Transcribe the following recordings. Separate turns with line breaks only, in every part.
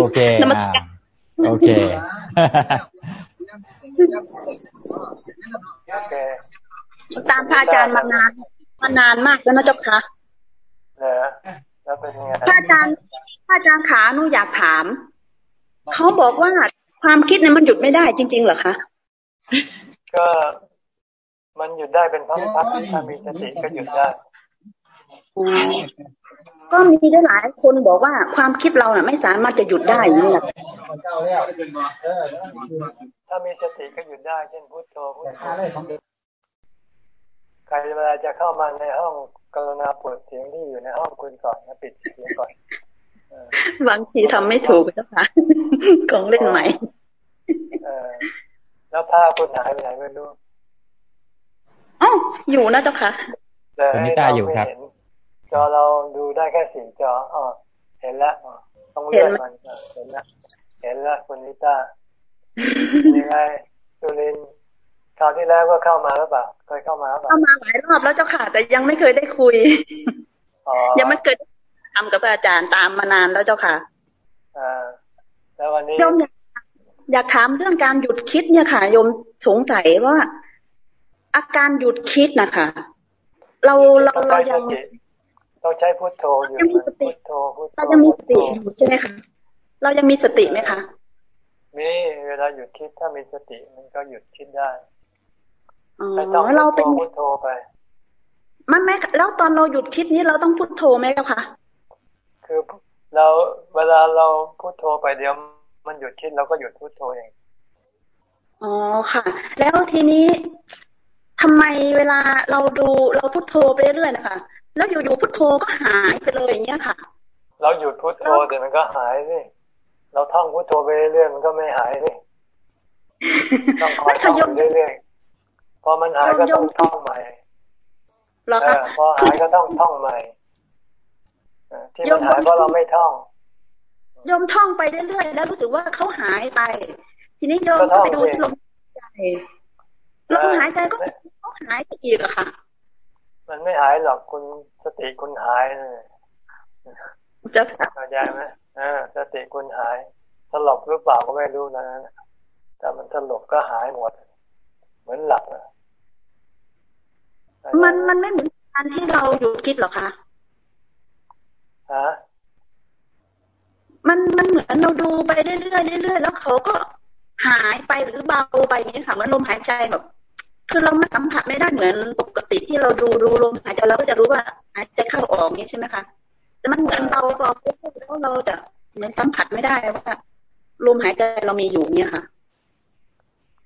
โอเคอ่าโอเค
ตามพระอาจารย์มานานมานานมากแล้วนะเจ้าค่ะ
เหรอแล้วเป็นยังไง
พระอาจารย์พระอาจารย์ขาหนูอยากถาม เขาบอกว่าความคิดเนี่ยมันหยุดไม่ได้จริง ๆ เหรอคะ
ก็มันหยุดได้เป็นพักๆถ้ามีสติก็หยุดได้
ก็มีได้หลายคนบอกว่าความคิดเราน่ะ ไม่สามารถจะหยุดได้นี่แหละ
ถ้ามีสติก็หยุดได้เช่นพุทโธพุทโธใครเวลาจะเข้ามาในห้องกรุณาเปิดเสียงที่อยู่ในห้องคุณก่อนนะปิดเสียงก่อน
บางทีทำไม่ถูกเจ้าค่ะของเล่นใหม่
แล้วผ้าคุณหายไปไหนไม่รู้
อ๋ออยู่นะเจ้าค่ะ
แต่ไม่กล้าอยู่ครับ
อเราดูได้แค่สี่จออ๋อเห็นแล้วต้องเลื่อนมันเห็นแล้วเห็นแล้วคุณนิต้ายังไงจุลินคราวที่แล้วก็เข้ามาแล้วเปล่าเคยเข้ามาแล้วเปล่า
เข้ามาหลายรอบแล้วเจ้าค่ะ แต่ยังไม่เคยได้คุยยังไม่เคยทำกับอาจารย์ตามมานานแล้วเจ้าค่ะ
อ่าแล้ววันนี้
ยมอยากอยากถามเรื่องการหยุดคิดเนี่ยค่ะโยมสงสัยว่า อาการหยุดคิดนะคะเราเราเรายัง
ต้องใช้พุทโธอยู่
ยังมีสติเรายังมีสติอยู่ใช่ไหมคะเรายังมีสติไหมคะ
มีเวลาหยุดคิดถ้ามีสติมันก็หยุดคิดได้
อ๋อเราเป็น
พุทโธไป
มันไหมแล้วตอนเราหยุดคิดนี้เราต้องพุทโธไหมเจ้าคะ
คือเราเวลาเราพุทโธไปเดี๋ยวมันหยุดคิดเราก็หยุดพุทโธเอง
อ๋อค่ะ แล้วทีนี้ทำไมเวลาเราดูเราพุทโธไปเรื่อยๆนะคะ แล้วอยู่ๆพุทโธก็หายไปเลยอย่างเงี้ยค่ะ
เราหยุดพุทโธแต่มันก็หายสิเราท่องพุทโธไปเรื่อยๆมันก็ไม่หายสิต้องคอยท่องเรื่อยๆพอมันหายก็ต้องท่องใหม่พอหายก็ต้องท่องใหม่ที่มันหายเพราะเราไม่ท่อง
ยมท่องไปเรื่อยๆแล้วรู้สึกว่าเขาหายไป ทีนี้โยมก็ไปดูที่ลมหายใจลมหายใจก็เขาหายไปอีกอะค่ะ
มันไม่หายหรอกคุณสติคุณหายเลย
จะ
เข้าใจไหมอ่าสติคุณหายสลบหรือเปล่าก็ไม่รู้นะแต่มันสลบก็หายหมด เหมือนหลับอะ
มันมันไม่เหมือนการที่เราอยู่คิดหรอคะ
ฮะ
มันมันเหมือนเราดูไปเรื่อยๆเรื่อยๆแล้วเขาก็หายไปหรือเบาไปอย่างนี้ค่ะเหมือนลมหายใจแบบ คือเราไม่สัมผัสไม่ได้เหมือนปกติที่เราดูดูลมหายใจเราก็จะรู้ว่าหายใจเข้าออกนี้ใช่ไหมคะแต่มันเหมือนเราเราแล้วเราจะเหมือนสัมผัสไม่ได้ว่าลมหายใจเรามีอยู่เนี่ยค่ะ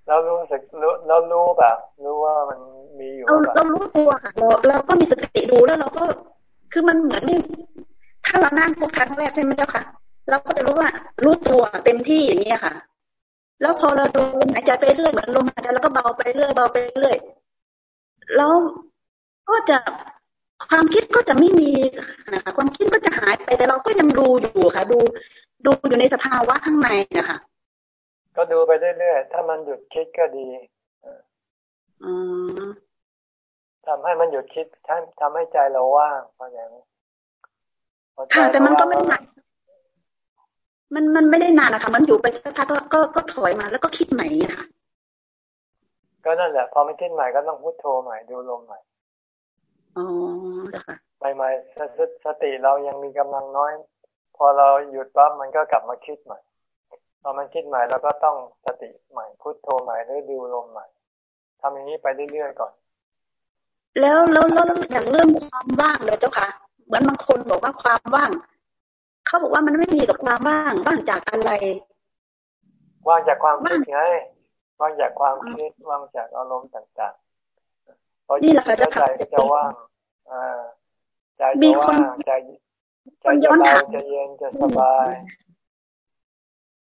เรารู้สึกรู้เรารู้แบบรู้ว่ามันมีอยู่เรา
เรารู้ตัวค่ะเราเราก็มีสติดูแล้วเราก็ คือมันเหมือนถ้าเรานั่งพบครั้งแรกใช่ไหมเจ้าค่ะ เราก็จะรู้ว่ารู้ตัวเต็มที่อย่างนี้ค่ะ แล้วพอเราดูลมหายใจไปเรื่อยเหมือนลมหายใจแล้วก็เบาไปเรื่อยเบาไปเรื่อยแล้วก็จะความคิดก็จะไม่มีนะคะความคิดก็จะหายไปแต่เราก็ยังดูอยู่ค่ะ ดูดูอยู่ในสภาวะข้างในนะคะ
ก็ดูไปเรื่อยๆถ้ามันหยุดคิดก็ดี
อืม
ทำให้มันหยุดคิดทำทำให้ใจเราว่างเพราะอย่างนี้
ค่ะแต่มันก็ไม่หนัก มันมันไม่ได้นานนะคะมันอยู่ไปสักพักก็ก็ก็ถอยมาแล้วก็คิดใหม่ค่ะ
ก็นั่นแหละพอมันคิดใหม่ก็ต้องพุทโธใหม่ดูลมใหม่
อ๋อค่ะ
ใหม่ๆสสติเรายังมีกำลังน้อย พอเราหยุดปั๊บมันก็กลับมาคิดใหม่พอมันคิดใหม่เราก็ต้องสติใหม่พุทโธใหม่หรือดูลมใหม่ทำอย่างนี้ไปเรื่อยๆก่อน
แล้วแล้วแล้วอย่างเรื่องความว่างเลยเจ้าค่ะ เหมือนบางคนบอกว่าความว่าง เขาบอกว่ามันไม่มีหรอกความว่างว่างจากอะไร
ว่างจากความคิดไงว่างจากความคิดว่างจากอารมณ์ต่างๆพอ
นี่แหละค่ะ
จะใจก็จะว่างอ่าใจจะว่างใจใจจะเบาจะเย็นจะสบาย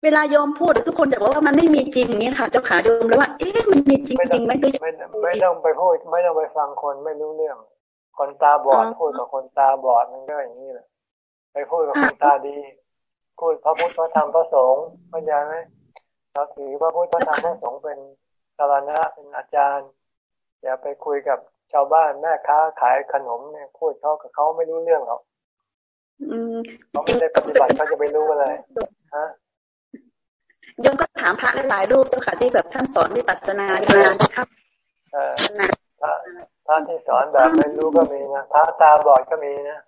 เวลายอมพูดทุกคนจะบอกว่ามันไม่มีจริงนี้ค่ะ เจ้าขาโยมแล้วว่าเอ๊ะมันมีจริงจริงไหม
ไม่ไม่ต้องไปพูดไม่ต้องไปฟังคนไม่รู้เรื่อง คนตาบอดพูดกับคนตาบอดมันก็อย่างนี้แหละ ไปพูดกับคนตาดีพูดพระพุทธพระธรรมพระสงฆ์เข้าใจไหมเราถือพระพุทธพระธรรมพระสงฆ์เป็นสารณะเป็นอาจารย์ อย่าไปคุยกับชาวบ้านแม่ค้าขายขนมเนี่ยพูดเขากับเขาไม่รู้เรื่องหรอก
อืม
เขาไม่ได้ปฏิบัติเขาจะไปรู้อะไรฮะ
ยมก็ถามพระหลายรูปแล้วค่ะที่แบบท่านสอนวิปัสสนาดีนะครับ
พระพระที่สอนแบบไม่รู้ก็มีนะพระตาบอดก็มีนะ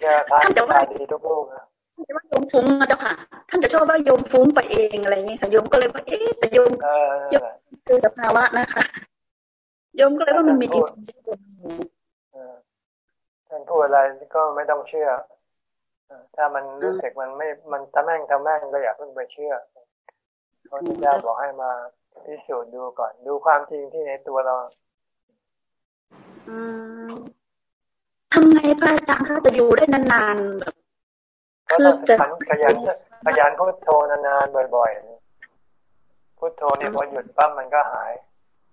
แค่พระตาดีทุกรูปนะ
ท่านจะว่าโยมฟุ้งนะเจ้าค่ะ ท่านจะชอบว่าโยมฟุ้งไปเองอะไรเงี้ยค่ะโยมก็เลยว่าเอ๊ะแต่โยมโยมคือสภาวะนะคะโยมก็เลยว่ามันมีจริง
ท่านพูดอะไรก็ไม่ต้องเชื่อถ้ามันรู้สึกมันไม่มันทำแม่งทำแม่งก็อย่าเพิ่งไปเชื่อพระพุทธเจ้าบอกให้มาพิสูจน์ดูก่อน ดูความจริงที่ในตัวเรา
ทำไงพระอาจารย์ถ้าจะอยู่ได้นานๆแบบ
คือจะขยันขยันพุทโธนานๆบ่อยๆพุทโธเนี่ยพอหยุดปั๊บมันก็หาย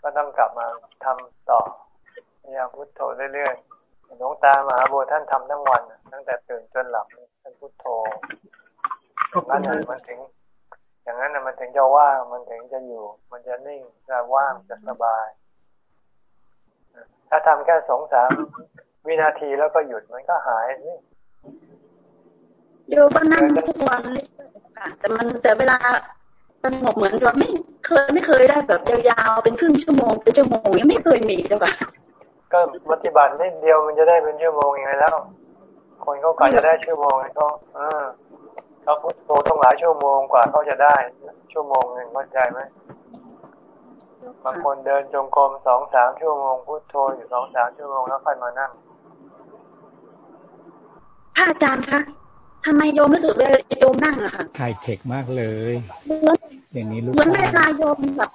ก็ต้องกลับมาทำต่อพยายามพุทโธเรื่อยๆหลวงตามหาบัวท่านทำทั้งวัน ตั้งแต่ตื่นจนหลับท่านพุทโธนั่นมันถึง อย่างนั้นมันถึงจะว่างมันถึงจะอยู่ มันจะนิ่งจะว่างจะสบาย ถ้าทำแค่สองสาม วินาทีแล้วก็หยุดมันก็หายนี่
โยก็นั่งทุกวันเลยค่ะแต่มันแต่เวลาสงบเหมือนเราไม่เคยไม่เคยได้แบบยาวๆเป็นครึ่งชั่วโมงเป็นชั่วโมงยังไม่เคยมีเจ้าค่ะ
ก็ปฏิบัตินิดเดียวมันจะได้เป็นชั่วโมงยังไงแล้ว คนเขาก่อนจะได้ชั่วโมงเขาเออเขาพุทโธต้องหลายชั่วโมงกว่าเขาจะได้ ชั่วโมงหนึ่งเข้าใจไหมบางคนเดินจงกรมสองสามชั่วโมงพุทโธอยู่สองสามชั่วโมงแล้วค่อยมานั่ง
พระอาจารย์คะทำไมโยมรู้สึกเวลาโยมนั่งอะค่ะ
ไฮเทคมากเลย อย่างนี้รู้
เหมือนเวลาโยมแบบ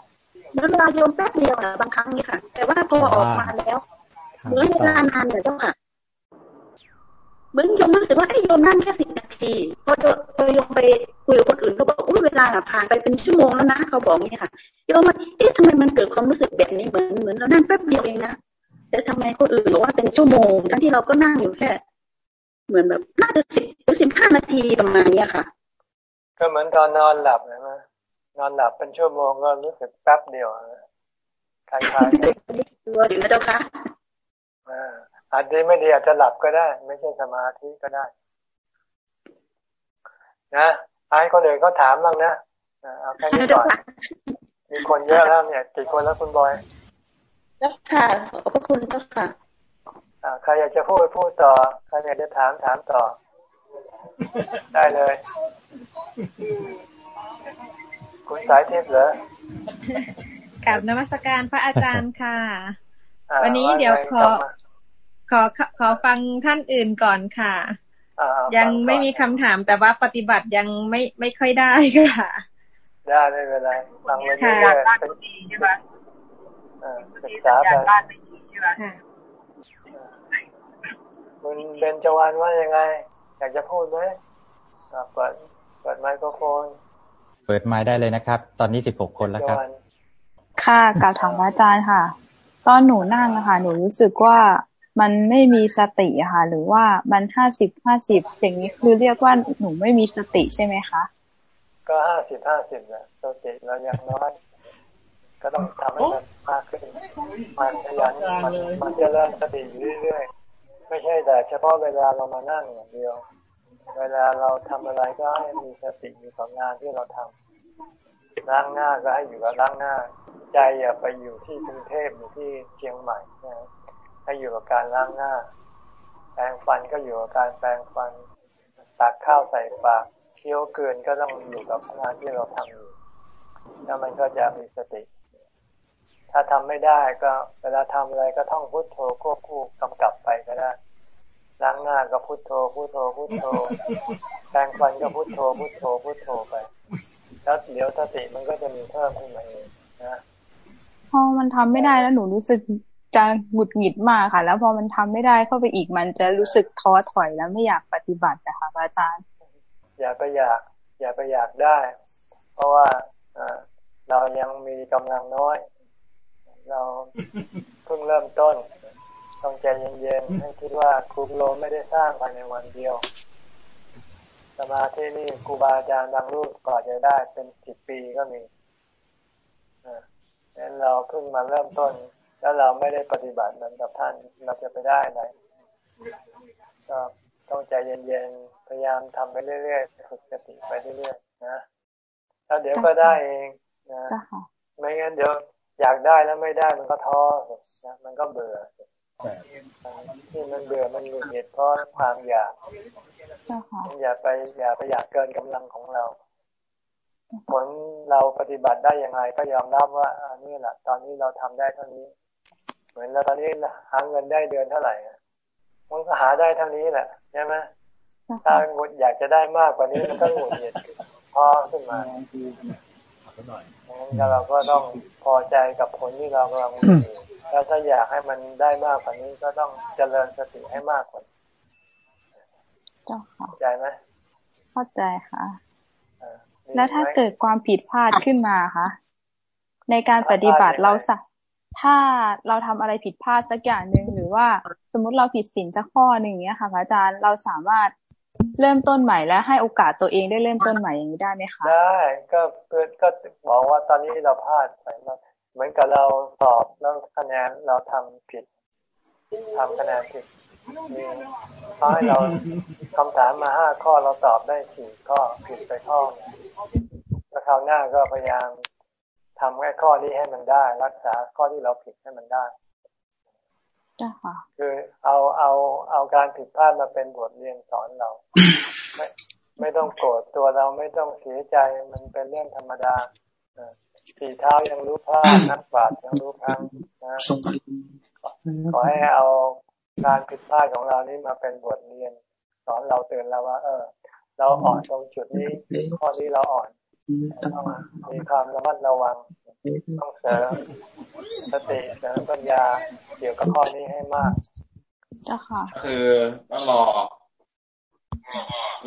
เหมือนเวลาโยมแป๊บเดียวอะบางครั้งนี่ค่ะ แต่ว่าพอออกมาแล้วเหมือนเวลานานเนี่ยเจ้าค่ะเหมือนโยมรู้สึกว่าไอ้โยมนั่งแค่สิบนาทีพอพอโยมไปคุยกับคนอื่นเขาบอกอุ้ยเวลาผ่านไปเป็นชั่วโมงแล้วนะเขาบอกนี่ค่ะโยมว่าเอ๊ะทำไมมันเกิดความรู้สึกแบบนี้เหมือนเหมือนเรานั่งแป๊บเดียวเองนะแต่ทำไมคนอื่นบอกว่าเป็นชั่วโมง ทั้งที่เราก็นั่งอยู่แค่ เหมือนแบบน่าจะสิบหรือสิบห้านาทีประมาณนี้ค่ะ
ก็เหมือนตอนนอนหลับนะมนอนหลับเป็นชั่วโมงก็รู้สึกแป๊บเดียวคล้าย
ๆตัวอยู่นะเจ้าค่ะ
อาจจะไม่ดีอาจจะหลับก็ได้ ไม่ใช่สมาธิก็ได้ นะให้คนอื่นเขาถามบ้างนะเอาแค่นี้ก่อนมีคนเยอะแล้วเนี่ยกี่คนแล้วคุณบอย
เจ้าค่ะขอบพระคุณเจ้าค่ะ
ใครอยากจะพูดพูดต่อ ใครอยากจะถามถามต่อ ได้เลย คุณสายเทพเหรอ
กับนมัสการพระอาจารย์ค่ะ วันนี้เดี๋ยวขอ ขอขอฟังท่านอื่นก่อนค่ะ ยังไม่มีคำถามแต่ว่าปฏิบัติยังไม่ไม่ค่อยได้ค่ะ
ได้ไม่เป็นไรฟังไปเรื่อยๆเป็นศึกษาไป คุณเบนจวันว่ายังไง อยากจะพูดไหมเปิดเปิดไมโครโฟน
เปิดไมค์ได้เลยนะครับ ตอนนี้สิบหกคนแล้วครับ
ค่ะกล่าวถามอาจารย์ค่ะ ตอนหนูนั่งอะค่ะ หนูรู้สึกว่ามันไม่มีสติอะค่ะ หรือว่ามันห้าสิบห้าสิบอย่างนี้คือเรียกว่าหนูไม่มีสติใช่ไหมคะ
ก็ห้าสิบห้าสิบแหละสติเราอย่างน้อยก็ต้องทำให้มันมากขึ้น มันขยันมันมันจะเริ่มสติอยู่เรื่อย ไม่ใช่แต่เฉพาะเวลาเรามานั่งอย่างเดียว เวลาเราทำอะไรก็ให้มีสติอยู่กับงานที่เราทำล้างหน้าก็ให้อยู่กับล้างหน้า ใจอย่าไปอยู่ที่กรุงเทพอยู่ที่เชียงใหม่นะให้อยู่กับการล้างหน้า แปรงฟันก็อยู่กับการแปรงฟันตักข้าวใส่ปากเคี้ยวเกินก็ต้องอยู่กับงานที่เราทำอยู่แล้วมันก็จะมีสติ ถ้าทำไม่ได้ก็เวลาทำอะไรก็ท่องพุทโธควบคู่กำกับไปก็ได้ล้างหน้าก็พุทโธพุทโธพุทโธแปรงฟันก็พุทโธพุทโธพุทโธไปแล้วเดี๋ยวสติมันก็จะมีเพิ่มขึ้นมาเองนะ
พอมันทำไม่ได้แล้วหนูรู้สึกจะหงุดหงิดมากค่ะ แล้วพอมันทำไม่ได้เข้าไปอีกมันจะรู้สึกท้อถอยแล้วไม่อยากปฏิบัตินะคะอาจารย์
อย่าไปอยาก อย่าไปอยากได้ เพราะว่าเรายังมีกำลังน้อย เราเพิ่งเริ่มต้นต้องใจเย็นๆให้คิดว่าครูโลไม่ได้สร้างภายในวันเดียว สมาธินี่ครูบาอาจารย์บางรูปก่อนจะได้เป็นสิบปีก็มีอ่าดังนั้นเราเพิ่งมาเริ่มต้น แล้วเราไม่ได้ปฏิบัติเหมือนกับท่านเราจะไปได้ไหนก็ต้องใจเย็นๆพยายามทำไปเรื่อยๆฝึกสติไปเรื่อยๆนะแล้วเดี๋ยวก็ได้เองนะไม่งั้นเดี๋ยว อยากได้แล้วไม่ได้มันก็ท้อนะมันก็เบื่อที่มันเบื่อมันหงุดหงิดเพราะความอยากอย่าไปอย่าไปอยากเกินกำลังของเรา ผลเราปฏิบัติได้ยังไงก็ยอมรับว่าอันนี้แหละตอนนี้เราทำได้เท่านี้ เหมือนเราตอนนี้หาเงินได้เดือนเท่าไหร่มันก็หาได้เท่านี้แหละใช่ไหมถ้าหงุดอยากจะได้มากกว่านี้มันก็หงุดหงิดพอขึ้นมา งั้นเราก็ต้องพอใจกับผลที่เรากำลังมีแล้วถ้าอยากให้มันได้มากกว่านี้ก็ต้องเจริญสติให้มากกว่า
เจ้าค่ะ
ใจไหม
เข้าใจค่ะแล้วถ้าเกิดความผิดพลาดขึ้นมาคะในการปฏิบัติเราสักถ้าเราทำอะไรผิดพลาดสักอย่างหนึ่งหรือว่าสมมุติเราผิดศีลสักข้อหนึ่งเนี้ยค่ะพระอาจารย์เราสามารถ เริ่มต้นใหม่และให้โอกาสตัวเองได้เริ่มต้นใหม่อย่างนี้ได้ไหมคะ
ได้ก็เกิดก็บอกว่าตอนนี้เราพลาดไปเหมือนกับเราสอบแล้วคะแนนเราทำผิดทำคะแนนผิดมีเขาให้เราคำถามมาห้าข้อเราตอบได้สี่ข้อผิดไปข้อแล้วคราวหน้าก็พยายามทำแค่ข้อนี้ให้มันได้ รักษาข้อที่เราผิดให้มันได้ คือเอาเอาเอาการผิดพลาดมาเป็นบทเรียนสอนเรา ไม่ไม่ต้องโกรธตัวเราไม่ต้องเสียใจมันเป็นเรื่องธรรมดาสี่เท้ายังรู้พลาดนักบาดยังรู้พังนะขอให้เอาการผิดพลาดของเรานี้มาเป็นบทเรียน สอนเราเตือนเราว่า เออ เราอ่อนตรงจุดนี้ข้อนี้เราอ่อนต้อง มีความระมัดระวังต้องเสริมสติเสริมปัญญาเกี่ยวกับข้อนี้ให้มาก
จ้าค่ะ
คือต้องรอ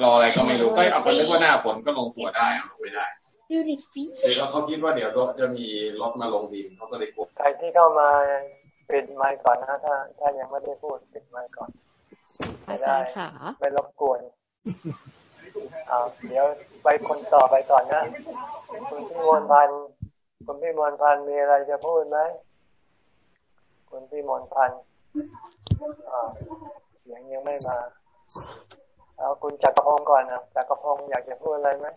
รออะไรก็ไม่รู้ก็เอาไปนึกว่าหน้าฝนก็ลงตัวได้เอาไม่ได้เดี๋ยวเขาคิดว่าเดี๋ยวรถจะมีรถมาลงดินเขาก็เลยกลัว
ใครที่เข้ามาปิดไมค์ก่อนนะถ้าถ้ายังไม่ได้พูดปิดไมค์ก่อนไม่ได้ไม่รบกวน เอาเดี๋ยวไปคนต่อไปก่อนนะ คุณพี่มวลพันธ์คุณพี่มวลพันธ์มีอะไรจะพูดไหมคุณพี่มวลพันธ์เสียงยังไม่มา เอาคุณจักรพงศ์ก่อนนะจักรพงศ์อยากจะพูดอะไรไหม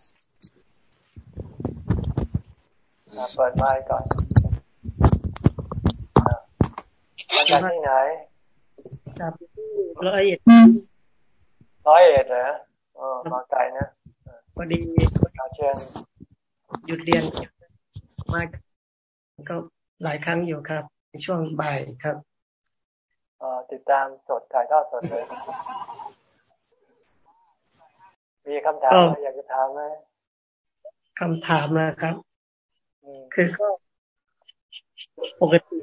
เปิดไมค์ก่อนมาจากที่ไหน
จากร้อยเอ็ด
ร้อยเอ็ดเหรออ๋อ มาไกลนะ
พอดี
เชิญ
หยุดเรียนมาก็หลายครั้งอยู่ครับในช่วงบ่ายครับ
อติดตามสดถ่ายทอดสดเลยมีคำถามอะไรอยากจะถามไหม
คำถามนะครับ คือก็ปกติ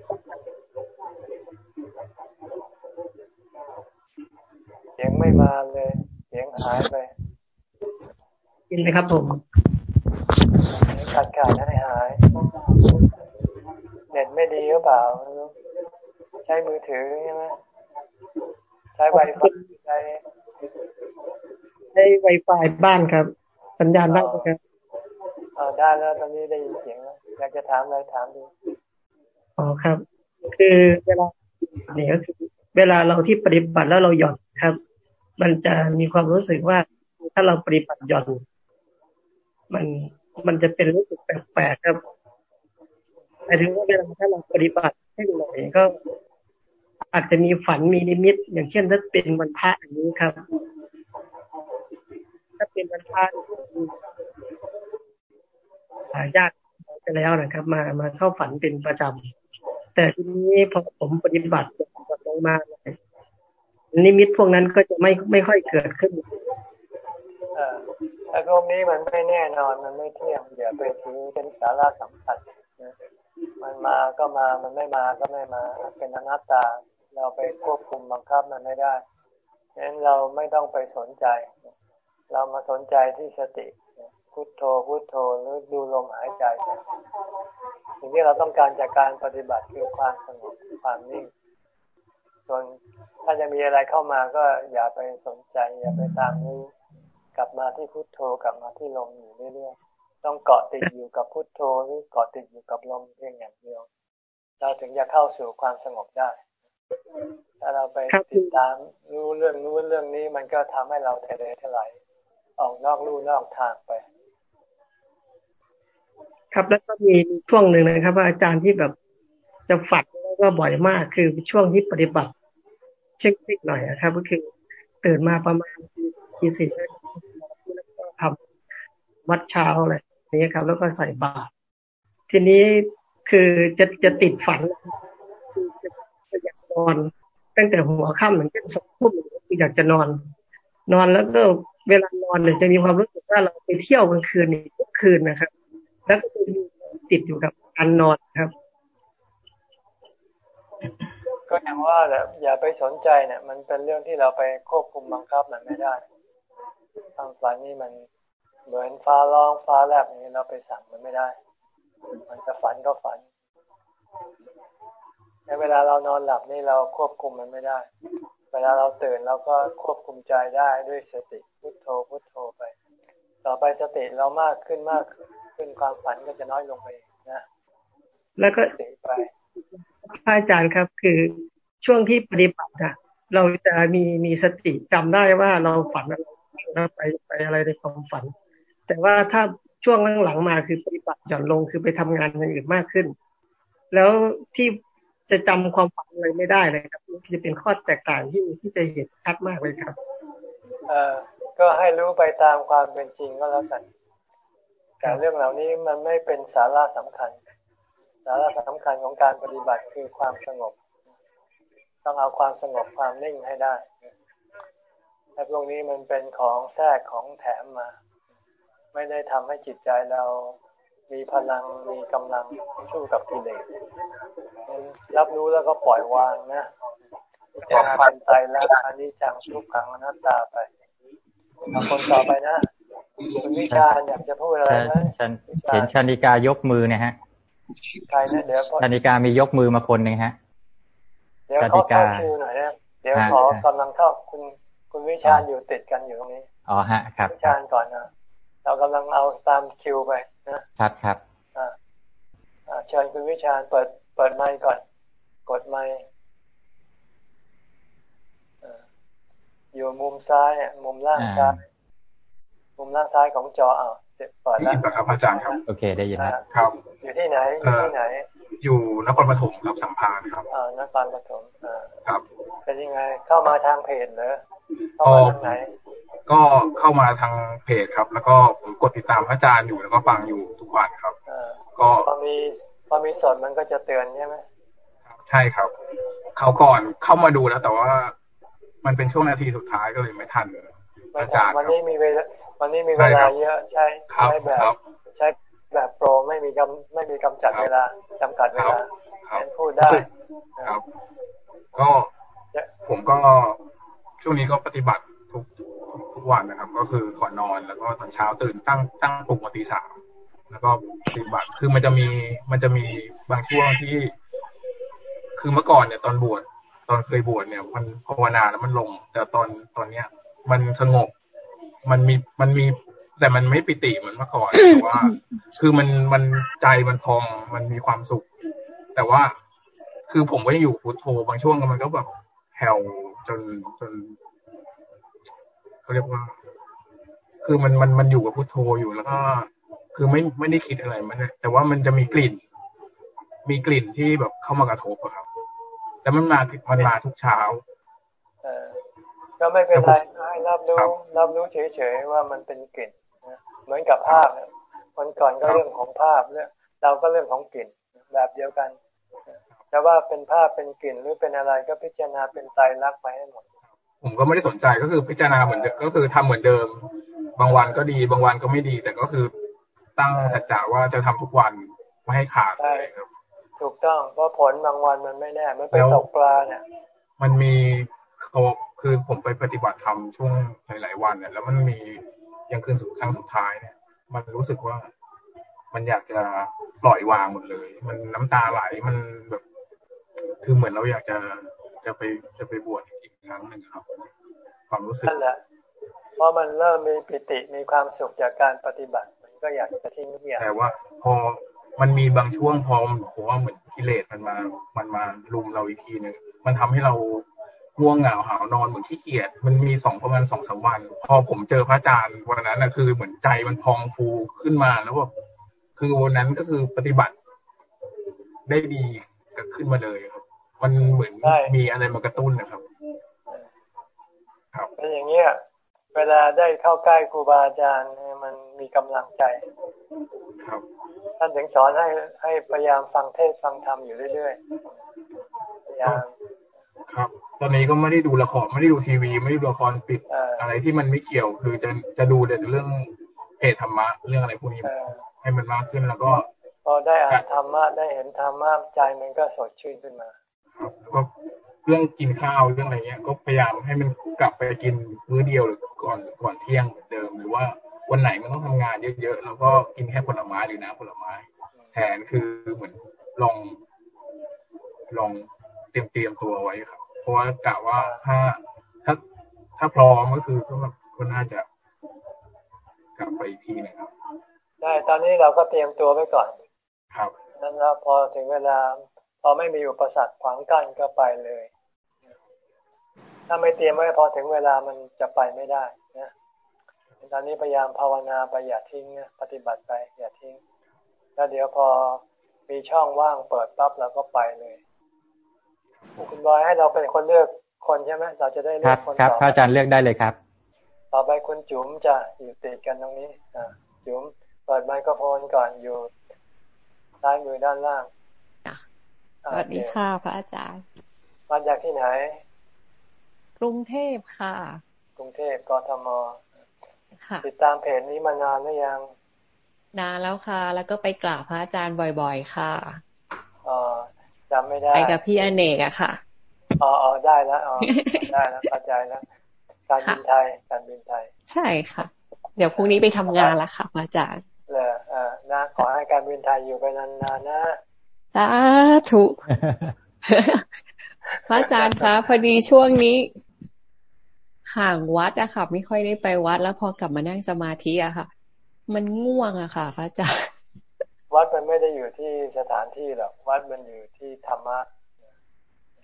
เสียงไม่มาเลย เสียงหายไป
ยินไหมครับผม
ขาดขาดให้หาย เน็ตไม่ดีหรือเปล่า ใช้มือถือใช่ไหมใช้ไวไฟใช้
ใช้ไวไฟบ้านครับ สัญญาณได้ไหมครับ
อ๋อได้แล้วตอนนี้ได้ยินเสียงแล้วอยากจะถามอะไรถามดู
อ๋อครับ คือเวลาเนี่ยก็คือเวลาเราที่ปฏิบัติแล้วเราหย่อนครับ มันจะมีความรู้สึกว่าถ้าเราปฏิบัติหย่อน มันมันจะเป็นรู้สึกแปลกๆครับหมายถึงว่าเวลาถ้าเราปฏิบัติให้หน่อยก็ อาจจะมีฝันมีนิมิต อย่างเช่นถ้าเป็นวันพระอย่างนี้ครับ ถ้าเป็นวันพระญาติไปแล้วนะครับ มามาเข้าฝันเป็นประจำแต่ทีนี้พอผมปฏิบัติลงมา นิมิตพวกนั้นก็จะไม่ไม่ค่อยเกิดขึ้น
แต่พวกนี้มันไม่แน่นอนมันไม่เที่ยงอย่าไปถือเป็นสาระสำคัญมันมาก็มามันไม่มาก็ไม่มาเป็นอนัตตา เราไปควบคุมบังคับมันไม่ได้ฉะนั้นเราไม่ต้องไปสนใจ เรามาสนใจที่สติพุทโธพุทโธหรือดูลมหายใจสิ่งที่เราต้องการจากการปฏิบัติคือความสงบความนิ่ง ส่วนถ้าจะมีอะไรเข้ามาก็อย่าไปสนใจ อย่าไปตามรู้กลับมาที่พุทโธกลับมาที่ลมอยู่เรื่อยๆต้องเกาะติดอยู่กับพุทโธหรือเกาะติดอยู่กับลมเพียงอย่างเดียว เราถึงจะเข้าสู่ความสงบได้ ถ้าเราไปติดตามรู้เรื่องนู้นเรื่องนี้มันก็ทำให้เราทเลทลายออกนอกลู่นอกทางไป
ครับแล้วก็มีช่วงหนึ่งนะครับ ว่าอาจารย์ที่แบบจะฝันแล้วก็บ่อยมากคือช่วงที่ปฏิบัติ เช็คนิดหน่อยนะครับก็คือตื่นมาประมาณทีสี่แล้วก็ทำวัดเช้าอะไรนี้ครับ แล้วก็ใส่บาตรทีนี้คือจะจะติดฝันคือจะอยากนอน ตั้งแต่หัวค่ำเหมือนกันสองทุ่มออยากจะนอน นอนแล้วก็เวลานอนเนี่ยจะมีความรู้สึกว่าเราไปเที่ยวกลางคืนนี่ทุกคืนนะครับ แล้วก็จะติดอยู่กับการนอนครับ
ก็อย่างว่าแหละอย่าไปสนใจเนี่ยมันเป็นเรื่องที่เราไปควบคุมบังคับมันไม่ได้ความฝันนี่มันเหมือนฟ้าร้องฟ้าแลบอย่างนี้เราไปสั่งมันไม่ได้ มันจะฝันก็ฝัน ในเวลาเรานอนหลับนี่เราควบคุมมันไม่ได้ เวลาเราตื่นเราก็ควบคุมใจได้ด้วยสติพุโทโธพุโทโธไป ต่อไปสติเรามากขึ้นมากขึ้นความฝันก็จะน้อยลงไปนะ
แล้วก็
ติไป
พระอาจารย์ครับ คือช่วงที่ปฏิบัติอะเราจะมีมีสติจำได้ว่าเราฝันอะไรไปไปอะไรในความฝัน แต่ว่าถ้าช่วงหลังๆมาคือปฏิบัติหย่อนลงคือไปทำงานอย่างอื่นมากขึ้น แล้วที่จะจำความฝันอะไรไม่ได้เลยครับจะเป็นข้อแตกต่างที่ที่จะเห็นชัดมากเลยครับ
เออก็ให้รู้ไปตามความเป็นจริงก็แล้วกันแต่เรื่องเหล่านี้มันไม่เป็นสาระสำคัญาระสำคัญของการปฏิบัติคือความสงบ ต้องเอาความสงบความนิ่งให้ได้แต่พวกนี้มันเป็นของแทรกของแถมมา ไม่ได้ทำให้จิตใจเรามีพลังมีกำลังสู้กับกิเลสรับรู้แล้วก็ปล่อยวางนะจะเป็นใจแล้วอันนี้จังทุกขังอนัตตาไปคนต่อไปนะคุณวิชาอยากจะพูดอะไรไหม
เห็นชานิกายกมือนี่ยฮะ
ใครนะเดี๋ยว
ชานิกามียกมือมาคนหนึ่งฮะ
เดี๋ยวเขาเข้าชื่อหน่อยนะเดี๋ยวขอกำลังเข้าคุณคุณวิชาอยู่ติดกันอยู่ตรงนี้
อ๋อฮะ ครับ
วิชาก่อนนะเรากำลังเอาตามคิวไป
นะครับครับ
อ่าเชิญคุณวิชาเปิดเปิดไมค์ก่อน กดไมค์อยู่มุมซ้ายมุมล่างซ้ายมุมล่างซ้ายของจออ่า เปิดแล้ว
ครับอาจารย์ครับ
โอเค ได้ยินแล้ว
ครับ
อยู่ที่ไหน อยู่ที่ไหน
อยู่นครปฐมครับสัมพานครับ
อ่านครปฐมอ่า
ครับ
เป็นยังไง เข้ามาทางเพจเหรอเข้ามาทางไหน
ก็เข้ามาทางเพจครับ แล้วก็ผมกดติดตามพระอาจารย์อยู่แล้วก็ฟังอยู่ทุกวันครับ
ก็พอมีพอมีสดมันก็จะเตือนใช่ไหม
ใช่ครับ เขาก่อนเข้ามาดูแล้วแต่ว่ามันเป็นช่วงนาทีสุดท้ายก็เลยไม่ทันอาจารย์
วันนี้มีเวลา วันนี้มีเวลาเยอะใช่ใช้แบบใช้แบบโปรไม่มีกำไม่มีกำจัดเวลาจำกัดเวลาพูดได้
ครับ ก็ผมก็ช่วงนี้ก็ปฏิบัติทุกทุกวันนะครับ ก็คือก่อนนอนแล้วก็ตอนเช้าตื่นตั้งตั้งปลุกมาตีสามแล้วก็ปฏิบัติคือมันจะมีมันจะมีบางช่วงที่ คือเมื่อก่อนเนี่ยตอนบวชตอนเคยบวชเนี่ย มันภาวนาแล้วมันลง แต่ตอนตอนเนี้ย มันสงบ มันมีมันมี แต่มันไม่ปิติเหมือนเมื่อก่อนแต่ว่า คือมันมันใจมันพองมันมีความสุข แต่ว่าคือผมก็ยังอยู่พุทโธบางช่วงมันก็แบบแผ่วจนจนเขาเรียกว่า คือมันมันมันอยู่กับพุทโธอยู่แล้วก็ คือไม่ไม่ได้คิดอะไรมันแต่ว่ามันจะมีกลิ่น มีกลิ่นที่แบบเข้ามากระทบอะครับแต่มันมามันมาทุกเช้า
เก็ไม่เป็นไรให้รับรู้รับรู้เฉยๆว่ามันเป็นกลิ่นเหมือนกับภาพวันก่อนก็เรื่องของภาพเรื่องเราก็เรื่องของกลิ่นแบบเดียวกันแต่ว่าเป็นภาพเป็นกลิ่นหรือเป็นอะไรก็พิจารณาเป็นใจรักไปให้หมด
ผมก็ไม่ได้สนใจก็คือพิจารณาเหมือนก็คือทำเหมือนเดิม บางวันก็ดี บางวันก็ไม่ดี แต่ก็คือตั้งสัจจะว่าจะทำทุกวันไม่ให้ขาด
ใช่ครับ ถูกต้องเพราะผลบางวันมันไม่แน่ไม่ไปตกปลาเนี่ย
มันมีเขา คือผมไปปฏิบัติธรรมช่วงหลายๆวันเนี่ยแล้วมันมียังคืนสุดครั้งสุดท้ายเนี่ย มันรู้สึกว่ามันอยากจะปล่อยวางหมดเลย มันน้ำตาไหลมันแบบ คือเหมือนเราอยากจะจะไปจะไปบวชอีกครั้งหนึ่งครับ ความรู้สึก
นั่นแหละเพราะมันเริ่มมีปิติมีความสุขจากการปฏิบัติ มันก็อยากจะทิ้งทุกอย่าง
แต่ว่า พอมันมีบางช่วงพอผมว่าเหมือนกิเลสมันมา มันมาลุมเราอีกทีหนึ่งมันทำให้เรา ง่วงเหงาหาวนอนเหมือนขี้เกียจมันมีสองประมาณสองสามวัน พอผมเจอพระอาจารย์วันนั้นนะคือเหมือนใจมันพองฟูขึ้นมาแล้วแบบคือวันนั้นก็คือปฏิบัติได้ดีกับขึ้นมาเลยครับ มันเหมือนมีอะไรมากระตุ้นนะครับ
ครับเป็นอย่างเงี้ยเวลาได้เข้าใกล้ครูบาอาจารย์มันมีกำลังใจ
ครับ
ท่านถึงสอนให้ให้พยายามฟังเทศฟังธรรมอยู่เรื่อยๆพยายาม
ครับ ตอนนี้ก็ไม่ได้ดูละครไม่ได้ดูทีวี ไม่ได้ดูละครปิดอะไรที่มันไม่เกี่ยว คือจะจะดูแต่เรื่องเพจธรรมะเรื่องอะไรพวกนี้ให้มันมากขึ้นแล้วก็
พอได้อ่านธรรมะได้เห็นธรรมะใจมันก็สดชื่นขึ้นมา
ครับแล้วก็เรื่องกินข้าวเรื่องอะไรเงี้ย ก็พยายามให้มันกลับไปกินมื้อเดียวหรือก่อนก่อนเที่ยงเหมือนเดิมหรือว่าวันไหนมันต้องทำงานเยอะๆแล้วก็กินแค่ผลไม้หรือน้ำผลไม้ แทนคือเหมือนลองลอง เตรียมเตรียมตัวไว้ครับเพราะว่ากะว่าถ้าถ้าถ้าพร้อมก็คือก็แบบก็น่าจะกลับไปอีกทีนะครับ
ได้ตอนนี้เราก็เตรียมตัวไว้ก่อน
ครับ
นั้นแล้วพอถึงเวลาพอไม่มีอุปสรรคขวางกั้นก็ไปเลย ถ้าไม่เตรียมไว้พอถึงเวลามันจะไปไม่ได้นะตอนนี้พยายามภาวนาไปอย่าทิ้งนะปฏิบัติไปอย่าทิ้ง แล้วเดี๋ยวพอมีช่องว่างเปิดปั๊บเราก็ไปเลย คุณบอยให้เราเป็นคนเลือกคนใช่ไหมเราจะได้เลือกคน
ต่อครับอาจารย์เลือกได้เลยครับ
ต่อไปคุณจุ๋มจะอยู่ติดกันตรงนี้อ่าจุ๋มเปิดไมโครโฟนก่อนอยู่ซ้ายมือด้านล่าง
สวัสดีค่ะ พระอาจารย์
มาจากที่ไหน
กรุงเทพค่ะ
กรุงเทพกทมติดตามเพจนี้มานานหรือยัง
นานแล้วค่ะ แล้วก็ไปกราบพระอาจารย์บ่อย ๆ ค่ะ
อ๋อ จำไม่ได้
ไปกับพี่อเนกอะค่ะ
อ๋อได้แล้วอ๋อได้แล้วเข้าใจแล้ว การบินไทย การบินไทย
ใช่ค่ะ เดี๋ยวพรุ่งนี้ไปทำงานละค่ะพระอาจารย์
เลยอ่านะขอให้การบินไทยอยู่ไปนานๆนะ
สาธุพระอาจารย์คะพอดีช่วงนี้ ห่างวัดอะค่ะ ไม่ค่อยได้ไปวัด แล้วพอกลับมานั่งสมาธิอะค่ะ มันง่วงอะค่ะ พระอาจารย์
วัดมันไม่ได้อยู่ที่สถานที่หรอกวัดมันอยู่ที่ธรรมะ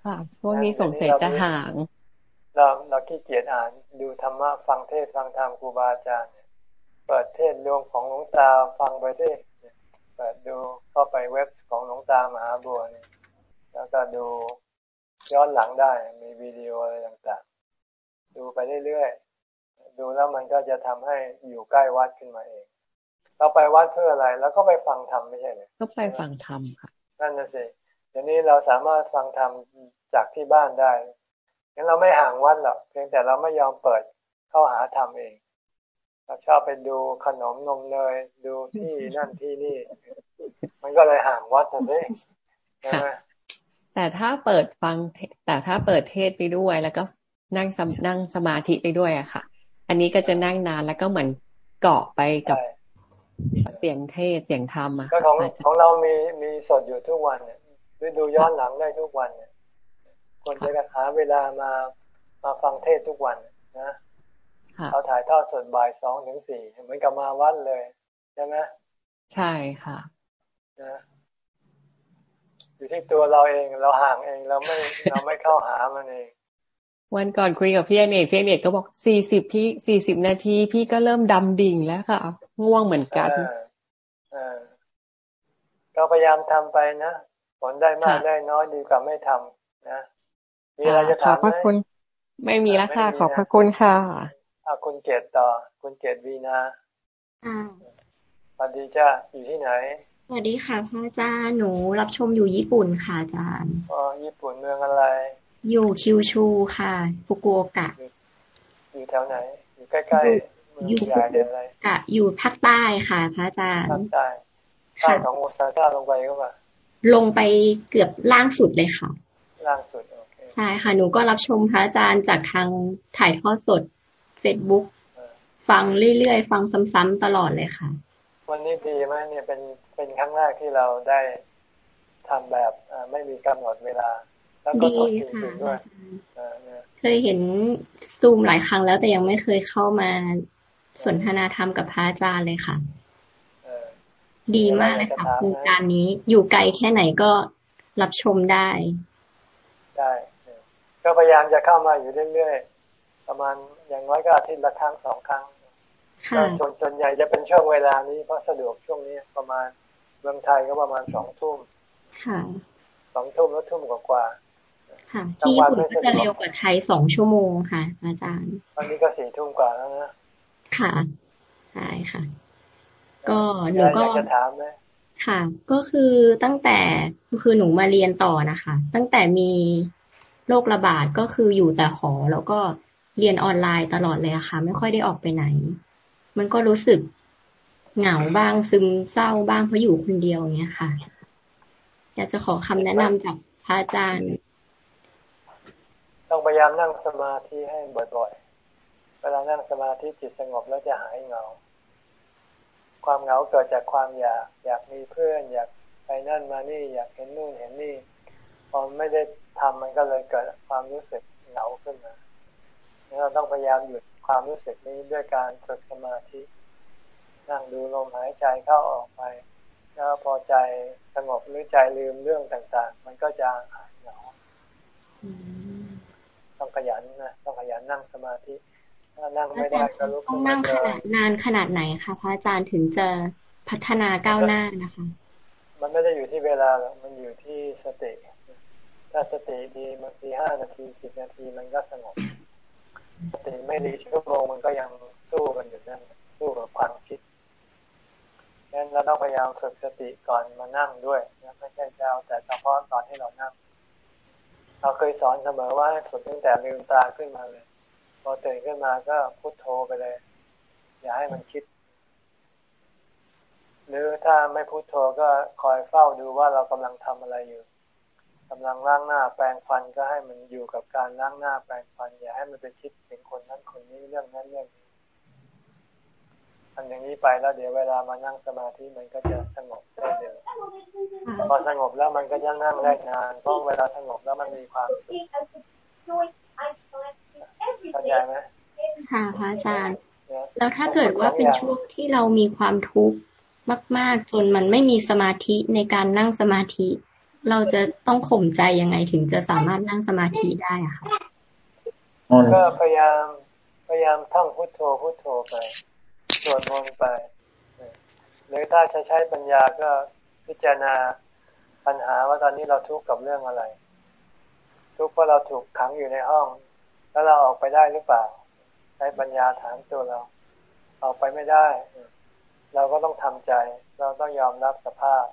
ค่ะช่วงนี้สงสัยจะห่าง
เราเราขี้เกียจอ่านดูธรรมะฟังเทศฟังธรรมครูบาอาจารย์เปิดเทศรวมของหลวงตาฟังไปได้เปิดดูเข้าไปเว็บของหลวงตามหาบัวนี่แล้วก็ดูย้อนหลังได้ มีวิดีโออะไรต่างๆ ดูไปเรื่อยๆ ดูแล้วมันก็จะทำให้อยู่ใกล้วัดขึ้นมาเอง เราไปวัดเพื่ออะไร แล้วก็ไปฟังธรรมไม่ใช่เลย
ก็ไปฟังธรรมค่ะ
นั่นน่ะสิเดี๋ยวนี้เราสามารถฟังธรรมจากที่บ้านได้งั้นเราไม่ห่างวัดหรอกเพียงแต่เราไม่ยอมเปิดเข้าหาธรรมเองเราชอบไปดูขนมนมเนยดูที่นั่นที่นี่ มันก็เลยห่างวัดสิใช่ไหม
แต่ถ้าเปิดฟังแต่ถ้าเปิดเทศไปด้วยแล้วก็นั่งนั่งสมาธิไปด้วยอะค่ะ อันนี้ก็จะนั่งนานแล้วก็เหมือนเกาะไปกับ เสียงเทศเสียงธรรมอะ
ก็ของของเรามีมีสดอยู่ทุกวันเนี่ยหรือดูย้อนหลังได้ทุกวันเนี่ยคนจะหาเวลามามาฟังเทศทุกวันนะเขาถ่ายทอดสดบ่ายสองถึงสี่เหมือนกับมาวัดเลยใช่ไหม
ใช่ค่ะ
นะอยู่ที่ตัวเราเองเราห่างเองเราไม่เราไม่เข้าหามันเอง
วันก่อนคุยกับพี่เอกพี่เอกก็บอกสี่สิบพี่สี่สิบนาที พี่ก็เริ่มดำดิ่งแล้วค่ะ ง่วงเหมือนกัน
ก็พยายามทำไปนะผลได้มากได้น้อยดีกว่าไม่ทำนะมีอะไรจะถามไหม
ไม่มีแล้วค่ะขอบพระคุณค่ะ
อาคุณเกตต่อ คุณเกตวีนาสวัสดีจ้าอยู่ที่ไหน
สวัสดีค่ะพระอาจารย์หนูรับชมอยู่ญี่ปุ่นค่ะอาจารย์
อ๋อญี่ปุ่นเมืองอะไร
อยู่คิวชูค่ะฟุกุโอกะ
อยู่แถวไหน อยู่ใกล้ๆเมื องใหญ่อะไร
กะอยู่ภาคใต้ค่ะพระอาจารย์ภาคใต้
ใต้ของโอซาก้าลงไปก็ว่า
ลงไปเกือบล่างสุดเลยค่ะ
ล่างสุดโอเคใช่
ค่ะหนูก็รับชมพระอาจารย์จากทางถ่ายทอดสดเฟซบุ๊กฟังเรื่อยๆ ฟังซ้ำๆตลอดเลยค่ะ
วันนี้ดีไหมเนี่ยเป็นเป็นครั้งแรกที่เราได้ทำแบบไม่มีกำหนดเวลา แล้วก็ตดจริงๆด้วย
เคยเห็นซูมหลายครั้งแล้วแต่ยังไม่เคยเข้ามา สนทนาธรรมกับพระอาจารย์เลยค่ะดีมากเลยค่ะโครงการนี้อยู่ไกลแค่ไหนก็รับชมได้
ได้ก็พยายามจะเข้ามาอยู่เรื่อยๆ ประมาณอย่างน้อยก็อาทิตย์ละครั้งสองครั้งก็จนจนใหญ่จะเป็นช่วงเวลานี้เพราะสะดวกช่วงนี้ประมาณเมืองไทยก็ประมาณสองทุ่มสองทุ่มแล้วทุ่มกว่า
ค่ะที่ญี่ปุ่นก็จะเร็วกว่าไทยสองชั่วโมงค่ะ อาจารย์
ตอนนี้ก็สี่ทุ่มกว่าแล้วนะ
ค่ะใช่ค่ะ ก็หนูก็
จะถามไหม
ค่ะ ก็คือตั้งแต่คือหนูมาเรียนต่อนะคะ ตั้งแต่มีโรคระบาดก็คืออยู่แต่หอแล้วก็เรียนออนไลน์ตลอดเลยอะค่ะ ไม่ค่อยได้ออกไปไหน มันก็รู้สึกเหงาบ้างซึมเศร้าบ้างเพราะอยู่คนเดียวอย่างเงี้ยค่ะ อยากจะขอคำแนะนำจากพระอาจารย์
ต้องพยายามนั่งสมาธิให้บ่อยๆเวลานั่งสมาธิจิตสงบแล้วจะหายเหงา ความเหงาเกิดจากความอยาก อยากมีเพื่อน อยากไปนั่นมานี่ อยากเห็นนู่นเห็นนี่พอไม่ได้ทำมันก็เลยเกิดความรู้สึกเหงาขึ้นมาเราต้องพยายามหยุดความรู้สึกนี้ด้วยการฝึกสมาธิ นั่งดูลมหายใจเข้าออกไป แล้วพอใจสงบหรือใจลืมเรื่องต่างๆ มันก็จะหายเหงา ต้องขยันนะ ต้องขยันนั่งสมาธิถ้า นั่งไม่ได้ก็ลุก
ต้องนั่งขนาดนานขนาดไหนคะพระอาจารย์ถึงจะพัฒนาก้าวหน้านะคะ
มันไม่ได้อยู่ที่เวลาหรอกมันอยู่ที่สติ ถ้าสติดีบางทีห้านาทีสิบนาทีมันก็สงบสติไม่ดีชั่วโมงมันก็ยังสู้กันอยู่นั่นสู้กับความคิดงั้นเราต้องพยายามฝึกสติก่อนมานั่งด้วยนะไม่ใช่เจ้าแต่เฉพาะตอนที่เรานั่ง เราเคยสอนเสมอว่าให้ฝึกตั้งแต่ลืมตาขึ้นมาเลย พอตื่นขึ้นมาก็พุโทโธไปเลย อย่าให้มันคิด หรือถ้าไม่พุโทโธก็คอยเฝ้าดูว่าเรากำลังทำอะไรอยู่กำลังล้างหน้าแปรงฟันก็ให้มันอยู่กับการล้างหน้าแปรงฟัน อย่าให้มันไปคิดถึงคนนั้นคนนี้เรื่องนั้นเรื่องนี้ทำอย่างนี้ไปแล้วเดี๋ยวเวลามานั่งสมาธิมันก็จะสงบได้เร็วพอสงบแล้วมันก็จะนั่งได้นานเพราะเวลาสงบแล้วมันมีความสุข เข้าใจไหม
ค่ะพระอาจารย์ แล้วถ้าเกิดว่าเป็นช่วงที่เรามีความทุกข์มาก ๆ จนมันไม่มีสมาธิในการนั่งสมาธิ เราจะต้องข่มใจยังไงถึงจะสามารถนั่งสมาธิได้อะคะ
ก็พยายามพยายามท่องพุทโธพุทโธไปสวดมนต์ไป หรือถ้าจะใช้ปัญญาก็พิจารณาปัญหาว่าตอนนี้เราทุกข์กับเรื่องอะไร ทุกข์เพราะเราถูกขังอยู่ในห้อง แล้วเราออกไปได้หรือเปล่าใช้ปัญญาถามตัวเรา ออกไปไม่ได้ เราก็ต้องทำใจ เราต้องยอมรับสภาพ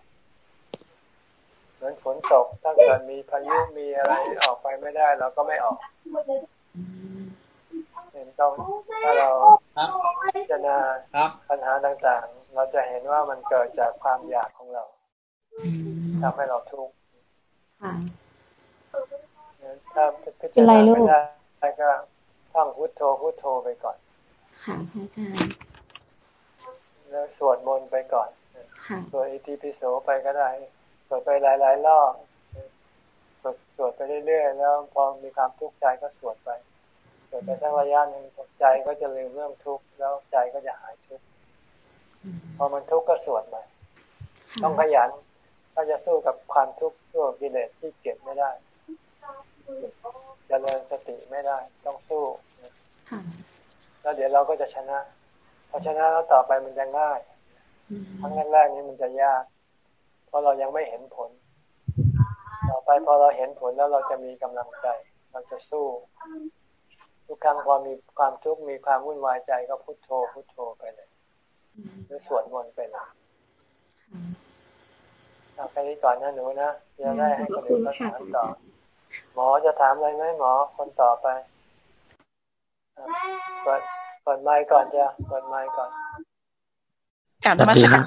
มือนฝนตก ถ้าเกิดมีพายุมีอะไรออกไปไม่ได้ เราก็ไม่ออกเห็นต้องถ้าเราพิจารณาปัญหาต่างๆ เราจะเห็นว่ามันเกิดจากความอยากของเราทำให้เราทุกข์ถ้าพิจารณาไม่ได้ ก็ท่องพุทโธพุทโธไปก่อน
ค่ะพระอาจารย์
แล้วสวดมนต์ไปก่อนสวดอิติปิโสไปก็ได้วดไปหลาย ๆ รอบสวดสวดไปเรื่อยๆ แล้วพอมีความทุกข์ใจก็สวดไป สวดไปสักระยะหนึ่งใจก็จะลืมเรื่องทุกข์แล้วใจก็จะหายทุกข์ พอมันทุกข์ก็สวดใหม่ต้องขยัน ถ้าจะสู้กับความทุกข์สู้กิเลสที่เก็บไม่ได้ จะเริญสติไม่ได้ ต้องสู้แล้วเดี๋ยวเราก็จะชนะพอชนะแล้วต่อไปมันจะง่ายครั้งแรกๆนี้มันจะยาก เพราะเรายังไม่เห็นผล ต่อไปพอเราเห็นผลแล้วเราจะมีกำลังใจ เราจะสู้ ทุกครั้งพอมีความทุกข์มีความวุ่นวายใจก็พุโทโธพุโทโธไปเลยหรือสวดมนต์ไปเลยเอาแค่นี้ก่อนนะหนูนะจะได้ให้คนอื่นเขาถามต่อ หมอจะถามอะไรไหมหมอคนต่อไปเปิดเปิดไมค์ก่อนจ้ะเปิดไมค์ก่อน
กลับมาค่ะ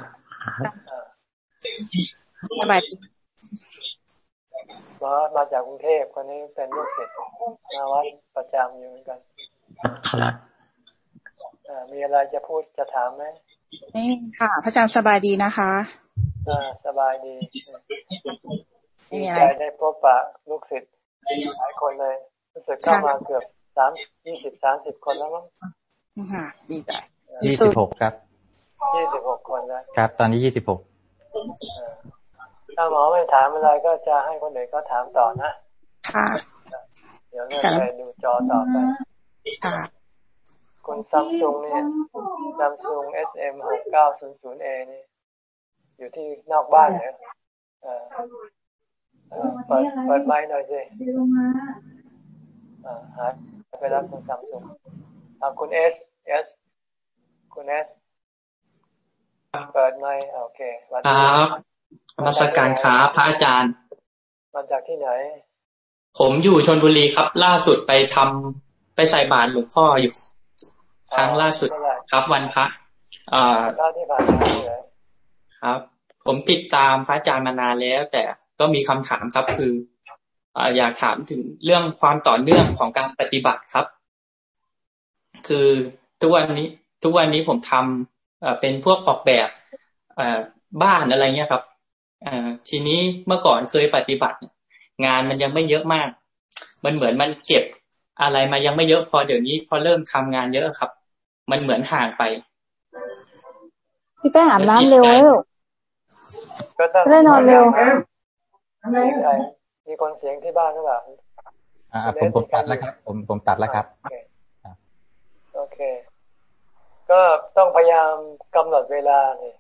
สบายมามาจากกรุงเทพคนนี้เป็นลูกศิษย์มาวัดประจำอยู่เหมือนกัน
ครับ
มีอะไรจะพูดจะถามไหม
นี่ค่ะ พระอาจารย์สบายดีนะคะ
อ่าสบายดีดีใจได้พบปะลูกศิษย์ หลายคนเลยรู้สึกเข้ามาเกือบสามยี่สิบสามสิบคนแล้วมั้ง
ค่ะดีใจ
ยี่สิบหกครับ
ยี่สิบหกคนแล้ว
ครับ ตอนนี้ยี่สิบหก
ถ้าหมอไม่ถามอะไรก็จะให้คนอื่นก็ถามต่อนะ
ค่ะ
ดี๋ยวเลื่อนไปดูจอต่อไปคุณซัมซุงเนี่ยซัมซุง SM หกเก้าศูนย์ศูนย์เอนี่อยู่ที่นอกบ้านเนี่ย เเปิดเปิดไม้หน่อยสิหายไปแล้วคุณซัมซุงคุณเอสเอสคุณเอสเปิดไม้โอเค
ครับมาสการครับพระอาจารย์
มาจากที่ไหน
ผมอยู่ชนบุรีครับ ล่าสุดไปทำไปใส่บาตรหลวงพ่ออยู่ ครั้งล่าสุดครับวันพระอ่า
ที่ผ่านมา
ครับ ผมติดตามพระอาจารย์มานานแล้ว แต่ ก็มีคำถามครับ คืออยากถามถึงเรื่องความต่อเนื่องของการปฏิบัติครับ คือทุกวันนี้ ทุกวันนี้ผมทำเป็นพวกออกแบบบ้านอะไรเงี้ยครับทีนี้เมื่อก่อนเคยปฏิบัติ งานมันยังไม่เยอะมาก มันเหมือนมันเก็บอะไรมายังไม่เยอะพอเดี๋ยวนี้ พอเริ่มทำงานเยอะครับ มันเหมือนห่างไป
พี่แป้งอาบน้ำเร็วเร็วได้นอนเร็ว
มีคนเสียงที่บ้านหรือเปล่า
อ่าผมผมตัดแล้วครับ ผมผมตัดแล้วครับ
โอเค ก็ต้องพยายามกำหนดเวลาเนี่ย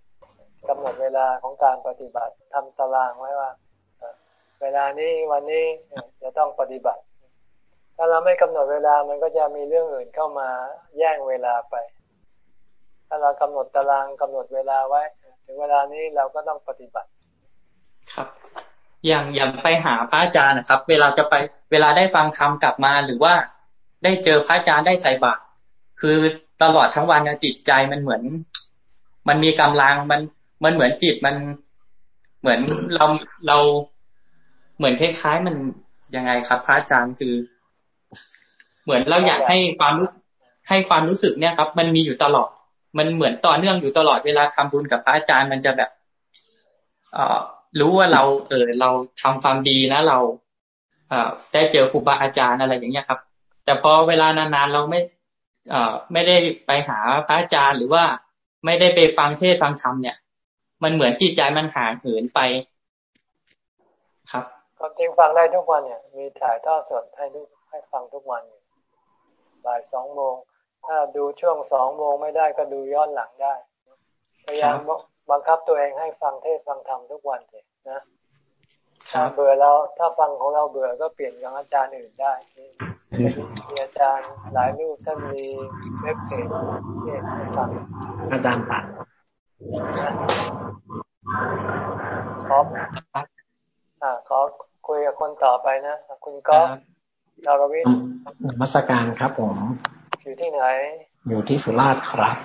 กำหนดเวลาของการปฏิบัติทำตารางไว้ว่าเวลานี้วันนี้จะต้องปฏิบัติ ถ้าเราไม่กำหนดเวลามันก็จะมีเรื่องอื่นเข้ามาแย่งเวลาไป ถ้าเรากำหนดตารางกำหนดเวลาไว้ ถึงเวลานี้เราก็ต้องปฏิบัติ
ครับ อย่างอย่างไปหาพระอาจารย์นะครับ เวลาจะไปเวลาได้ฟังธรรมกลับมาหรือว่าได้เจอพระอาจารย์ได้ใส่บาตรคือตลอดทั้งวันจิตใจมันเหมือน มันมีกำลังมันมันเหมือนจิตมันเหมือนเราเราเหมือนคล้ายๆมันยังไงครับ พระอาจารย์คือ เหมือนเราอยากให้ความรู้ให้ความรู้สึกเนี่ยครับ มันมีอยู่ตลอด มันเหมือนต่อเนื่องอยู่ตลอดเวลาทำบุญกับพระอาจารย์มันจะแบบ เอ่อ รู้ว่าเรา เออเราทำความดีนะเราเอ่อได้เจอครูบาอาจารย์อะไรอย่างเงี้ยครับ แต่พอเวลานานๆเราไม่เอ่อไม่ได้ไปหาพระอาจารย์หรือว่าไม่ได้ไปฟังเทศฟังธรรมเนี่ย มันเหมือนจิตใจมันห่างเหินไป ครับ
ความจริงฟังได้ทุกวันเนี่ย มีถ่ายทอดสดให้ทุกให้ฟังทุกวันบ่ายสองโมงถ้าดูช่วงสองโมงไม่ได้ก็ดูย้อนหลังได้ พยายาม บังคับตัวเองให้ฟังเทศฟังธรรมทุกวันเลยนะถ้าเบื่อแล้วถ้าฟังของเราเบื่อก็เปลี่ยนกับอาจารย์อื่นได้มีอาจารย์หลายรูปท่านมีเว็บเพจเทศฟัง
อาจารย์ตัด
ขออ่าขอคุยกับคนต่อไปนะคุณก๊อฟดารวิทย์
มัสการครับผม
อยู่ที่ไหน
อยู่ที่สุราษฎร์ครับ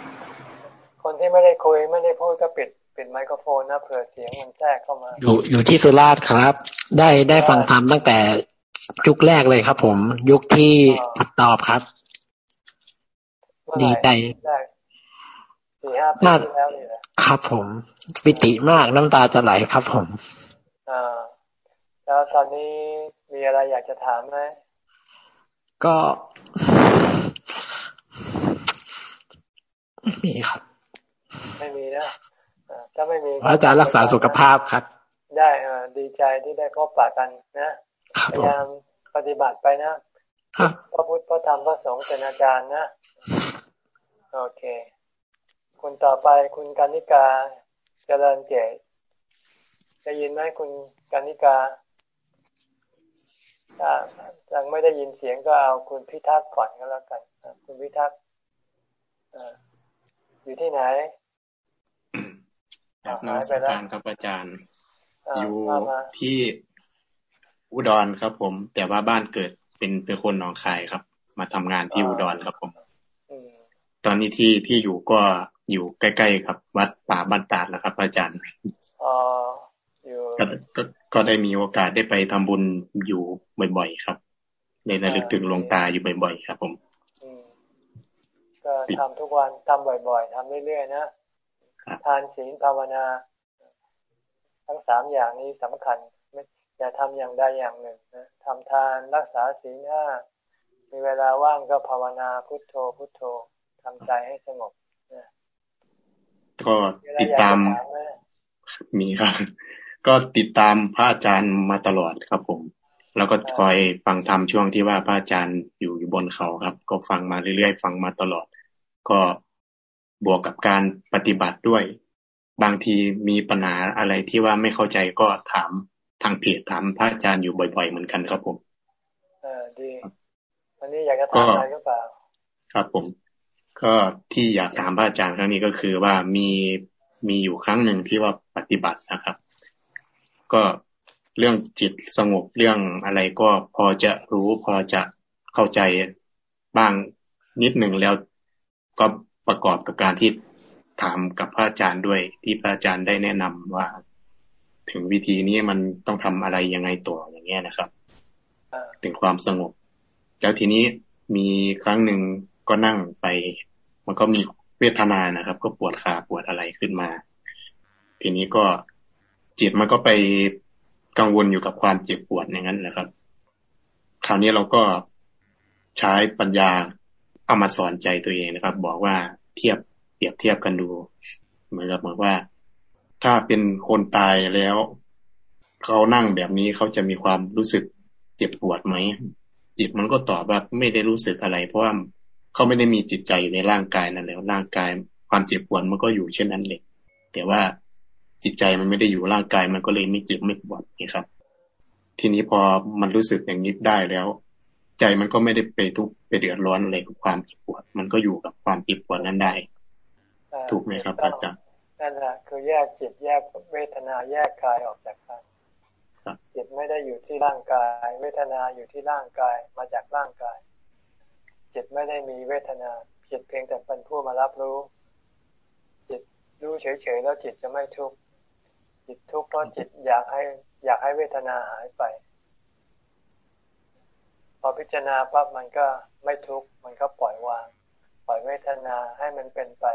คนที่ไม่ได้คุยไม่ได้พูดก็ปิดปิดไมโครโฟนนะเผื่อเสียงมันแทรกเข้ามา
อยู่อยู่ที่สุราษฎร์ครับ ได้ได้ฟังธรรมตั้งแต่ยุคแรกเลยครับ ผม ยุคที่ตอบครับ ดีใจ
สี่ห้าปีแล้วนี่แหละ
ครับผมปิติมากน้ำตาจะไหลครับผม
อ่าแล้วตอนนี้มีอะไรอยากจะถามไหม
ก็ ไม่มีครับ
ไม่มีนะถ้าไม่มี
อาจารย์รักษาสุขภาพครับ
ได้อ่าดีใจที่ได้พบปะกันนะพยายามปฏิบัติไปนะพระพุทธพระธรรมพระสงฆ์เป็นอาจารย์นะโอเคคนต่อไปคุณกานิกาเจริญเจตจะยินไหมคุณกานิกาถ้ายังไม่ได้ยินเสียงก็เอาคุณพิทักษ์ก่อนก็แล้วกันคุณพิทักษ์อยู่ที่ไหน
ครับนมัสการครับอาจารย์ อยู่ที่อุดรครับ ผม แต่ว่าบ้านเกิดเป็นเป็นคนหนองคายครับ มาทำงานที่อุดรครับ ผมตอนนี้ที่ที่อยู่ก็อยู่ใกล้ๆกับวัดป่าบ้านตาดแล้วครับ อาจารย์
อ๋อ
ก็ก็ก็ได้มีโอกาสได้ไปทำบุญอยู่บ่อยๆครับในระลึกถึงหลวงตาอยู่บ่อยๆครับ ผม
ก็ทำทุกวันทำบ่อย ๆทำเรื่อยๆนะ ทานศีลภาวนา ทั้งสามอย่างนี้สำคัญไม่อย่าทำอย่างใดอย่างหนึ่งนะทำทานรักษาศีลห้ามีเวลาว่างก็ภาวนาพุทโธพุทโธทำใจให้สงบ
ก็ติดตามมีครับ ก็ติดตามพระอาจารย์มาตลอดครับผม แล้วก็คอยฟังธรรมช่วงที่ว่าพระอาจารย์อยู่อยู่บนเขาครับ ก็ฟังมาเรื่อยๆ ฟังมาตลอด ก็ บวกกับการปฏิบัติด้วย บางทีมีปัญหาอะไรที่ว่าไม่เข้าใจก็ถามทางเพจถามพระอาจารย์อยู่บ่อย ๆ เหมือนกันครับผม
เออดีวันนี้อยากจะถามอะไรก็เปล่า
ครับผม ก็ที่อยากถามพระอาจารย์ครั้งนี้ก็คือว่ามีมีอยู่ครั้งหนึ่งที่ว่าปฏิบัตินะครับ ก็เรื่องจิตสงบเรื่องอะไรก็พอจะรู้พอจะเข้าใจบ้างนิดหนึ่งแล้วก็ ประกอบกับการที่ถามกับพระอาจารย์ด้วย ที่พระอาจารย์ได้แนะนำว่า ถึงวิธีนี้มันต้องทำอะไรยังไงต่ออย่างเงี้ยนะครับถึงความสงบ แล้วทีนี้มีครั้งหนึ่งก็นั่งไป มันก็มีเวทนานะครับ ก็ปวดขาปวดอะไรขึ้นมา ทีนี้ก็จิตมันก็ไปกังวลอยู่กับความเจ็บปวดอย่างนั้นแหละครับ คราวนี้เราก็ใช้ปัญญา เอามาสอนใจตัวเองนะครับ บอกว่าเทียบเปรียบเทียบกันดู เหมือนกับเหมือนว่า ถ้าเป็นคนตายแล้วเขานั่งแบบนี้เขาจะมีความรู้สึกเจ็บปวดไหมจิตมันก็ตอบว่าไม่ได้รู้สึกอะไร เพราะว่าเขาไม่ได้มีจิตใจในร่างกายนั่นแล้วร่างกายความเจ็บปวดมันก็อยู่เช่นนั้นเลยแต่ว่าจิตใจมันไม่ได้อยู่ร่างกายมันก็เลยไม่เจ็บไม่ปวดนี่ครับ ทีนี้พอมันรู้สึกอย่างนี้ได้แล้ว ใจมันก็ไม่ได้ไปทุก ไปเดือดร้อนอะไรกับความเจ็บปวด มันก็อยู่กับความเจ็บปวดนั้นได้ ถูกไหมครับอาจารย์
นั่นแหละคือแยกจิตแยกเวทนาแยกกายออกจากกันจิตไม่ได้อยู่ที่ร่างกาย เวทนาอยู่ที่ร่างกายมาจากร่างกาย จิตไม่ได้มีเวทนาจิตเพียงแต่เป็นผู้มารับรู้ จิตรู้เฉยๆแล้วจิตจะไม่ทุกข์จิตทุกข์เพราะจิตอยากให้ อยากให้เวทนาหายไป พอพิจารณาปั๊บมันก็ไม่ทุกข์มันก็ปล่อยวาง ปล่อยเวทนาให้มันเป็นไป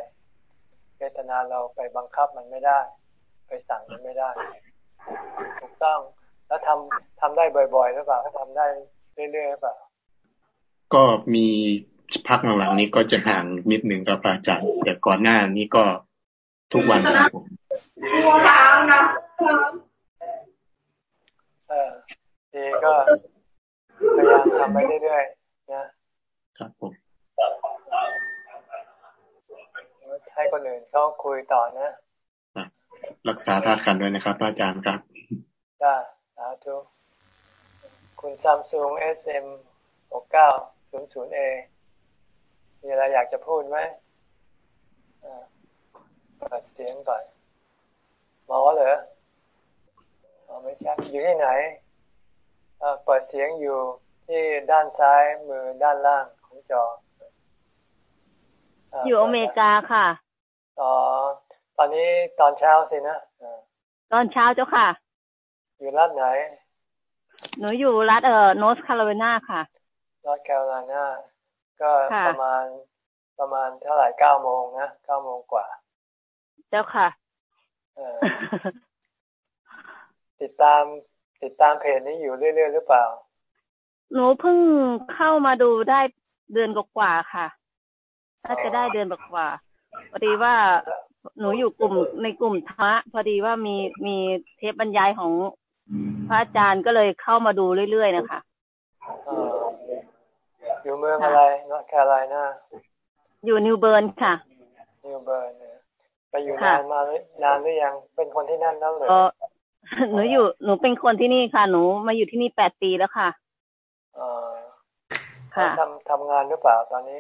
เวทนาเราไปบังคับมันไม่ได้ ไปสั่งมันไม่ได้ ถูกต้องแล้วทำทำได้บ่อยๆหรือเปล่าถ้าทำได้เรื่อยๆหรือเปล่า
ก็มีพักหลังๆนี้ก็จะห่างนิดหนึ่งกับอาจารย์แต่ก่อนหน้านี้ก็ทุกวันครับผม
เออดีก็ พยายามทำไปเรื่อยๆนะครับผมให้คนอื่นเขาคุยต่อนะ
รักษาธาตุขันด้วยนะครับ อาจารย์ครับ
จ้าสาธุคุณซัมซุงเอสเอ็มหกเก้าศูนย์ศูนย์เอมีอะไรอยากจะพูดไหมเปิดเสียงก่อนหมอเหรออไม่ใช่อยู่ที่ไหน เปิดเสียงอยู่ที่ด้านซ้ายมือด้านล่างของจอ
อยู่อเมริกาค่ะ
อ๋อตอนนี้ตอนเช้าสินะ
ตอนเช้าเจ้าค่ะ
อยู่รัฐไหน
หนูอยู่รัฐเอ่อนอร์ทแคโรไลนาค่ะ
นอร์ทแคโรไลนาก็ประมาณประมาณเท่าไหร่เก้าโมงนะเก้าโมงกว่า
เจ้าค่ะ
ติดตาม ติดตามเพจนี้อยู่เรื่อยๆหรือเปล่า
หนูเพิ่งเข้ามาดูได้เดือนกว่าค่ะถ้าจะได้เดือนกว่าพอดีว่าหนูอยู่กลุ่มในกลุ่มธรรมะพอดีว่ามีมีเทปบรรยายของพระอาจารย์ก็เลยเข้ามาดูเรื่อยๆนะคะ
อยู่เมืองอะไรนอร์ทแคโรไลนา
อยู่นิวเบิร์นค่ะ
นิวเบิร์นไปอยู่นานมานานหรือยังเป็นคนที่นั่นแล้วเลย
หนูอยู่หนูเป็นคนที่นี่ค่ะ หนูมาอยู่ที่นี่แปดปีแล้วค่ะ
อ่าค่ะทำทำงานหรือเปล่าตอนนี้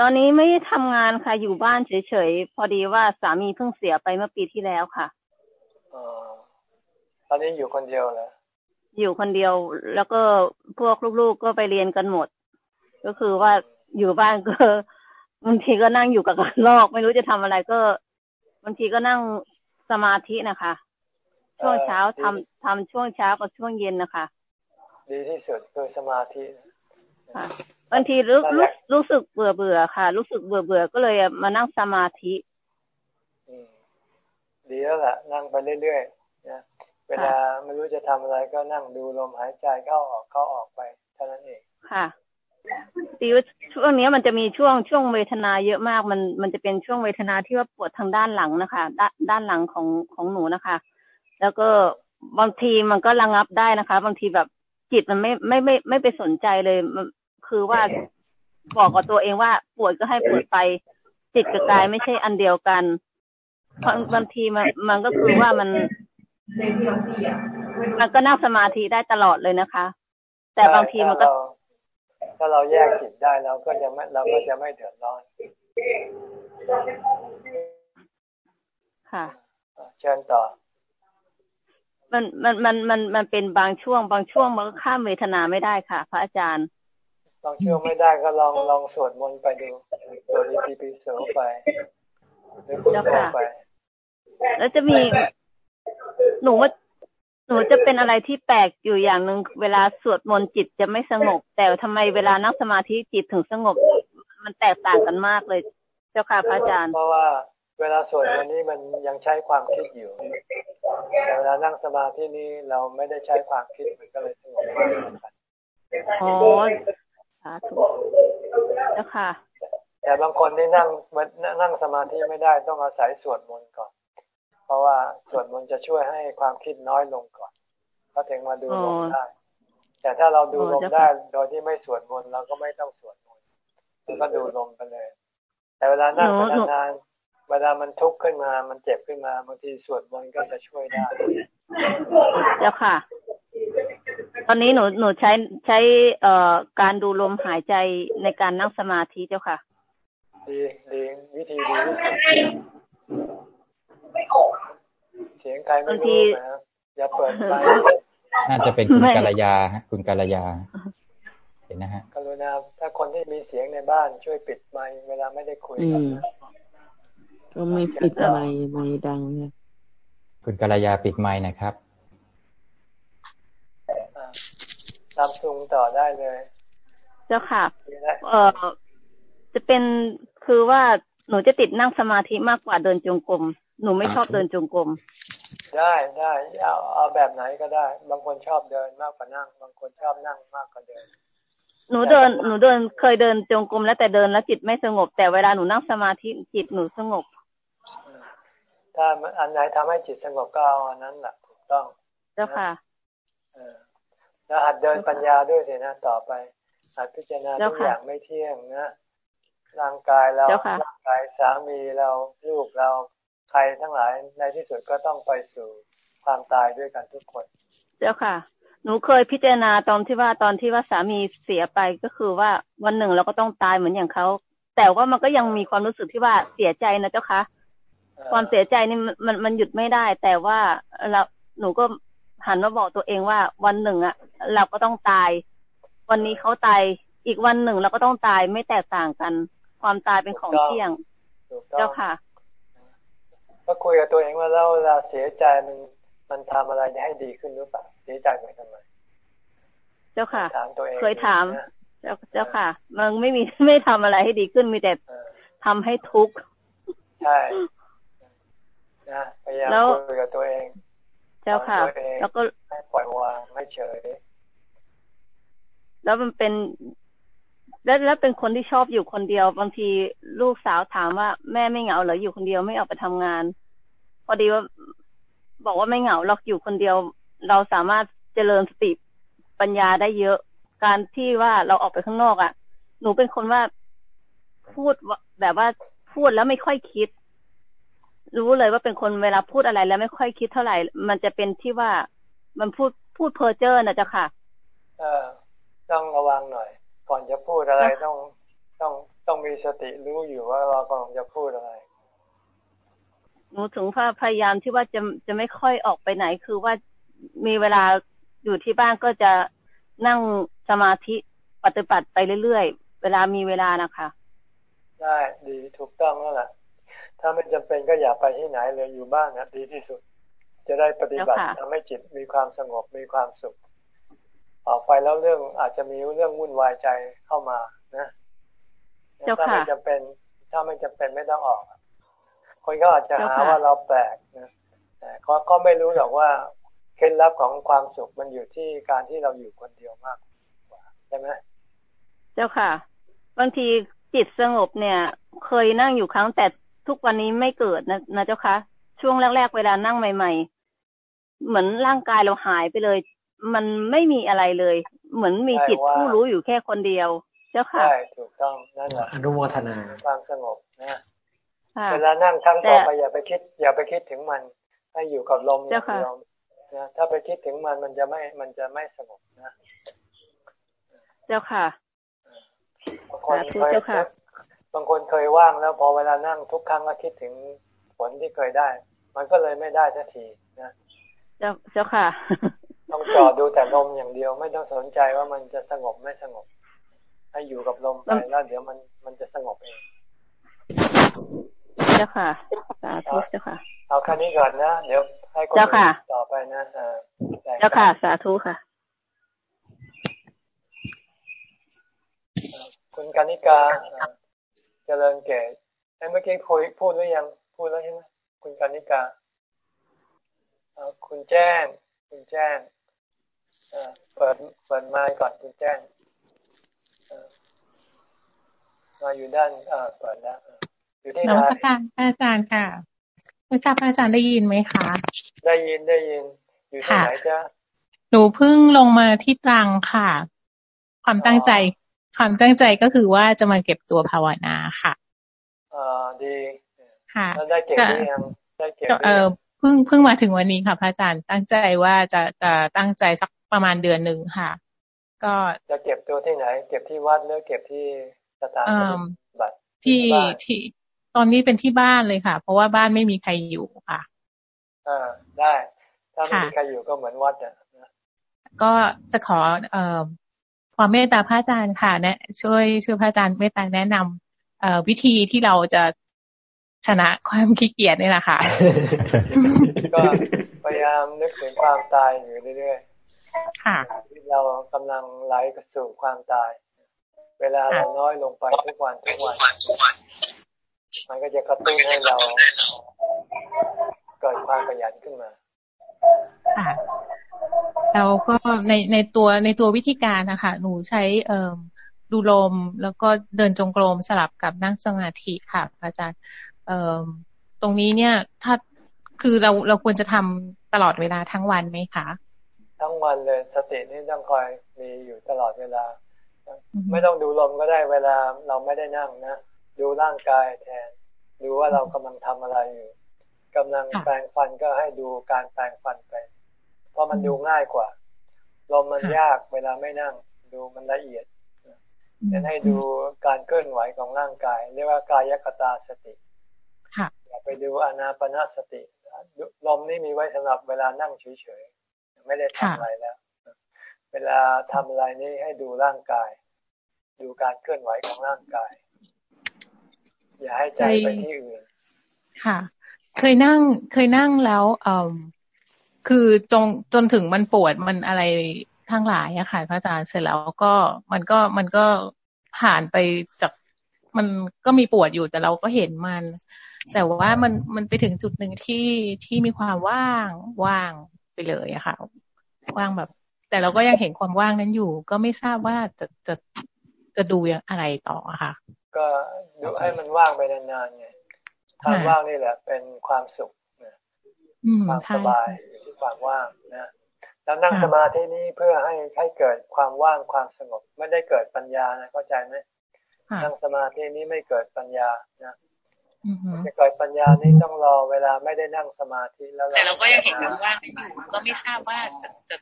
ตอนนี้ไม่ได้ทำงานค่ะ อยู่บ้านเฉยๆ พอดีว่าสามีเพิ่งเสียไปเมื่อปีที่แล้วค่ะ
อ๋อตอนนี้อยู่คนเดียวเหรอ
อยู่คนเดียวแล้วก็พวกลูกๆก็ไปเรียนกันหมด ก็คือว่าอยู่บ้านก็บางทีก็นั่งอยู่กับลอก ไม่รู้จะทำอะไรก็บางทีก็นั่งสมาธินะคะ ช่วงเช้าทำทำช่วงเช้ากับช่วงเย็นนะคะ
ดีที่สุดคือสมาธิ
ค่ะบางทีรู้รู้รู้สึกเบื่อเบื่อค่ะ รู้สึกเบื่อเบื่อก็เลยมานั่งสมาธิ
ดีแล้วแหละนั่งไปเรื่อยๆนะเวลาไม่รู้จะทำอะไรก็นั่งดูลมหายใจเข้าออกเข้าออกไปเท่านั้นเอง
ค่ะดีว่าช่วงนี้มันจะมีช่วงช่วงเวทนาเยอะมาก มันมันจะเป็นช่วงเวทนาที่ว่าปวดทางด้านหลังนะคะ ด้านด้านหลังของของหนูนะคะ แล้วก็บางทีมันก็ระงับได้นะคะ บางทีแบบจิตมันไม่ไม่ไม่ไม่ไปสนใจเลยคือว่าบอกกับตัวเองว่าปวดก็ให้ปวดไป จิตกับกายไม่ใช่อันเดียวกันบางทีมันมันก็คือว่ามันมันก็นั่งสมาธิได้ตลอดเลยนะคะ แต่บางทีมันก็
ถ้าเราแยกจิตได้เราก็จะไม่เราก็จะไม่เดือดร้อน
ค่ะ
เชิญต่อ
มันมันมันมันมันเป็นบางช่วง บางช่วงมันก็ข้ามเวทนาไม่ได้ค่ะ พระอาจารย์
บางช่วงไม่ได้ก็ลองลองสวดมนต์ไปดูสวดอิติปิโสไปหรือพุทโธไป
แล้วจะมีหนูว่าหนูจะเป็นอะไรที่แปลกอยู่อย่างหนึ่งเวลาสวดมนต์จิตจะไม่สงบ แต่ทำไมเวลานั่งสมาธิจิตถึงสงบ มันแตกต่างกันมากเลย เจ้าค่ะพระอาจารย์
เพราะว่าเวลาสวดวันนี้มันยังใช้ความคิดอยู่แต่ เวลานั่งสมาธินี้เราไม่ได้ใช้ความคิดมันก็เลยสงบมาก
อ๋อสาธุเจ้าค่ะ
แต่บางคนที่นั่งนั่งสมาธิไม่ได้ต้องอาศัยสวดมนต์ก่อน เพราะว่าสวดมนต์จะช่วยให้ความคิดน้อยลงก่อนก็ถึงมาดูลมได้ แต่ถ้าเราดูลมได้โดยที่ไม่สวดมนต์เราก็ไม่ต้องสวดมนต์แล้วก็ดูลมไปเลย แต่เวลานั่งนานๆ เวลามันทุกข์ขึ้นมา มันเจ็บขึ้นมา บางทีสวดมนต์ก็จะช่วยได้
เจ้าค่ะ ตอนนี้หนูหนูใช้ใช้เอ่อการดูลมหายใจในการนั่งสมาธิเจ้าค่ะ
ดีดีวิธีดีเสียงใครไม่รู้นะอย่าเปิดไฟ
น่าจะเป็นคุณกาลยาคุณกาลยาเห็นนะฮะ
กรุณาถ้าคนที่มีเสียงในบ้านช่วยปิดไมค์เวลาไม่ได้คุยกันนะ
ก็ไม่ปิดไมค์ไม่ดังเนี่ย
คุณกาลยาปิดไมค์นะครับ
ตามซุงต่อได้เลย
เจ้าค่ะ เออจะเป็นคือว่าหนูจะติดนั่งสมาธิมากกว่าเดินจงกรม หนูไม่ชอบเดินจงกรม
ได้ได้เอาเอาแบบไหนก็ได้ บางคนชอบเดินมากกว่านั่ง บางคนชอบนั่งมากกว่าเดิน
หนูเดิน หนูเดินเคยเดินจงกรมแล้วแต่เดินแล้วจิตไม่สงบ แต่เวลาหนูนั่งสมาธิจิตหนูสงบ
ถ้าอันไหนทำให้จิตสงบก็เอาอันนั้นแหละถูกต้อง
เจ้าค่ะ
แล้วหัดเดินปัญญาด้วยสินะต่อไปหัดพิจารณาทุกอย่างไม่เที่ยงนะร่างกายเราร่างกายสามีเราลูกเราใครทั้งหลายในที่สุดก็ต้องไปสู่ความตายด้วยกันทุกคน
เจ้าค่ะ หนูเคยพิจารณาตอนที่ว่าตอนที่ว่าสามีเสียไปก็คือว่าวันหนึ่งเราก็ต้องตายเหมือนอย่างเขาแต่ว่ามันก็ยังมีความรู้สึกที่ว่าเสียใจนะเจ้าคะ ความเสียใจนี่มันมันหยุดไม่ได้ แต่ว่าเราหนูก็หันมาบอกตัวเองว่า วันหนึ่งอะเราก็ต้องตาย วันนี้เขาตายอีกวันหนึ่งเราก็ต้องตายไม่แตกต่างกัน ความตายเป็นของเที่ยงเจ้าค่ะ
ก็คุยกับตัวเองว่าแล้วเวลาเสียใจมันมันทำอะไรให้ดีขึ้นหรือเปล่าเสียใจไปทำไม
เจ้าค่ะถามตัวเองเคยถาม เจ้าเจ้าค่ะ มันไม่มีไม่ทำอะไรให้ดีขึ้นมีแต่ทำให้ทุกข์
ใช่นะ พยายามคุยกับตัวเอง
เจ้าค่ะ แล้วก็
ไม่ปล่อยวางไม่เฉย
แล้วมันเป็น แล้วแล้วเป็นคนที่ชอบอยู่คนเดียว บางทีลูกสาวถามว่าแม่ไม่เหงาเหรออยู่คนเดียวไม่ออกไปทำงาน พอดีว่าบอกว่าไม่เหงาเราอยู่คนเดียว เราสามารถเจริญสติปัญญาได้เยอะ การที่ว่าเราออกไปข้างนอกอะ่ะ หนูเป็นคนว่าพูดแบบว่าพูดแล้วไม่ค่อยคิด รู้เลยว่าเป็นคนเวลาพูดอะไรแล้วไม่ค่อยคิดเท่าไหร่ มันจะเป็นที่ว่ามันพูดพูดเพอเจอร์นะจ๊ะค่ะ
เออ ต้องระวังหน่อย ก่อนจะพูดอะไรต้องต้องต้องมีสติรู้อยู่ว่าเรากำลังจะพูดอะไร
หนูถึงพยายามที่ว่าจะจะไม่ค่อยออกไปไหน คือว่ามีเวลาอยู่ที่บ้านก็จะนั่งสมาธิปฏิบัติไปเรื่อยๆ เวลามีเวลานะคะ
ได้ดีถูกต้องแล้วแหละ ถ้าไม่จำเป็นก็อย่าไปที่ไหนเลยอยู่บ้านนะดีที่สุด จะได้ปฏิบัติทำให้จิตมีความสงบมีความสุขออกไปแล้วเรื่องอาจจะมีเรื่องวุ่นวายใจเข้ามานะถ้าไม่จำเป็น ถ้าไม่จำเป็นไม่ต้องออก คนก็อาจจะหาว่าเราแปลกนะแต่เขาก็ไม่รู้หรอกว่าเคล็ดลับของความสุขมันอยู่ที่การที่เราอยู่คนเดียวมากกว่าใช่ไหม
เจ้าค่ะ บางทีจิตสงบเนี่ย เคยนั่งอยู่ครั้งแต่ ทุกวันนี้ไม่เกิดนะนะเจ้าค่ะช่วงแรก ๆ เวลานั่งใหม่ ๆ เหมือนร่างกายเราหายไปเลย มันไม่มีอะไรเลย เหมือนมีจิตผู้รู้อยู่แค่คนเดียว เจ้าค่ะ
ใช่ถูกต้องนั่นแหละ
อนุโมทนา
ความสงบนะเวลานั่งครั้งต่อไปอย่าไปคิด อย่าไปคิดถึงมันให้อยู่กับลมอย่างเดียวนะถ้าไปคิดถึงมันมันจะไม่มันจะไม่สงบนะ
เจ้าค่ะ
บางคนเคย บางคนเคยว่างแล้วพอเวลานั่งทุกครั้งก็คิดถึงผลที่เคยได้ มันก็เลยไม่ได้สักทีนะ
เจ้าเจ้าค่ะ
ต้องจอดดูแต่ลมอย่างเดียว ไม่ต้องสนใจว่ามันจะสงบไม่สงบ ให้อยู่กับลมไปแล้วเดี๋ยวมันมันจะสงบเอง
เจ้าค่ะสาธุเจ้าค่ะ
เอาแค่นี้ก่อนนะเดี๋ยวให้คนต่อไปนะ
เจ้าค่ะ สาธุค่ะ
คุณกานิกา เจริญเกตไอ้เมื่อกี้คุยพูดหรือยังพูดแล้วใช่ไหมคุณกานิกาคุณแจ้ง คุณแจ้งเปิดเปิดไมค์ก่อนคุณแจ้งมาอยู่ด้านเปิดแล้วอยู่ที่ไหน
น้องอาจารย์อาจารย์ค่ะไม่ทราบอาจารย์ได้ยินไหมคะ
ได้ยินได้ยิน อยู่ที่ไหนจ๊ะ
หนูเพิ่งลงมาที่ตรังค่ะ ความตั้งใจ ความตั้งใจก็คือว่าจะมาเก็บตัวภาวนาค่ะ
อ่าดี
ค่ะ
แล้วได้เก็บหรือยังได้เก็บ
เออเพิ่งเพิ่งมาถึงวันนี้ค่ะพระอาจารย์ตั้งใจว่าจะจะตั้งใจสักประมาณเดือนหนึ่งค่ะ ก็
จะเก็บตัวที่ไหน เก็บที่วัดหรือเก็บที่สถานบัตร
ที่ที่ตอนนี้เป็นที่บ้านเลยค่ะ เพราะว่าบ้านไม่มีใครอยู่ค่ะ
อ่าได้ ถ้าไม่มีใครอยู่ก็เหมือนวัดอะ
ก็จะขอเอ่อ ความเมตตาพระอาจารย์ค่ะแนะช่วยช่วยพระอาจารย์เมตตาแนะนำเอ่อวิธีที่เราจะชนะความขี้เกียจนี่แหละค่ะ
ก็พยายามนึกถึงความตายอยู่เรื่อย
ๆค่ะ
เรากำลังไหลสู่ความตาย เวลาเราน้อยลงไปทุกวันทุกวันมันก็จะกระตุ้นให้เราเกิดความขยันขึ้นมา
ค่ะแล้วก็ในในตัวในตัววิธีการนะคะหนูใช้เอ่อดูลมแล้วก็เดินจงกรมสลับกับนั่งสมาธิค่ะ อาจารย์เอ่อตรงนี้เนี่ยถ้าคือเราเราควรจะทำตลอดเวลาทั้งวันไหมคะ
ทั้งวันเลยสตินี่ต้องคอยมีอยู่ตลอดเวลา ไม่ต้องดูลมก็ได้เวลาเราไม่ได้นั่งนะ ดูร่างกายแทน ดูว่าเรากำลังทำอะไรอยู่ กำลังแปลงฟันก็ให้ดูการแปลงฟันไป เพราะมันดูง่ายกว่าลมมันยากเวลาไม่นั่ง ดูมันละเอียดจะให้ดูการเคลื่อนไหวของร่างกาย เรียกว่ากายกตาสติอย่าไปดูอนาปนาสติลมนี่มีไว้สำหรับเวลานั่งเฉยๆไม่ได้ทำอะไรแล้ว เวลาทำอะไรนี่ให้ดูร่างกาย ดูการเคลื่อนไหวของร่างกาย อย่าให้ใจไปที่อื่น
ค่ะ เคยนั่งเคยนั่งแล้วเออคือจงจนถึงมันปวดมันอะไรทั้งหลายอะค่ะพระอาจารย์เสร็จแล้วก็มันก็มันก็ผ่านไปจากมันก็มีปวดอยู่แต่เราก็เห็นมัน แต่ว่ามันมันไปถึงจุดหนึ่งที่ที่มีความว่างว่างไปเลยอะค่ะ ว่างแบบ แต่เราก็ยังเห็นความว่างนั้นอยู่ ก็ไม่ทราบว่าจะจะจะดูอย่างอะไรต่ออะค่ะ
ก็ดูให้มันว่างไปนานๆไง ความว่างนี่แหละ เป็นความสุขความสบายอยู่ที่ความว่างนะแล้วนั่งสมาธินี้เพื่อให้ให้เกิดความว่างความสงบ ไม่ได้เกิดปัญญานะเข้าใจไหมนั่งสมาธินี้ไม่เกิดปัญญานะ จะเกิดปัญญานี้ต้องรอเวลาไม่ได้นั่งสมาธิแล้ว
แต่เราก็ยังเห็นความว่างอยู่ก็ไม่ทราบว่าจะจะ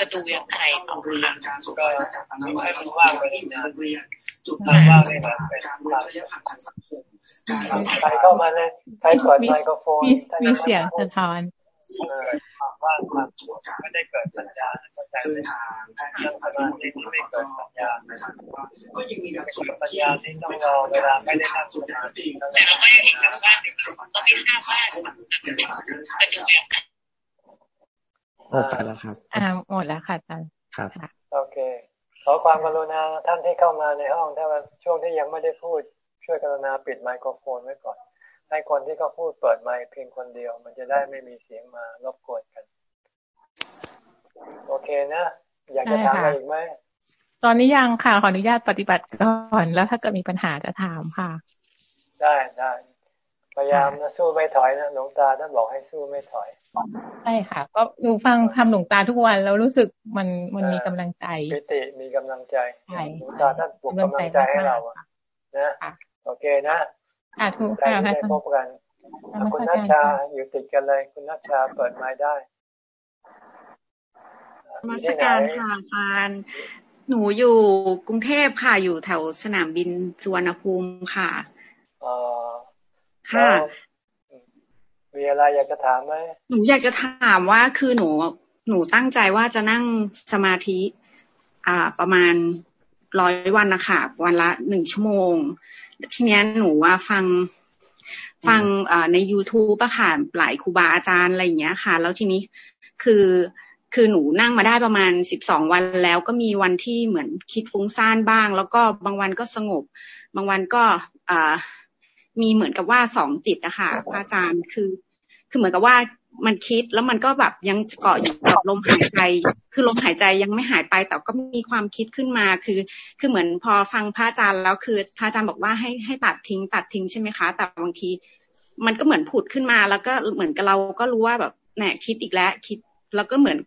จะดูอย่างไรต่อ
ก็ให้มันว่างไปนะจุดว่างนี่แหละเป็นความใครเข้ามาเลยใครกดไมโครโฟน
มีเสียงสะท้อน
ความว่างความสงบไม่ได้เกิดปัญญาซึ่งทางท่านสมาธิที่ไม่เกิดปัญญาก็ยังมีแบบส่วนปัญญาที่ต้องรอเวลาไม่ได้นั่งสมาธิแล้วก็ไม่เห็นว่าก็ไม่ทราบว่าจะดู
หมดแล้วครับ
อ่าหมดแล้วค่ะอาจารย์
ครับ
โอเค ขอความกรุณาท่านที่เข้ามาในห้อง ถ้าว่าช่วงที่ยังไม่ได้พูดช่วยกรุณาปิดไมโครโฟนไว้ก่อน ให้คนที่เขาพูดเปิดไมค์เพียงคนเดียว มันจะได้ไม่มีเสียงมารบกวนกัน โอเคนะ อยากจะถามอะไรอีกไหม
ตอนนี้ยังค่ะ ขออนุญาตปฏิบัติก่อน แล้วถ้าเกิดมีปัญหาจะถามค่ะ
ได้ได้พยายามนะสู้ไม่ถอยนะหลวงตาท่านบอกให้สู้ไม่ถอย
ใช่ค่ะ ก็ดูฟังทำหลวงตาทุกวันแล้วรู้สึกมันมันมีกำลังใจ
ปิติมีกำลังใจหลวงตาท่านปลุกกำลังใจให้เรานะโอเคนะ
อ่าถูก
ค่ะได้พบกันคุณนัชชาอยู่ติดกันเลย คุณนัชชาเปิดไม้ได้
มาสการค่ะอาจารย์หนูอยู่กรุงเทพค่ะอยู่แถวสนามบินสุวรรณภูมิค่ะ
อ๋อ
ค่ะ
มีอะไรอยากจะถามไหม
หนูอยากจะถามว่าคือหนู หนูตั้งใจว่าจะนั่งสมาธิ อ่า ประมาณร้อยวันนะคะวันละหนึ่งชั่วโมง ทีนี้หนูว่าฟังฟังใน youtube อะค่ะหลายครูบาอาจารย์อะไรอย่างเงี้ยค่ะ แล้วทีนี้คือคือหนูนั่งมาได้ประมาณสิบสองวันแล้วก็มีวันที่เหมือนคิดฟุ้งซ่านบ้าง แล้วก็บางวันก็สงบ บางวันก็อมีเหมือนกับว่าสองจิตนะคะอาจารย์คือ คือเหมือนกับว่า มันคิดแล้วมันก็แบบยังเกาะอยู่กับลมหายใจ คือลมหายใจยังไม่หายไป แต่ก็มีความคิดขึ้นมา คือ คือเหมือนพอฟังพระอาจารย์แล้วคือพระอาจารย์บอกว่าให้ให้ตัดทิ้งตัดทิ้งใช่ไหมคะ แต่บางที มันก็เหมือนผุดขึ้นมา แล้วก็เหมือนกับเราก็รู้ว่าแบบแหนคิดอีกแล้วคิด แล้วก็เหมือน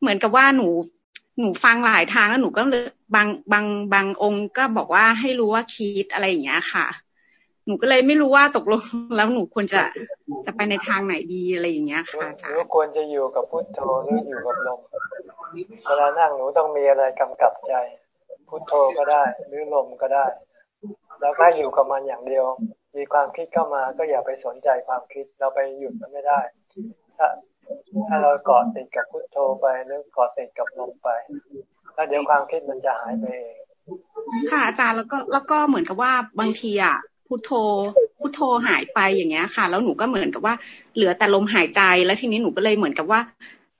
เหมือนกับว่าหนูหนูฟังหลายทางแล้วหนูก็เลยบางบางบางองค์ก็บอกว่าให้รู้ว่าคิดอะไรอย่างเงี้ยค่ะ หนูก็เลยไม่รู้ว่าตกลงแล้วหนูควรจะจะไปในทางไหนดีอะไรอย่างเงี้ยค่ะอาจารย์
ควรจะอยู่กับพุทโธหรืออยู่กับลมเวลานั่งหนูต้องมีอะไรกำกับใจ พุทโธก็ได้ หรือลมก็ได้ แล้วก็อยู่กับมันอย่างเดียว มีความคิดเข้ามาก็อย่าไปสนใจความคิดเราไปหยุดมันไม่ได้ ถ้าถ้าเราเกาะติดกับพุทโธไปหรือเกาะติดกับลมไปแล้วเดี๋ยวความคิดมันจะหายไปเอง
ค่ะอาจารย์แล้วก็แล้วก็เหมือนกับว่าบางทีอะ พุทโธ พุทโธหายไปอย่างเงี้ยค่ะ แล้วหนูก็เหมือนกับว่า เหลือแต่ลมหายใจแล้วทีนี้หนูก็เลยเหมือนกับว่า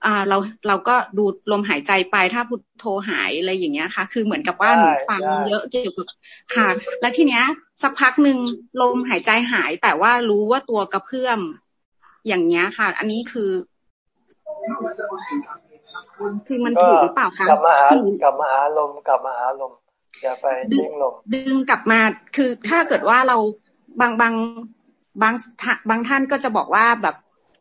อ่าเราเราก็ดูลมหายใจไปถ้าพุทโธหายอะไรอย่างเงี้ยค่ะ คือเหมือนกับว่าหนูฟังเยอะเกี่ยวกับค่ะ แล้วทีเนี้ย สักพักหนึ่งลมหายใจหาย แต่ว่ารู้ว่าตัวกระเพื่อมอย่างเงี้ยค่ะ อันนี้คือ คือมันถูกหรือเปล่าคะ
กลับมาหากลับมาหาลมกลับมาหาลม อย่าไปดึงลม
ดึงกลับมา คือถ้าเกิดว่าเราบางบางบางบางท่านก็จะบอกว่าแบบ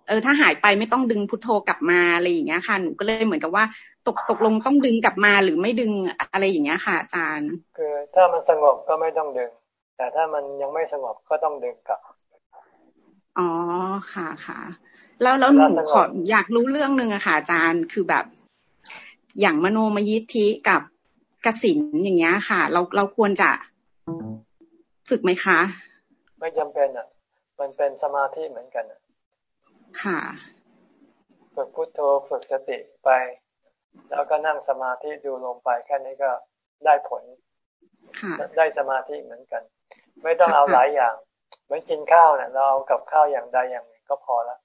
เออถ้าหายไปไม่ต้องดึงพุทโธกลับมาอะไรอย่างเงี้ยค่ะหนูก็เลยเหมือนกับว่า ตกตกลงต้องดึงกลับมาหรือไม่ดึงอะไรอย่างเงี้ยค่ะ อาจารย์
คือถ้ามันสงบก็ไม่ต้องดึง แต่ถ้ามันยังไม่สงบก็ต้องดึงกลับ
อ๋อค่ะค่ะแล้วแล้วหนูขออยากรู้เรื่องหนึ่งอะค่ะอาจารย์คือแบบ อย่างมโนมยิทธิกับ กสินอย่างเงี้ยค่ะ เราเราควรจะฝึกไหมคะ
ไม่จำเป็นอะ มันเป็นสมาธิเหมือนกันอะ
ค่ะ
ฝึกพุทโธฝึกสติไป แล้วก็นั่งสมาธิดูลงไปแค่นี้ก็ได้ผลได้สมาธิเหมือนกัน ไม่ต้องเอาหลายอย่างเหมือนกินข้าวเนี่ยเราเอากับข้าวอย่างใดอย่างหนึ่งก็พอแล้ว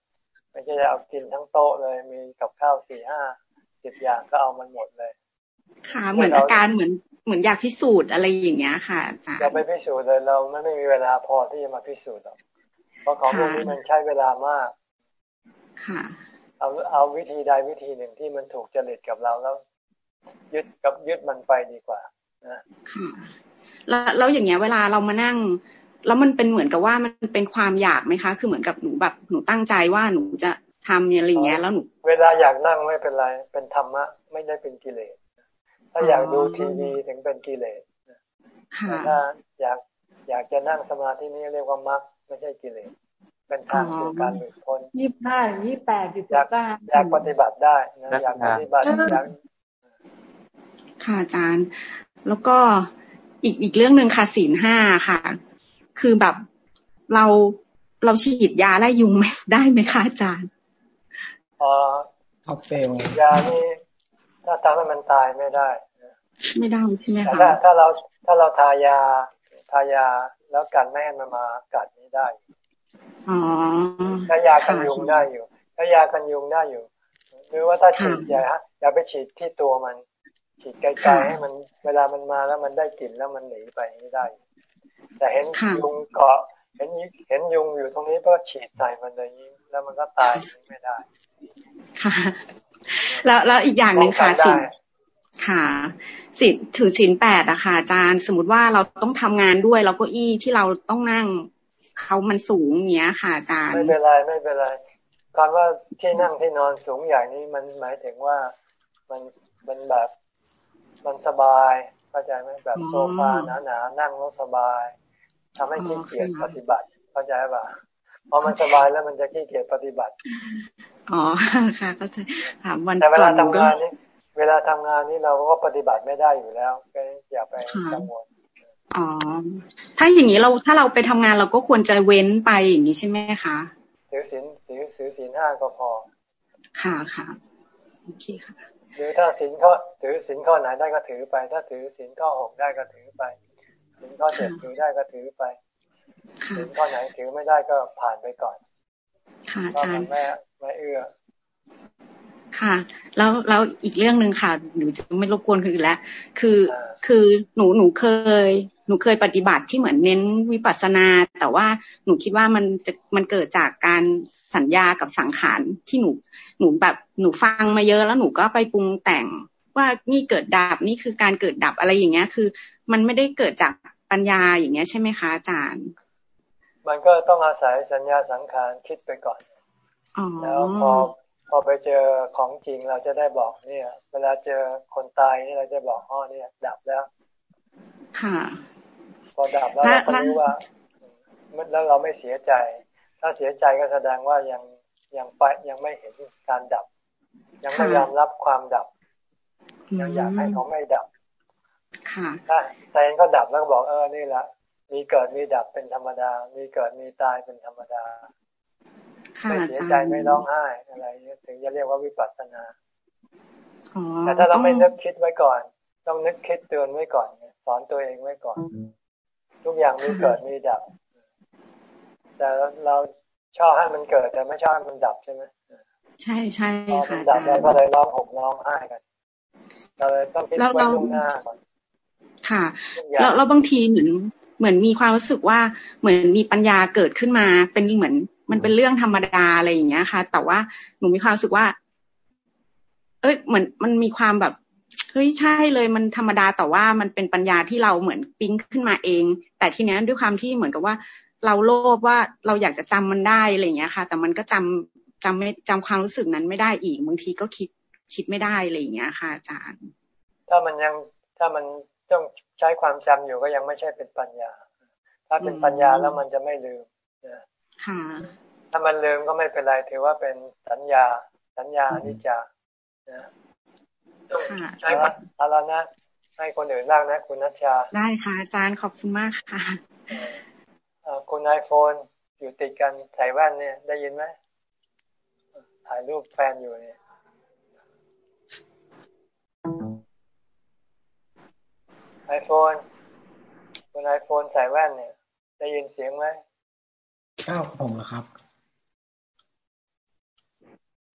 ไม่ใช่เอากินทั้งโต๊ะเลยมีกับข้าวสี่ห้าสิบอย่างก็เอามันหมดเลย
ค่ะ เหมือนอาการเหมือนเหมือนอยากพิสูจน์อะไรอย่างเงี้ยค่ะอาจารย์
เราไม่พิสูจน์เลยเราไม่ไม่มีเวลาพอที่จะมาพิสูจน์หรอกเพราะของพวกนี้มันใช้เวลามาก
ค่ะ
เอาเอาวิธีใดวิธีหนึ่งที่มันถูกจริตกับเราแล้ว ยึดกับยึดมันไปดีกว่านะ
ค่ะแล้วแล้วอย่างเงี้ยเวลาเรามานั่ง แล้วมันเป็นเหมือนกับว่ามันเป็นความอยากไหมคะ คือเหมือนกับหนูแบบหนูตั้งใจว่าหนูจะทำอะไรเงี้ยแล้วหนู
เวลาอยากนั่งไม่เป็นไร เป็นธรรมะ ไม่ได้เป็นกิเลส ถ้าอยากดูทีวีถึงเป็นกิเลสถ้าอยากอยากจะนั่งสมาธินี้เรียกว่ามรรคไม่ใช่กิเลสเป็นทางสู่การหลุดพ้น
ยี่สิบห้ายี่แปดยี่สิ
บเก้าอยากปฏิบัติได้นะอยากปฏิบัติอยาก
ค่ะอาจารย์ แล้วก็อีกอีกเรื่องหนึ่งค่ะศีลห้าค่ะ คือแบบเราเราฉีดยาไล่ยุงไหมได้ไหมคะอาจารย์
อ๋อ
ท็อปเฟล
ยานี่ถ้าทำให้มันตายไม่ได้
ไม่ได้ใช่ไหมคะ
ถ้าถ้าเราถ้าเราทายาทายาแล้วกันไม่ให้มันมากัดนี้ได้
อ๋อ
ถ้ายากันยุงได้อยู่ถ้ายากันยุงได้อยู่หรือว่าถ้าฉีดยาอย่าไปฉีดที่ตัวมัน ฉีดไกลๆให้มันเวลามันมาแล้วมันได้กลิ่นแล้วมันหนีไปไม่ได้ แต่เห็นยุงเกาะเห็นเห็นยุงอยู่ตรงนี้ก็ฉีดใส่มันเลยนี้แล้วมันก็ตายไม่ได้
ค่ะ แล้วแล้วอีกอย่างหนึ่งค่ะสิ ค่ะสิถือสินแปดอะค่ะอาจารย์ สมมติว่าเราต้องทำงานด้วย เราก็อี้ที่เราต้องนั่งเขามันสูงเงี้ยค่ะอาจารย์
ไม่เป็นไรไม่เป็นไรคำว่าที่นั่งที่นอนสูงใหญ่นี้มันหมายถึงว่ามันมันแบบมันสบายเข้าใจไหมแบบโซฟาหนาๆนั่งแล้วสบายทำให้ขี้เกียจปฏิบัติเข้าใจป่ะพอมันสบายแล้วมันจะขี้เกียจปฏิบัติ
อ๋อค่ะเข้าใจถามวัน
แต่เวลาทำงานนี้ เวลาทำงานนี้เราก็ปฏิบัติไม่ได้อยู่แล้วก็อย่าไปกังวล
อ๋อ ถ้าอย่างนี้เราถ้าเราไปทำงานเราก็ควรจะเว้นไปอย่างนี้ใช่ไหมคะ
ถือศีลถือถือศีลห้าก็พอ
ค่ะค่ะโอเคค่ะ
หรือถ้าศีลข้อถือศีลข้อไหนได้ก็ถือไป ถ้าถือศีลข้อหกได้ก็ถือไปศีลข้อเจ็ดถือได้ก็ถือไปศีลข้อไหนถือไม่ได้ก็ผ่านไปก่อน
ค่ะอาจารย์
แม่ไม่เอื้อ
ค่ะ แล้วแล้วอีกเรื่องหนึ่งค่ะ หนูจะไม่รบกวนคนอื่นแล้ว คือคือหนูหนูเคย หนูเคยปฏิบัติที่เหมือนเน้นวิปัสสนา แต่ว่าหนูคิดว่ามันจะมันเกิดจากการสัญญากับสังขารที่หนู หนูแบบหนูฟังมาเยอะแล้วหนูก็ไปปรุงแต่งว่านี่เกิดดับนี่คือการเกิดดับอะไรอย่างเงี้ย คือ มันไม่ได้เกิดจากปัญญาอย่างเงี้ยใช่ไหมคะอาจารย์
มันก็ต้องอาศัยสัญญาสังขารคิดไปก่อนแล้วพอพ อไปเจอของจริงเราจะได้บอกเนี่ย เวลาเจอคนตายนี่เราจะบอกอ๋อเนี่ย ดับแล้ว
ค่ะ
พอดับแล้วเราก็รู้ว่าแล้วเราไม่เสียใจ ถ้าเสียใจก็แสดงว่ายังยังไปยังไม่เห็นการดับ ยังไม่ยอมรับความดับ ยังอยากให้เขาไม่ดับ
ค่ะ
ถ้าใจก็ดับแล้วก็บอกเออนี่แหละมีเกิดมีดับเป็นธรรมดา มีเกิดมีตายเป็นธรรมดา ไม่เสียใจไม่ร้องไห้อะไรถึงจะเรียกว่าวิปัสสนาแต่ถ้าเราไม่นึกคิดไว้ก่อน ต้องนึกคิดเตือนไว้ก่อนสอนตัวเองไว้ก่อน ทุกอย่างมีเกิดมีดับ แต่เราชอบให้มันเกิด แต่ไม่ชอบให้มันดับใช่ไหม
ใช่ใช่ค่ะ
ดับแล้วก็เลยร้องห่มร้องไห้กันเราเลยต้องคิดไว้ล่วงหน้าก่อน
ค่ะแล้วแล้วบางทีเหมือนเหมือนมีความรู้สึกว่าเหมือนมีปัญญาเกิดขึ้นมา เป็นเหมือน มันเป็นเรื่องธรรมดาอะไรอย่างเงี้ยค่ะ แต่ว่าหนูมีความรู้สึกว่า เอ้ยเหมือนมันมีความแบบเฮ้ยใช่เลยมันธรรมดาแต่ว่ามันเป็นปัญญาที่เราเหมือนปิ๊งขึ้นมาเอง แต่ทีนี้ด้วยความที่เหมือนกับว่า เราโลภว่าเราอยากจะจำมันได้อะไรอย่างเงี้ยค่ะ แต่มันก็จำจำไม่จำความรู้สึกนั้นไม่ได้อีกบางทีก็คิดคิดไม่ได้อะไรอย่างเงี้ยค่ะ อาจารย์
ถ้ามันยังถ้ามันต้องใช้ความจำอยู่ก็ยังไม่ใช่เป็นปัญญา ถ้าเป็นปัญญาแล้วมันจะไม่ลืมนะ
ค่ะ
ถ้ามันลืมก็ไม่เป็นไรถือว่าเป็นสัญญา สัญญานิจานะใช่ไหมเอาละนะให้คนอื่นบ้างนะ คุณนัชชา
ได้ค่ะอาจารย์ขอบคุณมากค่ะ
คุณไอโฟนอยู่ติดกันใส่แว่นเนี่ย ได้ยินไหมถ่ายรูปแฟนอยู่เนี่ยไอโฟนคุณไอโฟนใส่แว่นเนี่ย ได้ยินเสียงไหม
ข้าวผมนะครับ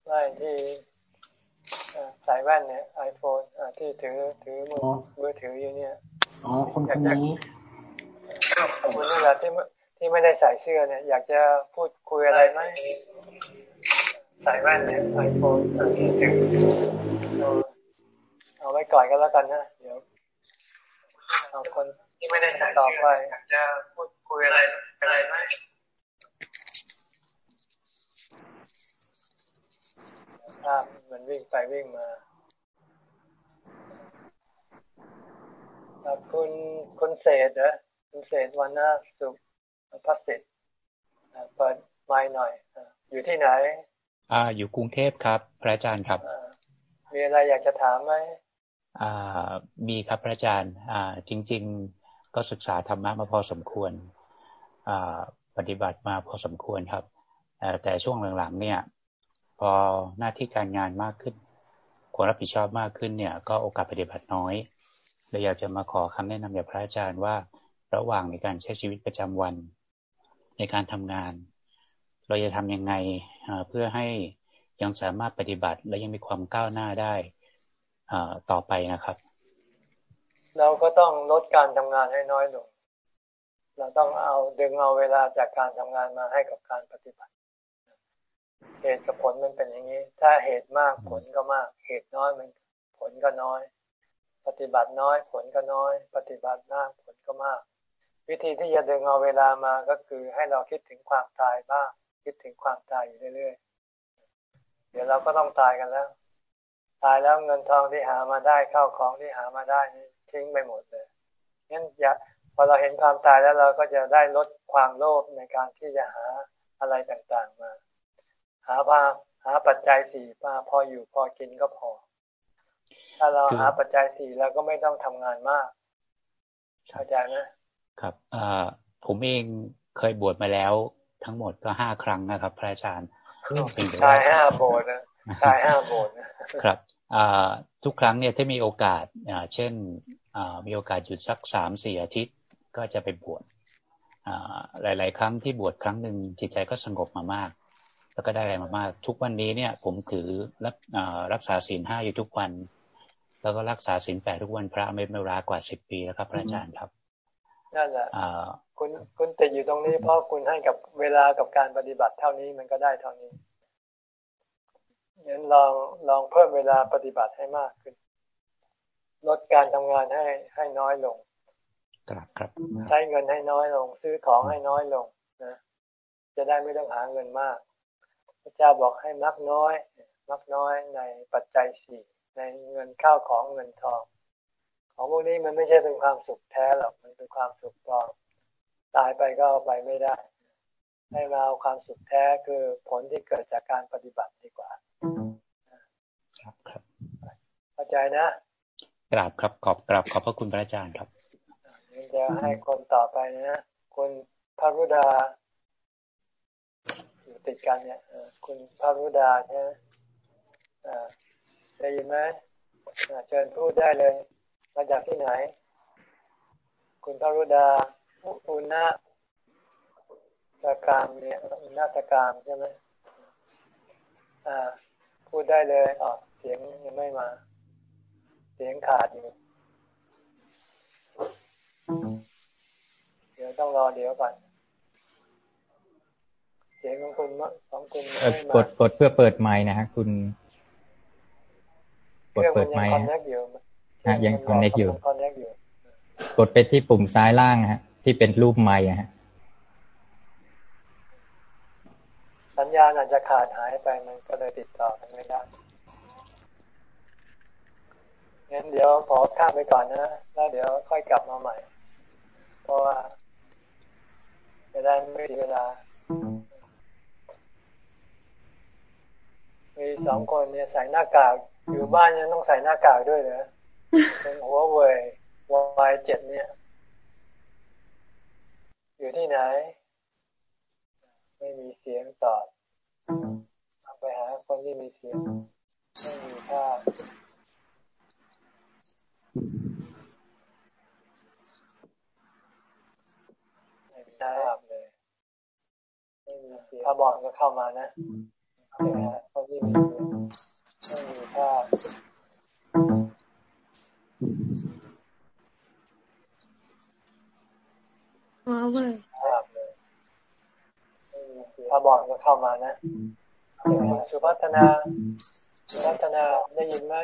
ไม่ที่ใส่แว่นเนี่ยไอโฟนที่ถือถือมือมือถืออยู่เนี่ย
อ๋อคนคนนี้
คุณนี่แหละที่ที่ไม่ได้ใส่เสื้อเนี่ย อยากจะพูดคุยอะไรไหมใส่แว่นเนี่ยไอโฟนที่ถือเอาไว้ก่อนกันแล้วกันนะเดี๋ยวเอาคนที่ไม่ได้ต่อไปอยากจะพูดคุยอะไรอะไรไหม ภาพมันวิ่งไปวิ่งมาคุณคุณเศษเหรอคุณเศษวันนาสุพัสสิทธิ์เปิดไม้หน่อย อยู่ที่ไหน
อ่า อยู่กรุงเทพครับ พระอาจารย์ครับ
มีอะไรอยากจะถามไหม
อ่า มีครับพระอาจารย์ อ่า จริง ๆ ก็ศึกษาธรรมะมาพอสมควร อ่า ปฏิบัติมาพอสมควรครับแต่ช่วงหลังๆเนี่ย พอหน้าที่การงานมากขึ้นควรรับผิดชอบมากขึ้นเนี่ย ก็โอกาสปฏิบัติน้อยเลยอยากจะมาขอคำแนะนำจากพระอาจารย์ว่า ระหว่างในการใช้ชีวิตประจำวัน ในการทำงาน เราจะทำยังไงเพื่อให้ยังสามารถปฏิบัติและยังมีความก้าวหน้าได้ต่อไปนะครับ
เราก็ต้องลดการทำงานให้น้อยลงเราต้องเอาดึงเอาเวลาจากการทำงานมาให้กับการปฏิบัติ เหตุกับผลมันเป็นอย่างนี้ ถ้าเหตุมากผลก็มาก เหตุน้อยมันผลก็น้อย ปฏิบัติน้อยผลก็น้อย ปฏิบัติมากผลก็มาก วิธีที่จะดึงเอาเวลามาก็คือให้เราคิดถึงความตายบ้างคิดถึงความตายอยู่เรื่อยๆ เดี๋ยวเราก็ต้องตายกันแล้ว ตายแล้วเงินทองที่หามาได้เข้าของที่หามาได้นี่ทิ้งไปหมดเลยงั้นอย่าพอเราเห็นความตายแล้วเราก็จะได้ลดความโลภในการที่จะหาอะไรต่างๆมา หาพาหาปัจจัยสี่มาพออยู่พอกินก็พอ ถ้าเราหาปัจจัยสี่แล้วก็ไม่ต้องทำงานมากเข้าใจไหม
ครับอ่าผมเองเคยบวชมาแล้วทั้งหมดก็ห้าครั้งนะครับ พระอาจารย์
ตายห้าโบสถ์นะตายห้าโบสถ์
ครับอ่าทุกครั้งเนี่ยถ้ามีโอกาสอ่าเช่นอ่ามีโอกาสหยุดสักสามสี่อาทิตย์ก็จะไปบวชอ่าหลาย ๆ ครั้งที่บวชครั้งหนึ่งจิตใจก็สงบมามาก แล้วก็ได้อะไรมามากทุกวันนี้เนี่ยผมถือรักรักษาศีลห้าอยู่ทุกวัน แล้วก็รักษาศีลแปดทุกวันพระไม่เป็นเวลากว่าสิบปีแล้วครับพระอาจารย์ครับ
นั่นแหละคุณคุณติดอยู่ตรงนี้เพราะคุณให้กับเวลากับการปฏิบัติเท่านี้มันก็ได้เท่านี้งั้นลองลองเพิ่มเวลาปฏิบัติให้มากขึ้น ลดการทำงานให้ให้น้อยลง
ครับครับ
ใช้เงินให้น้อยลง ซื้อของให้น้อยลงนะจะได้ไม่ต้องหาเงินมาก พระเจ้าบอกให้มักน้อยมักน้อยในปัจจัยสี่ในเงินข้าวของเงินทอง ของพวกนี้มันไม่ใช่เป็นความสุขแท้หรอกมันเป็นความสุขปลอมตายไปก็เอาไปไม่ได้ ให้มาเอาความสุขแท้คือผลที่เกิดจากการปฏิบัติดีกว่า
ครับครับ
เข้าใจนะ
กราบครับขอบกราบขอบพระคุณพระอาจารย์ครับ
เดี๋ยวให้คนต่อไปนะคุณพระรุดา อยู่ติดกันเนี่ยคุณพระรุดาใช่ไหมได้ยินไหมเชิญพูดได้เลย มาจากที่ไหน คุณพรุดาอุณาตะกามเนี่ยอุณาตะกามใช่ไหมอ่า พูดได้เลยอ๋อเสียงยังไม่มา เสียงขาดอยู่เดี๋ยวต้องรอเดี๋ยวก่อน เสียงของคุณของคุณไม่มา
กดกดเพื่อเปิดไม้นะฮะคุณกดเปิดไม้ฮะฮะยังคอนเน็กอยู่ กดไปที่ปุ่มซ้ายล่างฮะ ที่เป็นรูปไม้ฮะ
สัญญาณอาจจะขาดหายไปมันก็เลยติดต่อกันไม่ได้งั้นเดี๋ยวขอข้ามไปก่อนนะ แล้วเดี๋ยวค่อยกลับมาใหม่ เพราะว่าจะได้ไม่เสียเวลา มีสองคนเนี่ยใส่หน้ากากอยู่บ้านยังต้องใส่หน้ากากด้วยเหรอเป็นหัวเว่ยวายเจ็ดเนี่ย อยู่ที่ไหน ไม่มีเสียงตอบไปหาคนที่มีเสียงไม่มีภาพไม่มีภาพเลยไม่มีเสียงถ้าบอกก็เข้ามานะไปหาคน ที่มีเสียงไม่มีภาพ
ว้าวเลย
ถ้าบอกก็เข้ามานะสุพัฒนาสุพัฒนาได้ยินไหม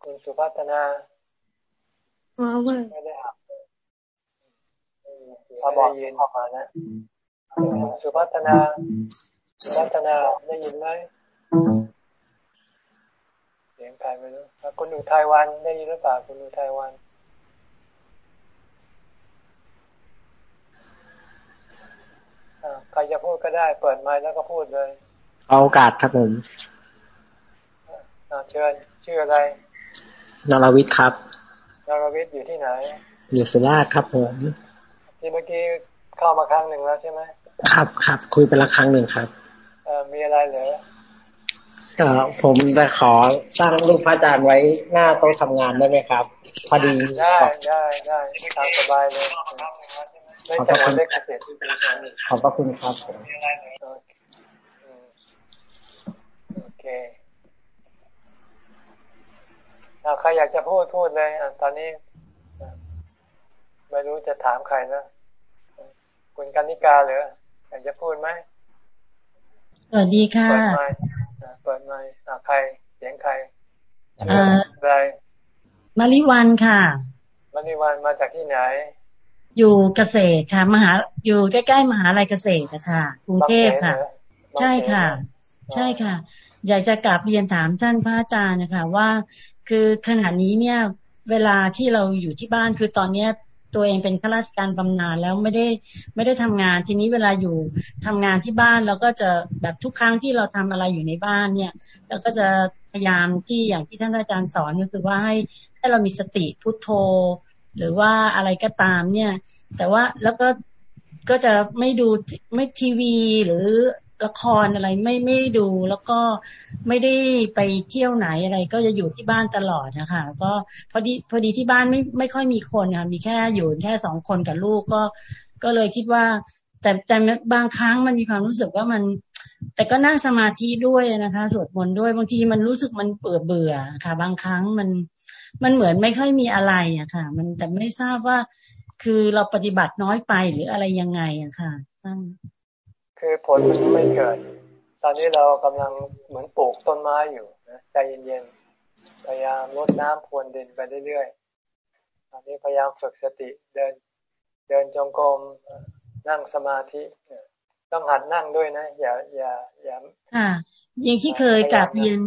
คุณสุพัฒนา
ว้าวเลย
ไม่ได้อ่านถ้าบอกยินเข้ามานะ สุพัฒนาสุพัฒนาได้ยินไหมเสียงใครไม่รู้คุณอยู่ไต้หวันได้ยินหรือเปล่าคุณอยู่ไต้หวันใครจะพูดก็ได้ เปิดไมค์แล้วก็พูดเลย
เอาโอกาสครับผม
เชิญชื่ออะไร
นรวิทย์ครับ
นรวิทย์อยู่ที่ไหน
อยู่สุราษฎร์ครับผม
ที่เมื่อกี้เข้ามาครั้งหนึ่งแล้วใช่ไหม
ครับครับคุยไปละครั้งหนึ่งครับ
เออมีอะไรเหรอ
ก็ผมจะขอสร้างรูปพระอาจารย์ไว้หน้าโต๊ะทำงานได้ไหมครับ พอดี
ได้ได้ได้ตามสบายเลยไม่จำเป็นได้เกษตร
ขอบพระคุณครับผม
โอเคใครอยากจะพูดพูดเลยอะตอนนี้ ไม่รู้จะถามใครนะ คุณกันิกาเหรอ อยากจะพูดไหม
สวัสดีค่ะ เปิดไม
ค์เปิดไมค์ใครเสียงใครเอ่ออะไร
มาริวันค่ะ
มณีวันมาจากที่ไหน
อยู่เกษตรค่ะ มหา อยู่ใกล้ๆมหาลัยเกษตรนะคะกรุงเทพค่ะ ใช่ค่ะ ใช่ค่ะ อยากจะกลับเรียนถามท่านพระอาจารย์นะคะว่า คือขณะนี้เนี่ย เวลาที่เราอยู่ที่บ้านคือตอนเนี้ย ตัวเองเป็นข้าราชการบำนาญแล้วไม่ได้ไม่ได้ทำงาน ทีนี้เวลาอยู่ทำงานที่บ้านเราก็จะแบบทุกครั้งที่เราทำอะไรอยู่ในบ้านเนี่ยเราก็จะพยายามที่อย่างที่ท่านอาจารย์สอนก็คือว่าให้ให้เรามีสติพุทโธ หรือว่าอะไรก็ตามเนี่ย แต่ว่าแล้วก็ก็จะไม่ดูไม่ทีวีหรือ ละครอะไรไม่ไม่ดูแล้วก็ไม่ได้ไปเที่ยวไหนอะไร ก็จะอยู่ที่บ้านตลอดนะคะก็พอดีพอดีที่บ้านไม่ไม่ค่อยมีคนค่ะมีแค่อยู่แค่สองคนกับลูกก็ ก็เลยคิดว่า แต่แต่บางครั้งมันมีความรู้สึกว่ามัน แต่ก็นั่งสมาธิด้วยนะคะสวดมนต์ด้วยบางทีมันรู้สึกมันเบื่อเบื่อค่ะ บางครั้งมันมันเหมือนไม่ค่อยมีอะไรอะค่ะ มันแต่ไม่ทราบว่าคือเราปฏิบัติน้อยไปหรืออะไรยังไงอะค่ะท่าน
คือผลมันไม่เกิด ตอนนี้เรากำลังเหมือนปลูกต้นไม้อยู่นะใจเย็นๆพยายามลดน้ำพรวนดินไปเรื่อยๆตอนนี้พยายามฝึกสติเดิน เดินจงกรมนั่งสมาธิต้องหัดนั่งด้วยนะ อย่าอย่าอย่า
ค่ะย่างที่เคยกลับเรียน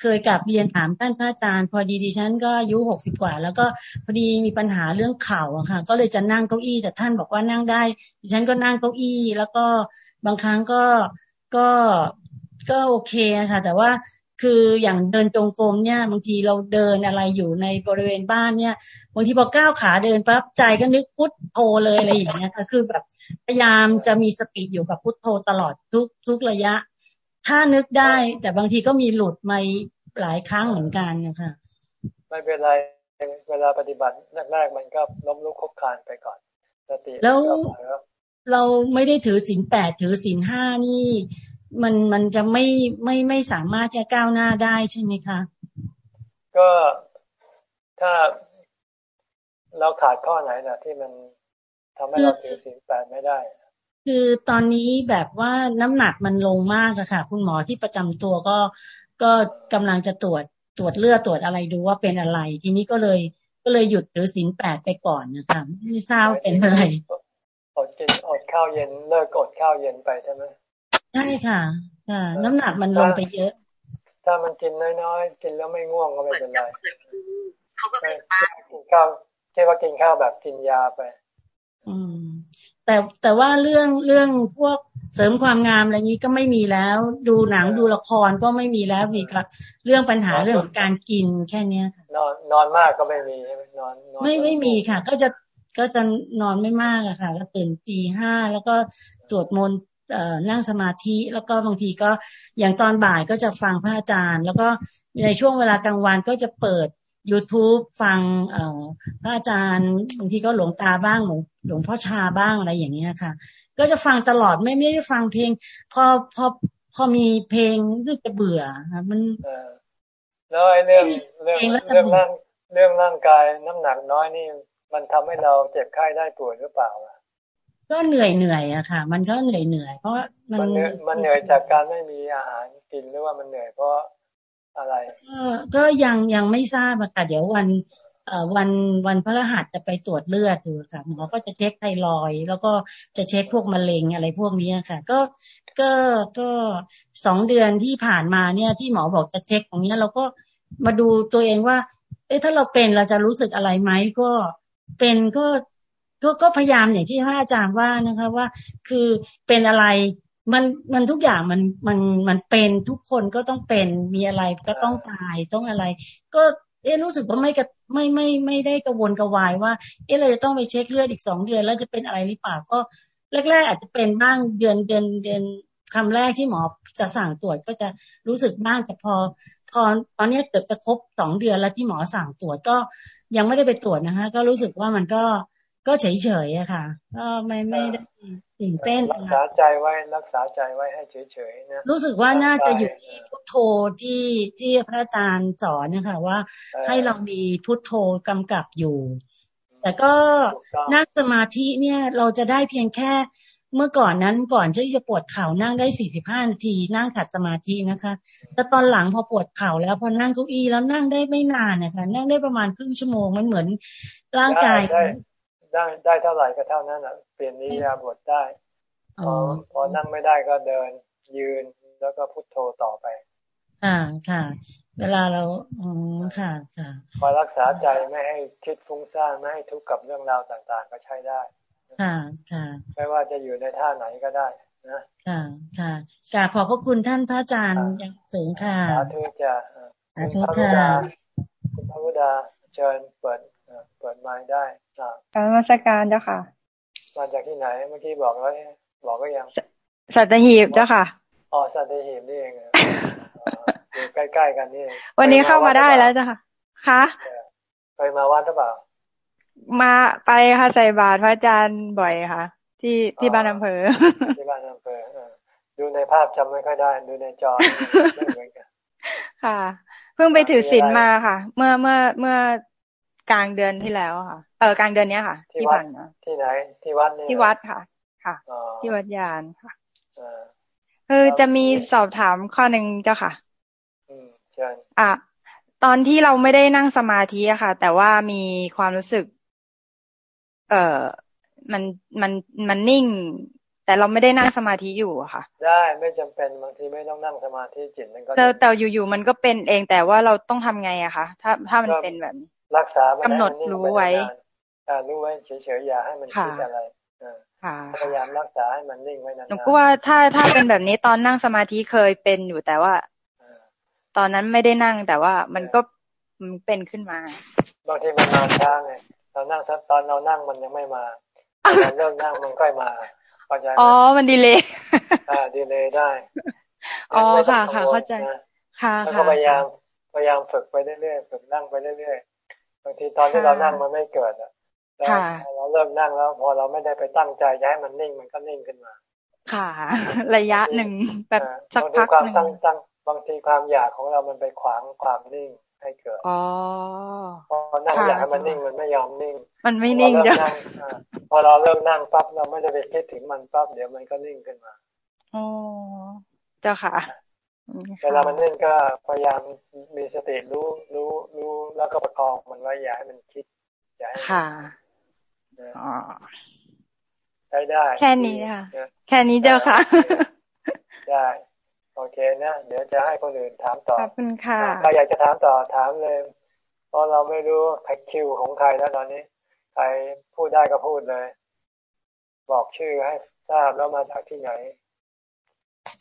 เคยกลับเรียนถามท่านพระอาจารย์ พอดีดิฉันก็อายุหกสิบกว่า แล้วก็พอดีมีปัญหาเรื่องเข่าอะค่ะ ก็เลยจะนั่งเก้าอี้แต่ท่านบอกว่านั่งได้ ดิฉันก็นั่งเก้าอี้ แล้วก็ บางครั้งก็ก็ก็โอเคค่ะ แต่ว่าคืออย่างเดินจงกรมเนี่ยบางทีเราเดินอะไรอยู่ในบริเวณบ้านเนี่ยบางทีพอก้าวขาเดินปั๊บใจก็นึกพุทโธเลยอะไรอย่างเงี้ยค่ะคือแบบพยายามจะมีสติอยู่กับพุทโธตลอดทุกทุกระยะ ถ้านึกได้ แต่บางทีก็มีหลุดมาหลายครั้งเหมือนกันนะคะ
ไม่เป็นไรเวลาปฏิบัติแรกๆมันก็ล้มลุกคบคานไปก่อน สติ
แล้ว เราไม่ได้ถือศีลแปดถือศีลห้านี่ มันมันจะไม่ไม่ไม่สามารถจะก้าวหน้าได้ใช่ไหมคะ
ก็ถ้าเราขาดข้อไหนนะที่มันทำให้เราถือศีลแปดไม่ได้
คือตอนนี้แบบว่าน้ำหนักมันลงมากอะค่ะ คุณหมอที่ประจำตัวก็ก็กำลังจะตรวจตรวจเลือดตรวจอะไรดูว่าเป็นอะไร ทีนี้ก็เลยก็เลยหยุดถือศีลแปดไปก่อนนะคะไม่ทราบเป็นอะไร
อดกินอดข้าวเย็นเลิกอดข้าวเย็นไปใช่ไหม
ใช่ค่ะค่ะน้ำหนักมันลงไปเยอะ
ถ้ามันกินน้อยๆกินแล้วไม่ง่วงก็ไม่เป็นไรเขาก็เป็นบ้ากินข้าวแค่ว่ากินข้าวแบบกินยาไป
อืม แต่แต่ว่าเรื่องเรื่องพวกเสริมความงามอะไรนี้ก็ไม่มีแล้ว ดูหนังดูละครก็ไม่มีแล้วมีกับเรื่องปัญหาเรื่องของการกินแค่เนี้ยค่ะ
นอนนอนมากก็ไม่มีใช่ไหมนอน
ไม่ไม่มีค่ะ ก็จะ ก็จะนอนไม่มากอะค่ะ ก็ตื่นตีห้าแล้วก็สวดมนต์นั่งสมาธิ แล้วก็บางทีก็อย่างตอนบ่ายก็จะฟังพระอาจารย์ แล้วก็ในช่วงเวลากลางวันก็จะเปิด youtube ฟังพระอาจารย์บางทีก็หลวงตาบ้างหลวงหลวงพ่อชาบ้างอะไรอย่างเงี้ยค่ะ ก็จะฟังตลอดไม่ไม่ได้ฟังเพลง พอพอพอมีเพลงก็จะเบื่อค่ะมัน
แล้วไอ้เรื่องเรื่องเรื่องร่างเรื่องร่างกายน้ำหนักน้อยนี่ มันทำให้เราเจ็บไข้ได้ป่วยหรือเปล่า
ก็เหนื่อยเหนื่อยอะค่ะ มันก็เหนื่อยเหนื่อยเพราะ
มันมันเหนื่อยจากการไม่มีอาหารกินหรือว่ามันเหนื่อยเพราะอะไร
ก็ยังยังไม่ทราบอะค่ะ เดี๋ยววันเอ่อวันวันพฤหัสจะไปตรวจเลือดดูค่ะหมอก็จะเช็คไทรอยแล้วก็จะเช็คพวกมะเร็งอะไรพวกนี้ค่ะ ก็ก็ก็สองเดือนที่ผ่านมาเนี่ย ที่หมอบอกจะเช็คตรงนี้เราก็มาดูตัวเองว่า เอ๊ะถ้าเราเป็นเราจะรู้สึกอะไรไหมก็ เป็นก็ก็ก็พยายามอย่างที่พระอาจารย์ว่านะคะว่าคือเป็นอะไรมันมันทุกอย่างมันมันมันเป็นทุกคนก็ต้องเป็นมีอะไรก็ต้องตายต้องอะไร ก็เอ๊รู้สึกว่าไม่กไม่ไม่ไม่ได้กระวนกระวายว่า เอ๊เราจะต้องไปเช็คเลือดอีกสองเดือน แล้วจะเป็นอะไรหรือเปล่าก็แรกๆอาจจะเป็นบ้างเดือนเดือนเดือนคำแรกที่หมอจะสั่งตรวจก็จะรู้สึกบ้างแต่พอ พอตอนนี้เกือบจะครบสองเดือนแล้วที่หมอสั่งตรวจก็ยังไม่ได้ไปตรวจนะคะ ก็รู้สึกว่ามันก็ก็เฉยๆอะค่ะ ก็ไม่ไม่ได้ตื่นเต้น
รักษาใจไว้รักษาใจไว้ให้เฉยๆนะ
รู้สึกว่าน่าจะอยู่ที่พุทโธที่ที่พระอาจารย์สอนนะคะว่าให้เรามีพุทโธกำกับอยู่ แต่ก็นั่งสมาธิเนี่ยเราจะได้เพียงแค่ เมื่อก่อนนั้นก่อนที่จะปวดเข่านั่งได้สี่สิบห้านาที นั่งขัดสมาธินะคะ แต่ตอนหลังพอปวดเข่าแล้วพอนั่งเก้าอี้แล้วนั่งได้ไม่นานนะคะ นั่งได้ประมาณครึ่งชั่วโมงมันเหมือนร่างกาย
ได้ได้ได้เท่าไหร่ก็เท่านั้นอะเปลี่ยนนิยาบทได้พอพอนั่งไม่ได้ก็เดินยืนแล้วก็พุทโธต่อไป
ค่ะค่ะ เวลาเราอ๋อค่ะค่ะ
คอยรักษาใจไม่ให้คิดฟุ้งซ่านไม่ให้ทุกข์กับเรื่องราวต่างๆ ก็ใช้ได้
ค่ะค่ะ
ไม่ว่าจะอยู่ในท่าไหนก็ได้นะ
ค่ะค่ะกราบขอบพระคุณท่านพระอาจารย์อย่างสูงค่ะ
สาธุจ้ะ
สาธุค่ะ
คุณพระพุทธาเชิญเปิดเปิดไม้ได้
การมาสการเจ้าค่ะ
มาจากที่ไหนเมื่อกี้บอกแล้วบอกก็ยัง
สัตหีบเจ้าค่ะ
อ๋อสัตหีบนี่เองอยู่ใกล้ๆกันนี่
วันนี้เข้ามาได้แล้วเจ้าค่ะคะ
ไปมาวัดหรือเปล่า
มาไปค่ะใส่บาตรพระอาจารย์บ่อยค่ะ ที่ที่บ้านอำเภอ
ที่บ้านอำเภอดูในภาพจำไม่ค่อยได้ ดูในจอไม่เหมือนกัน
ค่ะ เพิ่งไปถือศีลมาค่ะ เมื่อเมื่อเมื่อกลางเดือนที่แล้วค่ะ เออกลางเดือนเนี้ยค่ะ ที่ผ่านมา
ที่ไหน ที่วัดนี่
ที่วัดค่ะ ค่ะ ที่วัดยานค่ะคือจะมีสอบถามข้อหนึ่งเจ้าค่ะ
เชิญ
อะตอนที่เราไม่ได้นั่งสมาธิอะค่ะ แต่ว่ามีความรู้สึก เอ่อมันมันมันนิ่ง แต่เราไม่ได้นั่งสมาธิอยู่อะค่ะ
ได้ไม่จำเป็นบางทีไม่ต้องนั่งสมาธิจิตมันก็
แต่แต่อยู่ๆมันก็เป็นเองแต่ว่าเราต้องทำไงอะคะถ้าถ้ามันเป็นแบบ
รักษากำ
หนดรู้ไว้
รู้ไว้เฉยๆอย่าให้มันคิดอะไรพยายามรักษาให้มันนิ่งไว้นาน
หนูก็ว่าถ้าถ้าเป็นแบบนี้ตอนนั่งสมาธิเคยเป็นอยู่แต่ว่าตอนนั้นไม่ได้นั่งแต่ว่ามันก็มันเป็นขึ้นมา
บางทีมันมาช้าไง เรานั่งตอนเรานั่งมันยังไม่มาตอนเริ่มนั่งมันค่อยมา
อ๋อ มันดีเลย
อ่าดีเลยได้
อ๋อค่ะค่ะเข้าใจค่ะ
แล้วก็พยายามพยายามฝึกไปเรื่อยๆฝึกนั่งไปเรื่อยๆบางทีตอนที่เรานั่งมันไม่เกิดอะแล้วเราเริ่มนั่งแล้ว พอเราไม่ได้ไปตั้งใจจะให้มันนิ่งมันก็นิ่งขึ้นมา
ค่ะ ระยะหนึ่งแบบสักพักหนึ่ง
ตั้งบางทีความอยากของเรามันไปขวางความนิ่ง ให้เกิด
อ๋อ
พอนั่งอยากให้มันนิ่งมันไม่ยอมนิ่ง
มันไม่นิ่ง
จ้ะพอเราเริ่มนั่งปั๊บเราไม่ได้ไปคิดถึงมันปั๊บเดี๋ยวมันก็นิ่งขึ้นมา
อ๋อเจ้าค่ะ
เวลามันนิ่งก็พยายามมีสติรู้รู้รู้แล้วก็ประคองมันไว้อย่าให้มันคิดอย่าให้
ค่ะอ๋อ
ได้ได้
แค่นี้ค่ะ แค่นี้เจ้าค่ะ
ได้ โอเคนะเดี๋ยวจะให้คนอื่นถามต่อ
ขอบคุณค่ะ
ใครอยากจะถามต่อถามเลย เพราะเราไม่รู้ใครคิวของใครแล้วตอนนี้ ใครพูดได้ก็พูดเลย บอกชื่อให้ทราบแล้วมาจากที่ไหน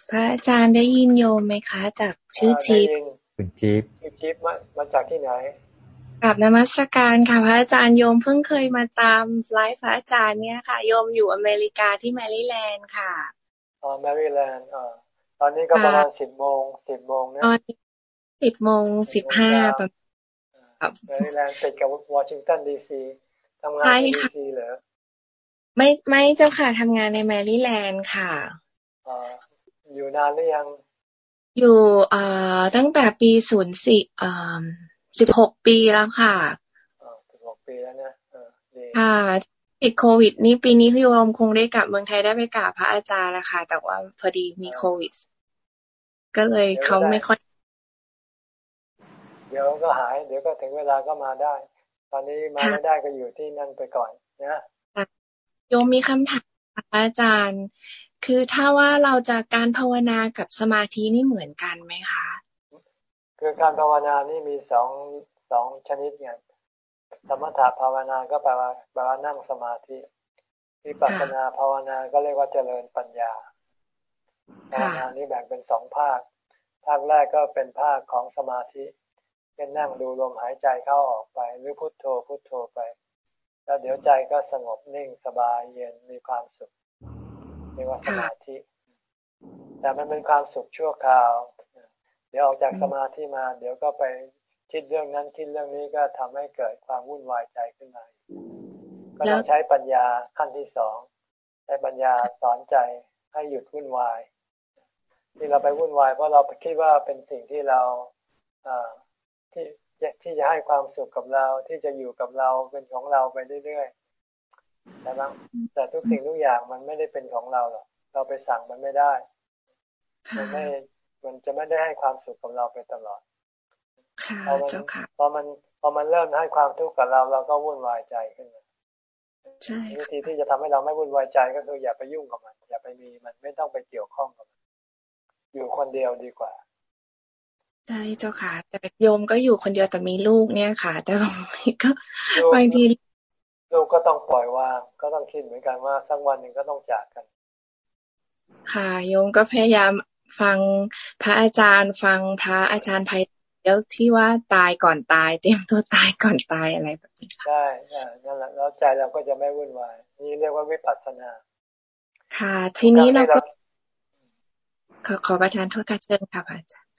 พระอาจารย์ได้ยินโยมไหมคะ จากชื่อจิ๊บ
คุณจิ๊บ
ชื่อจิ๊บมามาจากที่ไหน
กราบนมัสการค่ะพระอาจารย์โยมเพิ่งเคยมาตามไลฟ์พระอาจารย์เนี่ยค่ะ โยมอยู่อเมริกาที่แมริแลนด์ค่ะ
อ๋อแมริแลนด์อ๋อ ตอนนี้ก็ประมาณสิบโมงสิบโมงนะตอน
สิบโมงสิบห้าประมาณ
แมริแลนด์ติดกับวอชิงตันดีซีทำงานในดีซีเหรอ
ไม่ไม่เจ้าค่ะทำงานในแมริแลนด์ค่ะ
อ๋ออยู่นานหรือยัง
อยู่อ่าตั้งแต่ปีศูนย์สี่อ่าสิบหกปีแล้วค่ะ
สิบหกปีแล้วนะ
ค่ะ ติดโควิด นี่ปีนี้พี่โยมคงได้กลับเมืองไทยได้ไปกราบพระอาจารย์นะคะแต่ว่าพอดีมีโควิด ก็เลยเขาไม่ค่อย
เดี๋ยวก็หาย เดี๋ยวก็ถึงเวลาก็มาได้ ตอนนี้มาไม่ได้ก็อยู่ที่นั่นไปก่อนนะ
โยมมีคำถามอาจารย์ คือถ้าว่าเราจะการภาวนากับสมาธินี่เหมือนกันไหมคะ
คือการภาวนานี่มีสองสองชนิดเนี่ย สมถะภาวนาก็แปลว่าแปลว่านั่งสมาธิวิปัสสนาภาวนาก็เรียกว่าเจริญปัญญาภาวนานี้แบ่งเป็นสองภาค ภาคแรกก็เป็นภาคของสมาธิเช่นนั่งดูลมหายใจเข้าออกไป หรือพุทโธพุทโธไป แล้วเดี๋ยวใจก็สงบนิ่งสบายเย็นมีความสุขเรียกว่าสมาธิ แต่มันเป็นความสุขชั่วคราว เดี๋ยวออกจากสมาธิมา เดี๋ยวก็ไป คิดเรื่องนั้นคิดเรื่องนี้ก็ทำให้เกิดความวุ่นวายใจขึ้นมาก็ต้องใช้ปัญญาขั้นที่สองใช้ปัญญาสอนใจให้หยุดวุ่นวาย ที่เราไปวุ่นวายเพราะเราคิดว่าเป็นสิ่งที่เราที่ที่จะให้ความสุขกับเราที่จะอยู่กับเราเป็นของเราไปเรื่อยแต่บางแต่ทุกสิ่งทุกอย่างมันไม่ได้เป็นของเราหรอกเราไปสั่งมันไม่ได้ มันไม่มันจะไม่ได้ให้ความสุขกับเราไปตลอด พอมันพอมันพอมันเริ่มให้ความทุกข์กับเราเราก็วุ่นวายใจขึ้นมา
ใช่
วิธีที่จะทำให้เราไม่วุ่นวายใจก็คือ อย่าไปยุ่งกับมัน อย่าไปมีมันไม่ต้องไปเกี่ยวข้องกับมันอยู่คนเดียวดีกว่า
ใช่เจ้าค่ะ แต่โยมก็อยู่คนเดียวแต่มีลูกเนี่ยค่ะ แต่บางทีก็บางที
ลูกก็ต้องปล่อยวางก็ต้องคิดเหมือนกันว่าสักวันหนึ่งก็ต้องจากกัน
ค่ะโยมก็พยายามฟังพระอาจารย์ ฟังพระอาจารย์ภั ยแล้วที่ว่าตายก่อนตาย เตรียมตัวตายก่อนตายอะไรแบบนี้
ใช่ใช่นั่นแหละแล้วใจเราก็จะไม่วุ่นวายนี่เรียกว่าวิปัสสนา
ค่ะ ทีนี้เราก็ขอขอประทานโทษค่ะเชิญค่ะอาจารย์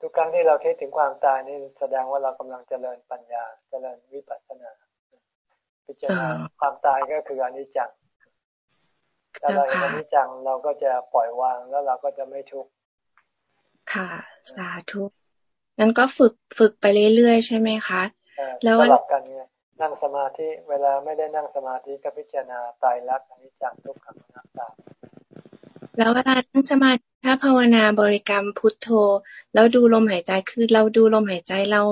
ทุกครั้งที่เราคิดถึงความตายนี่แสดงว่าเรากำลังเจริญปัญญา เจริญวิปัสสนา พิจารณาความตายก็คืออนิจจังถ้าเราเห็นอนิจจังเราก็จะปล่อยวางแล้วเราก็จะไม่ทุกข์
ค่ะ สาธุ นั้นก็ฝึกฝึกไปเรื่อยๆใช่ไหมคะ
แล้วสลับกันไงนั่งสมาธิเวลาไม่ได้นั่งสมาธิก็พิจารณาตายรักอนิจจังทุกขังอนัตตา
แล้วเวลานั่งสมาธิถ้าภาวนาบริกรรมพุทโธ แล้วดูลมหายใจคือเราดูลมหายใจเรา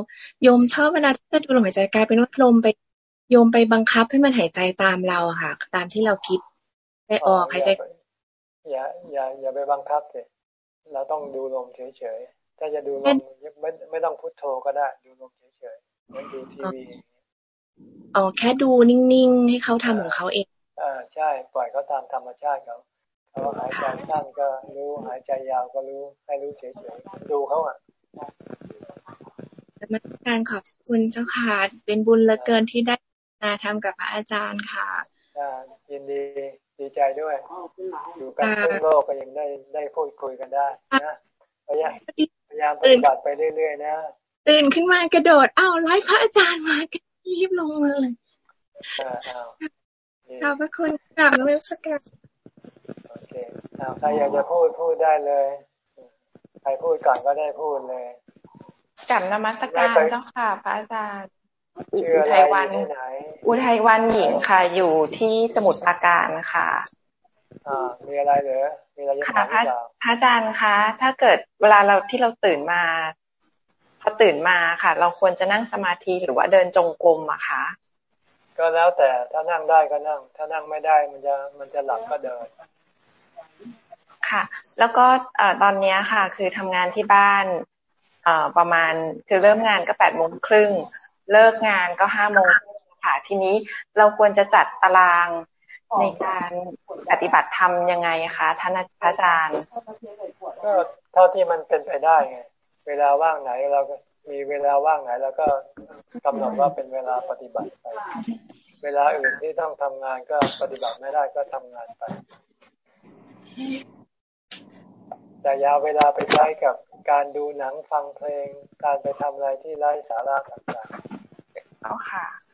โยมชอบเวลาที่จะดูลมหายใจกลายเป็นว่าลมไปโยมไปบังคับให้มันหายใจตามเราค่ะ ตามที่เราคิดไปออกหายใจ
อย่าอย่าอย่าไปบังคับเลยเราต้องดูลมเฉยๆ ถ้าจะดูลมไม่ไม่ต้องพุทโธก็ได้ ดูลมเฉยๆเหมือนดูทีวี
อ๋อแค่ดูนิ่งๆ ให้เขาทำของเขาเอง
อ่าใช่ ปล่อยเขาตามธรรมชาติเขาเขาหายใจสั้นก็รู้หายใจยาวก็รู้ให้รู้เฉยๆดูเขาอะ
มาการขอบคุณเจ้าค่ะเป็นบุญเหลือเกินที่ได้นาทำกับพระอาจารย์ค่ะ
ยินดีดีใจด้วยอยู่กันทั่วโลกก็ยังได้ได้พูดคุยกันได้นะพยายามพ ยายามปฏิบัติไปเรื่อยๆนะ
ตื่นขึ้นมากระโดด อ้าวไล่พระอาจารย์มารีบลงมาเลยขอบพระคุณกราบนมัสการ
โอเคใครอยากจะพูดพูดได้เลย ใครพูดก่อนก็ได้พูดเลย
กับนมัสการเจ้าค่ะ พระอาจารย์อุทัยวัน อุทัยวันหญิงค่ะ อยู่ที่สมุทรปราการค่ะ
อ่ามีอะไรเหรอมีอะไรจะถามหรือเปล่า
พระอาจารย์คะ ถ้าเกิดเวลาเราที่เราตื่นมา พอตื่นมาค่ะ เราควรจะนั่งสมาธิหรือว่าเดินจงกรมอะคะ
ก็แล้วแต่ถ้านั่งได้ก็นั่ง ถ้านั่งไม่ได้มันจะมันจะหลับก็เดิน
ค่ะ แล้วก็ตอนนี้ค่ะ คือทำงานที่บ้านประมาณคือเริ่มงานก็แปดโมงครึ่งเลิกงานก็ห้าโมงค่ะ ทีนี้เราควรจะจัดตาราง ในการปฏิบัติธรรมยังไงคะท่านพระอาจารย์
ก็เท่าที่มันเป็นไปได้ไงเวลาว่างไหนเราก็มีเวลาว่างไหนแล้วก็กำหนดว่าเป็นเวลาปฏิบัติไปเวลาอื่นที่ต้องทำงานก็ปฏิบัติไม่ได้ก็ทำงานไป แต่ยาวเวลาไปใช้กับการดูหนังฟังเพลง การไปทำอะไรที่ไร้สาระต่างๆ
เอาค่ะอ่า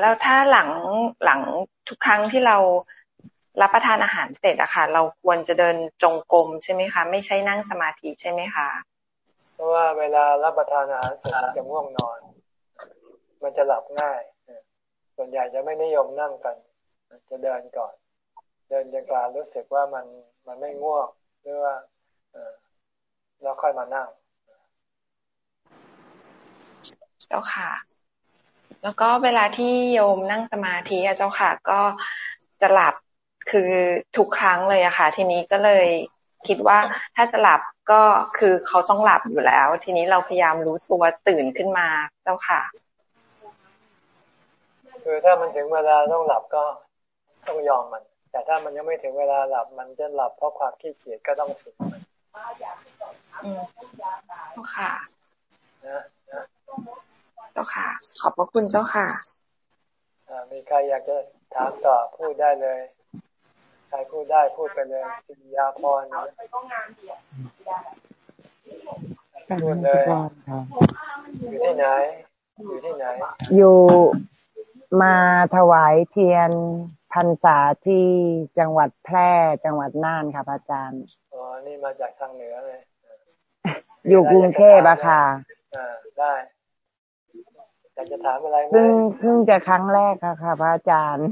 แล้วถ้าหลังหลังทุกครั้งที่เรารับประทานอาหารเสร็จอะค่ะ เราควรจะเดินจงกรมใช่ไหมคะ ไม่ใช่นั่งสมาธิใช่ไหมคะ
เพราะว่าเวลารับประทานอาหารเสร็จมันจะง่วงนอน มันจะหลับง่ายส่วนใหญ่จะไม่นิยมนั่งกัน จะเดินก่อน เดินจนกว่ารู้สึกว่ามันมันไม่ง่วงหรือว่าแล้วค่อยมานั่ง
เจ้าค่ะ แล้วก็เวลาที่โยมนั่งสมาธิอะเจ้าค่ะ ก็จะหลับคือทุกครั้งเลยอะค่ะ ทีนี้ก็เลยคิดว่าถ้าจะหลับก็คือเขาต้องหลับอยู่แล้ว ทีนี้เราพยายามรู้ตัวตื่นขึ้นมาเจ้าค่ะ
คือถ้ามันถึงเวลาต้องหลับก็ต้องยอมมัน แต่ถ้ามันยังไม่ถึงเวลาหลับมันจะหลับเพราะความขี้เกียจก็ต้องฝึกมัน
อืมเจ้าค่ะ เจ้าค่ะ ขอบพระคุณเจ้าค่ะ
มีใครอยากจะถามต่อพูดได้เลย ใครพูดได้พูดไปเลยสิยาพรพูดเลยอยู่ที่ไหน อยู่ที่ไหน
อยู่มาถวายเทียนพรรษาที่จังหวัดแพร่จังหวัดน่านค่ะพระอาจารย์
อ๋อ นี่มาจากทางเหนือเลย
อยู่กรุงเทพอะค่ะ
อ่าได้ อยากจะถามอะไรไหม
เพิ่งเพิ่งจะครั้งแรกค่ะค่ะพระอาจารย์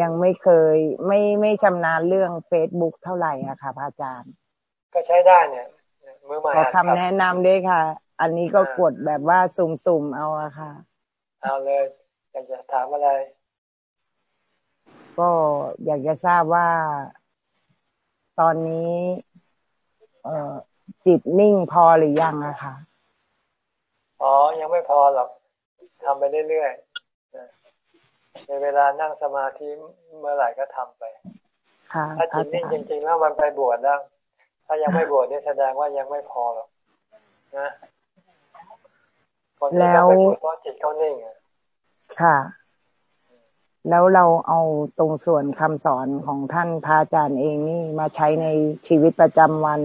ยังไม่เคย ไม่ไม่ชำนาญเรื่องเฟซบุ๊กเท่าไหร่อะค่ะพระอาจารย์
ก็ใช้ได้เนี่ยมือใหม่
ขอคำแนะนำด้วยค่ะ อันนี้ก็กดแบบว่าสุ่มๆเอาอะค่ะ
เอาเลยอยากจะถามอะไร
ก็อยากจะทราบว่าตอนนี้ เอ่อจิตนิ่งพอหรือยังอะค่ะ
อ๋อ ยังไม่พอหรอก ทำไปเรื่อยๆในเวลานั่งสมาธิเมื่อไหร่ก็ทำไป
ค่ะ
ถ้าจิตนิ่งจริง ๆ แล้วมันไปบวชแล้ว ถ้ายังไม่บวชนี่แสดงว่ายังไม่พอหรอกนะคนที่เขาไปบวชเพราะจิตเขานิ่งอะ
ค่ะ แล้วเราเอาตรงส่วนคำสอนของท่านพระอาจารย์เองนี่มาใช้ในชีวิตประจำวัน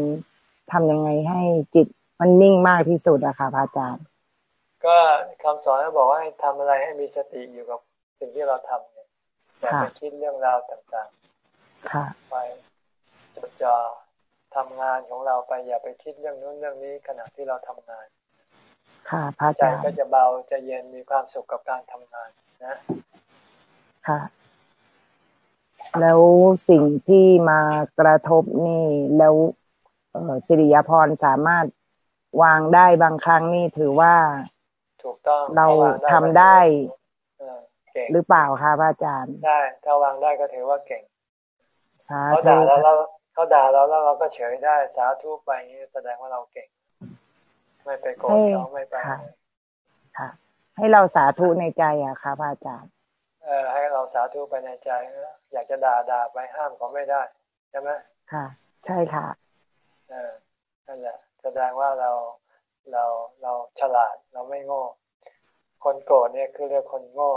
ทำยังไงให้จิตมันนิ่งมากที่สุดอะค่ะพระอาจารย์
ก็คำสอนบอกว่าให้ทำอะไรให้มีสติอยู่กับสิ่งที่เราทำเนี่ยอย่าไปคิดเรื่องราวต่าง
ค่ะ
ๆไปจดจ่อทำงานของเราไปอย่าไปคิดเรื่องนู้นเรื่องนี้ขณะที่เราทำงาน
ค่ะพระอา
ใจ
จารย์
ก็จะเบาจะเย็นมีความสุขกับการทำงานนะ
ค่ะ แล้วสิ่งที่มากระทบนี่ แล้วเอ่อสิริยพรสามารถวางได้บางครั้งนี่ถือว่า
ถูกต้อง
เรา
ถ้วง
ทำได้
เออเก่ง
หรือเปล่าคะพระอาจารย์
ได้ถ้าวางได้ก็ถือว่าเก่ง
สา
เขา
ธุ
ด่าแล้วเราเขาด่าเราแล้วเราก็เฉยได้สาธุไปอย่างนี้แสดงว่าเราเก่ง ไม่ไปโกรธ
ให้
เขาไม่ไป
ค่ะค่ะ ให้เราสาธุในใจอะค่ะพระอาจารย์
เออให้เราสาธุไปในใจนะอยากจะด่าด่าไปห้ามเขาไม่ได้ใช่ไหม
ค่ะ ใช่ค่ะ
เออนั่นแหละแสดงว่าเรา เราเราฉลาดเราไม่โง่ คนโกรธเนี่ยคือเรียกคนโง่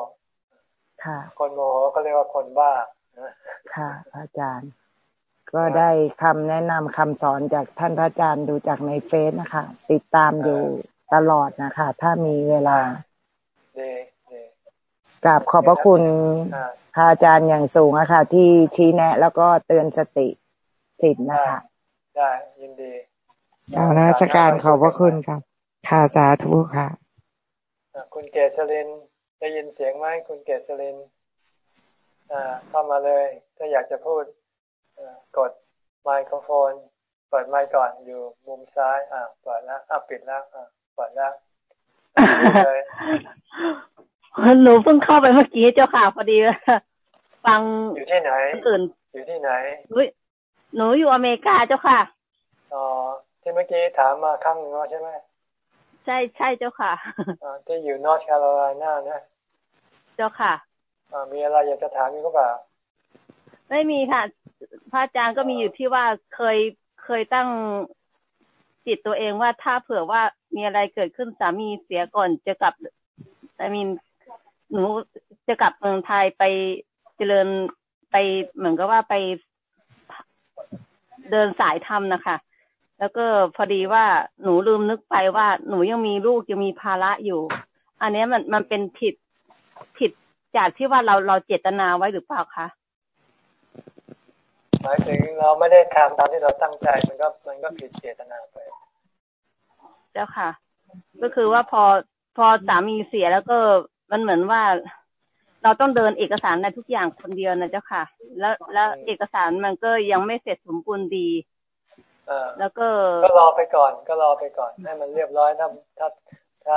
ค่ะ
คนโมโหก็เรียกว่าคนบ้านะ
ค่ะพระอาจารย์ ก็ได้คำแนะนำคำสอนจากท่านพระอาจารย์ดูจากในเฟซนะคะ ติดตามอยู่ตลอดนะคะ ถ้ามีเวลา
ดีดี
กราบขอบพระคุณ
อ่า
พระอาจารย์อย่างสูงอะค่ะที่ชี้แนะ แล้วก็เตือนสติสิทธิ์นะคะ
ได้ยินดี
กราบนมัสการขอบพระคุณครับค่ะสาธุค่ะ
อะคุณเกษรินได้ยินเสียงไหมคุณเกษรินอ่าเข้ามาเลย ถ้าอยากจะพูดอ่ากดไมโครโฟนเปิดไมค์ก่อนอยู่มุมซ้าย อ่าเปิดแล้วอ่าปิดแล้วอ่าเปิดแล้วอะพูดเลย
หนูเพิ่งเข้าไปเมื่อกี้เจ้าค่ะพอดีฟัง
อยู่ที่ไหน
คนอื่น
อยู่ที่ไหน
หนูหนูอยู่อเมริกาเจ้าค่ะ
อ๋อ ที่เมื่อกี้ถามมาครั้งหนึ่งแล้วใช่ไหม
ใช่ใช่เจ้าค่ะ
อ่าที่อยู่นอร์ทแคโรไลนานะ
เจ้าค่ะ
อ่ามีอะไรอยากจะถามอีกหรือเปล่า
ไม่มีค่ะ พระอาจารย์ก็มีอยู่ที่ว่าเคยเคยตั้งจิตตัวเองว่าถ้าเผื่อว่ามีอะไรเกิดขึ้นสามีเสียก่อนจะกลับไอมีนหนูจะกลับเมืองไทยไปเจริญไปเหมือนกับว่าไปเดินสายธรรมนะคะ แล้วก็พอดีว่าหนูลืมนึกไปว่าหนูยังมีลูกยังมีภาระอยู่ อันเนี้ยมันมันเป็นผิดผิดจากที่ว่าเราเราเจตนาไว้หรือเปล่าคะ
หมายถึงเราไม่ได้ทำตามที่เราตั้งใจมันก็มันก็ผิดเจตนาไป
เจ้าค่ะ ก็คือว่าพอพอสามีเสียแล้วก็มันเหมือนว่า เราต้องเดินเอกสารในทุกอย่างคนเดียวนะเจ้าค่ะ แล้วแล้วเอกสารมันก็ยังไม่เสร็จสมบูรณ์ดี
เออ
แล้วก็
ก็รอไปก่อน ก็รอไปก่อน ให้มันเรียบร้อยถ้าถ้าถ้า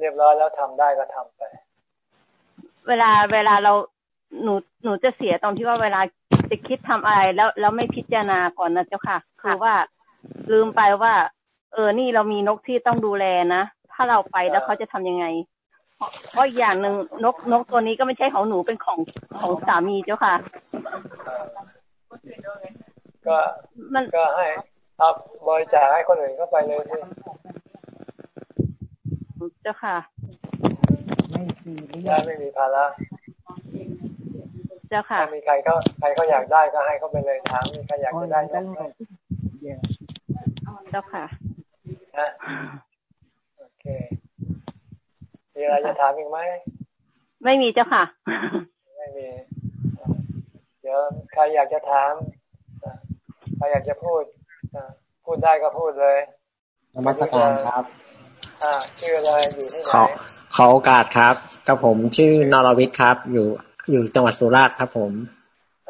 เรียบร้อยแล้วทำได้ก็ทำไป
เวลาเวลาเราหนูหนูจะเสียตรงที่ว่าเวลาจะคิดทำอะไรแล้วแล้วไม่พิจารณาก่อนนะเจ้าค่ะ คือว่าลืมไปว่า เออนี่เรามีนกที่ต้องดูแลนะถ้าเราไปแล้วเขาจะทำยังไง เพราะเพราะอีกอย่างหนึ่งนกนกตัวนี้ก็ไม่ใช่ของหนูเป็นของของสามีเจ้าค่ะ
ก็
มัน
ก็ให้ เอาบริจาคให้คนอื่นเข้าไปเลยสิ
เจ้าค่ะ
ได้ไม่มีภาระ
เจ้าค่ะ
ถ้ามีใครเขาใครเขาอยากได้ก็ให้เขาไปเลยถามมีใครอยากจะได้นกไหม
เจ้าค่ะ
นะโอเคมีอะไรจะถามอีกไหม
ไม่มีเจ้าค่ะ
ไม่มี เดี๋ยวใครอยากจะถามอะใครอยากจะพูดอะ พูดได้ก็พูดเลย
นมัสการครับ
อ่าชื่ออะไรอยู่ที่ไหน
ขอขอโอกาสครับกับผมชื่อนรวิทย์ครับ อยู่อยู่จังหวัดสุราษฎร์ครับ ผม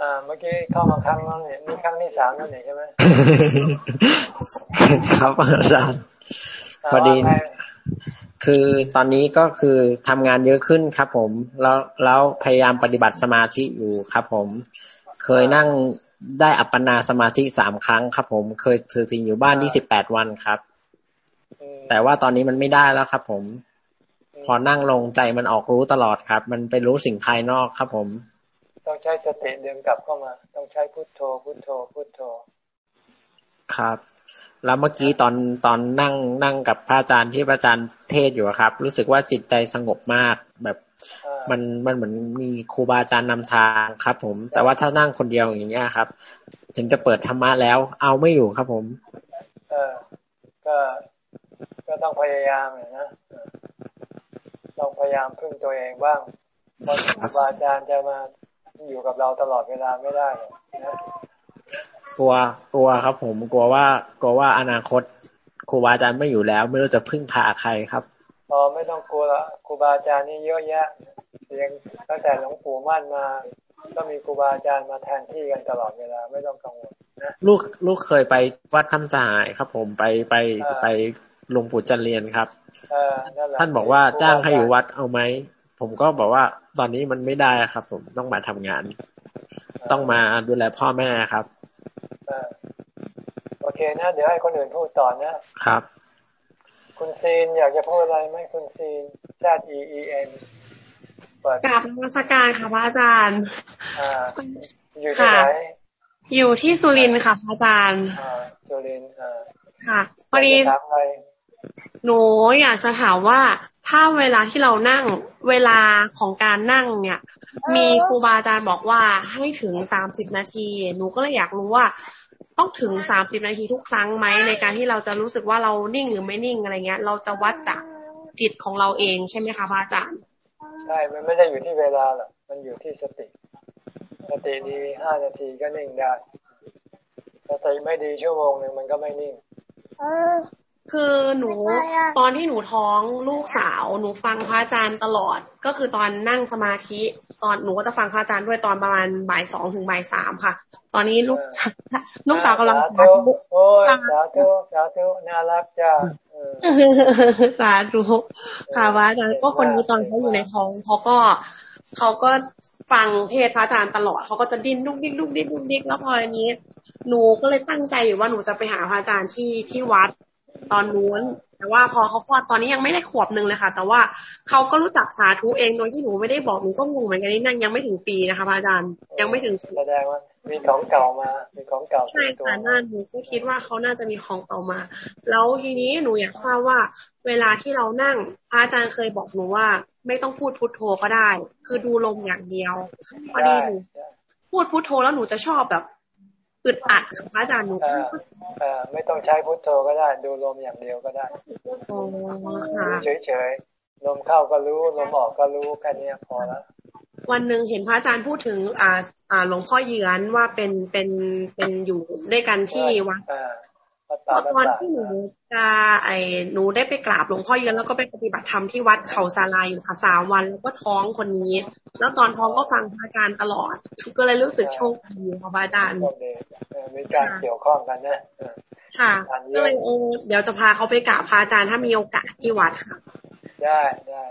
อ่าเมื่อกี้เข้ามาครั้งแล้วเนี่ยนี่ครั้งที่สามแล้วเนี่ยใช่ไหม
ครับอาจารย์พอดีคือตอนนี้ก็คือทำงานเยอะขึ้นครับ ผม แล้วแล้วพยายามปฏิบัติสมาธิอยู่ครับ ผม เคยนั่งได้อัปปนาสมาธิสามครั้งครับ ผมเคยถือศีลอยู่บ้านยี่สิบแปดวันครับ แต่ว่าตอนนี้มันไม่ได้แล้วครับ ผม พอนั่งลงใจมันออกรู้ตลอดครับ มันไปรู้สิ่งภายนอกครับ ผม
ต้องใช้สติเดินกลับเข้ามา ต้องใช้พุทโธพุทโธพุทโธ
ครับ แล้วเมื่อกี้ตอนตอนนั่งนั่งกับพระอาจารย์ที่พระอาจารย์เทศอยู่ครับ รู้สึกว่าจิตใจสงบมากแบบ มันมันเหมือนมีครูบาอาจารย์นำทางครับ ผม แต่ว่าถ้านั่งคนเดียวอย่างเงี้ยครับ ถึงจะเปิดธรรมะแล้ว เอาไม่อยู่ครับ ผม
เออก็ก็ต้องพยายามนะต้องพยายามพึ่งตัวเองบ้างเพราะครูบาอาจารย์จะมาอยู่กับเราตลอดเวลาไม่ได้นะ
กลัวกลัวครับ ผมกลัวว่ากลัวว่าอนาคตครูบาอาจารย์ไม่อยู่แล้ว ไม่รู้จะพึ่งพาใครครับ
อ๋อไม่ต้องกลัวละครูบาอาจารย์นี่เยอะแยะเรียนตั้งแต่หลวงปู่มั่นมา ก็มีครูบาอาจารย์มาแทนที่กันตลอดเวลาไม่ต้องกังวลนะ
ลูกลูกเคยไปวัดคำสหายครับ ผมไปไปไปหลวงปู่จันเรียนครับ
เออนั่นแหละ
ท่านบอกว่าจ้างให้อยู่วัดเอาไหมผมก็บอกว่าตอนนี้มันไม่ได้ครับ ผมต้องมาทำงาน ต้องมาดูแลพ่อแม่ครับ
เออโอเคนะ เดี๋ยวให้คนอื่นพูดต่อนะ
ครับ
คุณซีนอยากจะพูดอะไรไหมคุณซีนชาติ E E N เปิด
กราบนมัสการค่ะพระอาจารย์
อ่าอยู่ที่ไหน
อยู่ที่สุรินทร์ค่ะพระอาจารย์
อ่าจุรินทร์อ่า
ค่ะพอดี
ถามอะไร
หนูอยากจะถามว่าถ้าเวลาที่เรานั่งเวลาของการนั่งเนี่ย มีครูบาอาจารย์บอกว่าให้ถึงสามสิบนาที หนูก็เลยอยากรู้ว่า ต้องถึงสามสิบนาทีทุกครั้งไหมในการที่เราจะรู้สึกว่าเรานิ่งหรือไม่นิ่งอะไรเงี้ย เราจะวัดจากจิตของเราเองใช่ไหมคะพระอาจารย์
ใช่มันไม่ได้อยู่ที่เวลาหรอกมันอยู่ที่สติ สติดีห้านาทีก็นิ่งได้สติไม่ดีชั่วโมงหนึ่งมันก็ไม่นิ่ง
คือหนูตอนที่หนูท้องลูกสาว หนูฟังพระอาจารย์ตลอด ก็คือตอนนั่งสมาธิ ตอนหนูก็จะฟังพระอาจารย์ด้วยตอนประมาณบ่ายสองถึงบ่ายสามค่ะ ตอนนี้ลูกลูกสาวกำลัง
สาธุโอ้ยสาธุสาธุน่ารักจ้าเออ
สาธุค่ะพระอาจารย์ก็คนนี้ตอนเขาอยู่ในท้องเขาก็เขาก็ฟังเทศน์พระอาจารย์ตลอดเขาก็จะดิ้นดุกดิกดุกดิกดุกดิกแล้วพออันนี้ หนูก็เลยตั้งใจอยู่ว่าหนูจะไปหาพระอาจารย์ที่ที่วัด ตอนนู้น แต่ว่าพอเขาคลอดตอนนี้ยังไม่ได้ขวบหนึ่งเลยค่ะ แต่ว่าเขาก็รู้จักสาธุเองโดยที่หนูไม่ได้บอกหนูก็งงเหมือนกันนี่นั่งยังไม่ถึงปีนะคะพระอาจารย์ยังไม่ถึง
แสดงว่ามีของเก่ามา มีของเก่า
ใช่
ติดตัว
ค่ะน่าหนูก็คิดว่าเขาน่าจะมีของเก่ามา แล้วทีนี้หนูอยากทราบว่า เวลาที่เรานั่งพระอาจารย์เคยบอกหนูว่า ไม่ต้องพูดพุทโธก็ได้ คือดูลมอย่างเดียวพอดีหนูพูดพุทโธแล้วหนูจะชอบแบบ อึดอัดค่ะพระอาจารย์หนู
เออเออไม่ต้องใช้พุทโธก็ได้ ดูลมอย่างเดียวก็ได้
อ๋อค่ะ
ดูเฉยๆลมเข้าก็รู้ลมออกก็รู้แค่นี้พอแล้ว
วันหนึ่งเห็นพระอาจารย์พูดถึงอ่าอ่าหลวงพ่อเยือนว่าเป็นเป็นเป็นอยู่ด้วยกันที่วัด
อ่าวัด
ต
ป่า
อน
วัด
ตอน
ป่า
ที่หนูจะไอ้หนูได้ไปกราบหลวงพ่อเยือนแล้วก็ไปปฏิบัติธรรมที่วัดเขาศาลาอยู่ค่ะสามวันแล้วก็ท้องคนนี้ แล้วตอนท้องก็ฟังพระอาจารย์ตลอดก็เลยรู้สึกโชคดีค่ะพระอาจารย์
โอเคเออมีการเกี่ยวข้องกันนะเออ
ค่ะก็เลยเออเดี๋ยวจะพาเขาไปกราบพระอาจารย์ถ้ามีโอกาสที่วัดค่ะ
ได้ได้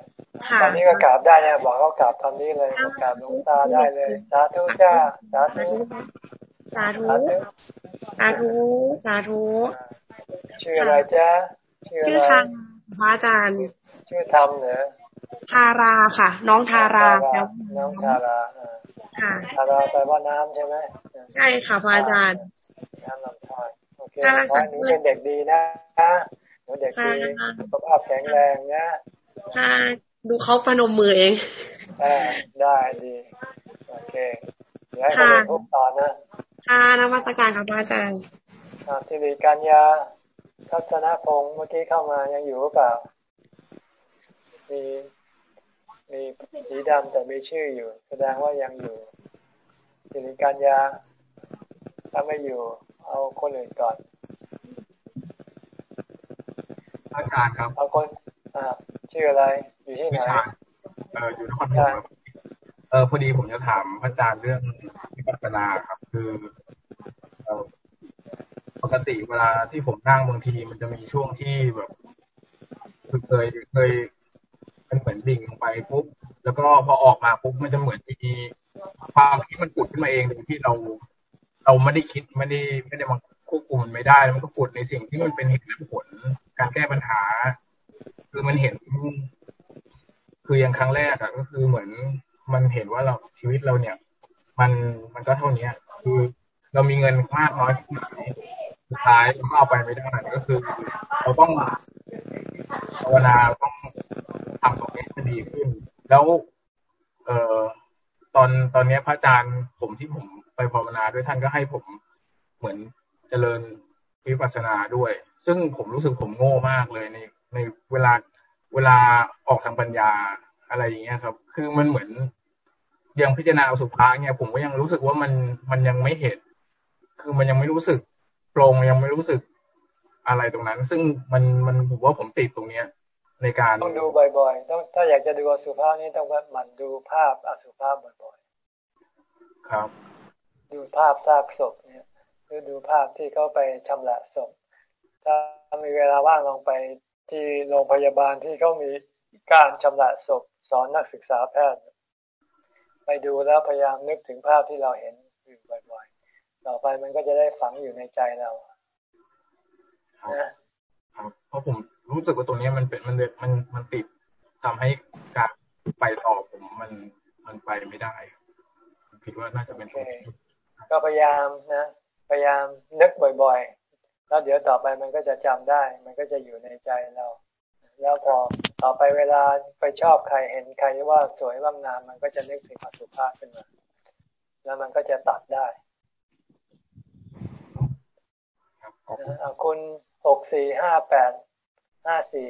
ค่ะ
ตอนนี้ก็กราบได้เนี่ยบอกเขากราบตอนนี้เลยกราบหลวงตาได้เลยสาธุจ้าสาธุ
สาธุสาธุสาธุ
ชื่ออะไรจ้า
ชื่อ
อะไร
ทางพระอาจารย์
ชื่อธรรมเหรอ
ทาราค่ะ น้องทาราแล้ว
น้องทาราอ่า
ค่ะ
ทาราแปลว่าน้ำใช่ไหม
ใช่ค่ะพระอาจารย์
น้ำลำธารโอเค
ทารา
ขอให้หนูเป็นเด็กดีนะหนูเด็กดีสุขภาพแข็งแรงนะ
ถ้าดูเขาประนมมือเอง
อ่าได้ดีโอเคเดี๋ยวให้เขาไปพบต่อนะ
ค่ะนมัสการค่ะพระอาจารย์
อ่าสิริกัญญาทัศนพงศ์เมื่อกี้เข้ามายังอยู่หรือเปล่า มีมีสีดำแต่มีชื่ออยู่ แสดงว่ายังอยู่สิริกัญญาถ้าไม่อยู่ เอาคนอื่นก่อน
อาจารย์ครับ
เอาคนอ่าชื่ออะไร อยู่ที่ไหน
เอออยู่นครพนมเออพอดีผมจะถามพระอาจารย์เรื่องวิปัสสนาครับ คือปกติเวลาที่ผมนั่งบางทีมันจะมีช่วงที่แบบคือเคยเคยมันเหมือนดิ่งลงไปปุ๊บแล้วก็พอออกมาปุ๊บมันจะเหมือนมีความที่มันปุดขึ้นมาเองโดยที่เรา เราไม่ได้คิดไม่ได้ไม่ได้มาควบคุมมันไม่ได้มันก็ปุดในสิ่งที่มันเป็นเหตุและผลการแก้ปัญหา คือมันเห็น คืออย่างครั้งแรกอะก็คือเหมือนมันเห็นว่าเราชีวิตเราเนี่ย มันมันก็เท่านี้คือเรามีเงินมากน้อยสุดท้ายเราเอาไปไม่ได้ก็คือ เราต้องภาวนาต้องทำตรงนี้ให้ดีขึ้น แล้ว เอ่อตอนตอนนี้พระอาจารย์ผมที่ผมไปภาวนาด้วยท่านก็ให้ผมเหมือนเจริญวิปัสสนาด้วย ซึ่งผมรู้สึกผมโง่มากเลยในในเวลาเวลาออกทางปัญญาอะไรอย่างเงี้ยครับ คือมันเหมือน ยังพิจารณาสุภาเนี่ยผมก็ยังรู้สึกว่ามันมันยังไม่เห็น คือมันยังไม่รู้สึกโปร่งยังไม่รู้สึกอะไรตรงนั้น ซึ่งมันมันผมว่าผมติดตรงเนี้ย ในการ
ต้องดูบ่อยๆต้องถ้าอยากจะดูอสุภาพนี่ต้องหมั่นดูภาพอสุภาพบ่อย
ๆ ครับ
ดูภาพซากศพเนี่ยคือดูภาพที่เขาไปชำระศพถ้ามีเวลาว่างลองไปที่โรงพยาบาลที่เขามีการชำระศพสอนนักศึกษาแพทย์ ไปดูแล้วพยายามนึกถึงภาพที่เราเห็นอยู่บ่อยๆ ต่อไปมันก็จะได้ฝังอยู่ในใจเรา
ครับเพราะผมรู้สึกว่าตรงนี้มันเป็นมันมันมันติดทำให้การไปต่อผมมันมันไปไม่ได้คิดว่าน่าจะเป็นตรงนี้
ก็พยายามนะพยายามนึกบ่อยๆ แล้วเดี๋ยวต่อไปมันก็จะจำได้ มันก็จะอยู่ในใจเรา แล้วพอต่อไปเวลาไปชอบใครเห็นใครว่าสวยว่างามมันก็จะนึกถึงอสุภาพขึ้นมา แล้วมันก็จะตัดได้คุณหกสี่ห้าแปดห้าสี่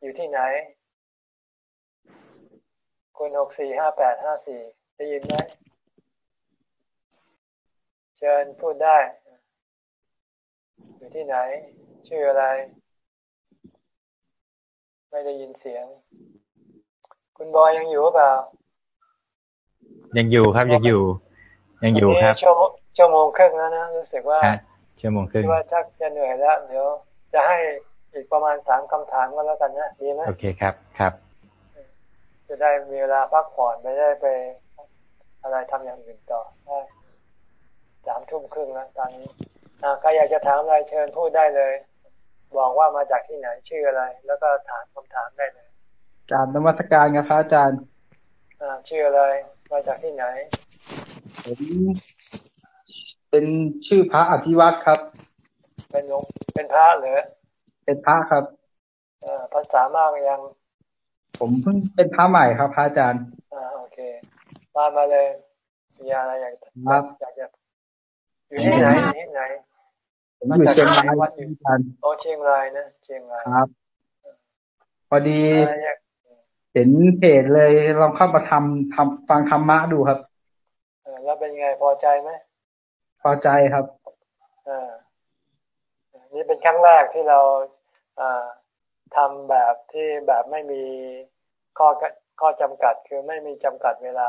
อยู่ที่ไหน คุณหกสี่ห้าแปดห้าสี่ได้ยินไหมเชิญพูดได้ อยู่ที่ไหน ชื่ออะไร ไม่ได้ยินเสียง คุณบอยยังอยู่หรือเปล่า
ยังอยู่ครับยังอยู่ ยังอยู่ครับ
ชั่วโมงครึ่งแล้วนะรู้สึกว่า
ชั่วโมงครึ่ง
ว่าชักจะเหนื่อยแล้วเดี๋ยวจะให้อีกประมาณสามคำถามก็แล้วกันนะดีไหม
โอเคครับครับ
จะได้มีเวลาพักผ่อนไม่ได้ไป อะไรทำอย่างอื่นต่อได้สามทุ่มครึ่งแล้วตอนนี้ใครอยากจะถามอะไรเชิญพูดได้เลย บอกว่ามาจากที่ไหนชื่ออะไร แล้วก็ถามคำถามได้เลย
กราบนมัสการครับพระอาจารย์
อ่าชื่ออะไร มาจากที่ไหน
ผมเป็นชื่อพระอภิวัตครับ
เป็นหลวงเป็นพระเหรอ
เป็นพระครับ
อ่าภาษามากยัง
ผมเพิ่งเป็นพระใหม่ครับ พระอาจารย์
อ่าโอเคมามาเลยมีอะไรอยาก
ครับ
อยากจะอยู่ที่ไหนที่ไหน
ผมอยู่เชียงรายวัด
อยู่โอ้เชียงรายนะเชียงราย
ครับ พอดีเห็นเพจเลยลองเข้ามาทำทำฟังธรรมะดูครับ
แล้วเป็นไงพอใจไหม
พอใจครับ
อ่านี่เป็นครั้งแรกที่เราอ่าทำแบบที่แบบไม่มีข้อข้อจำกัดคือไม่มีจำกัดเวลา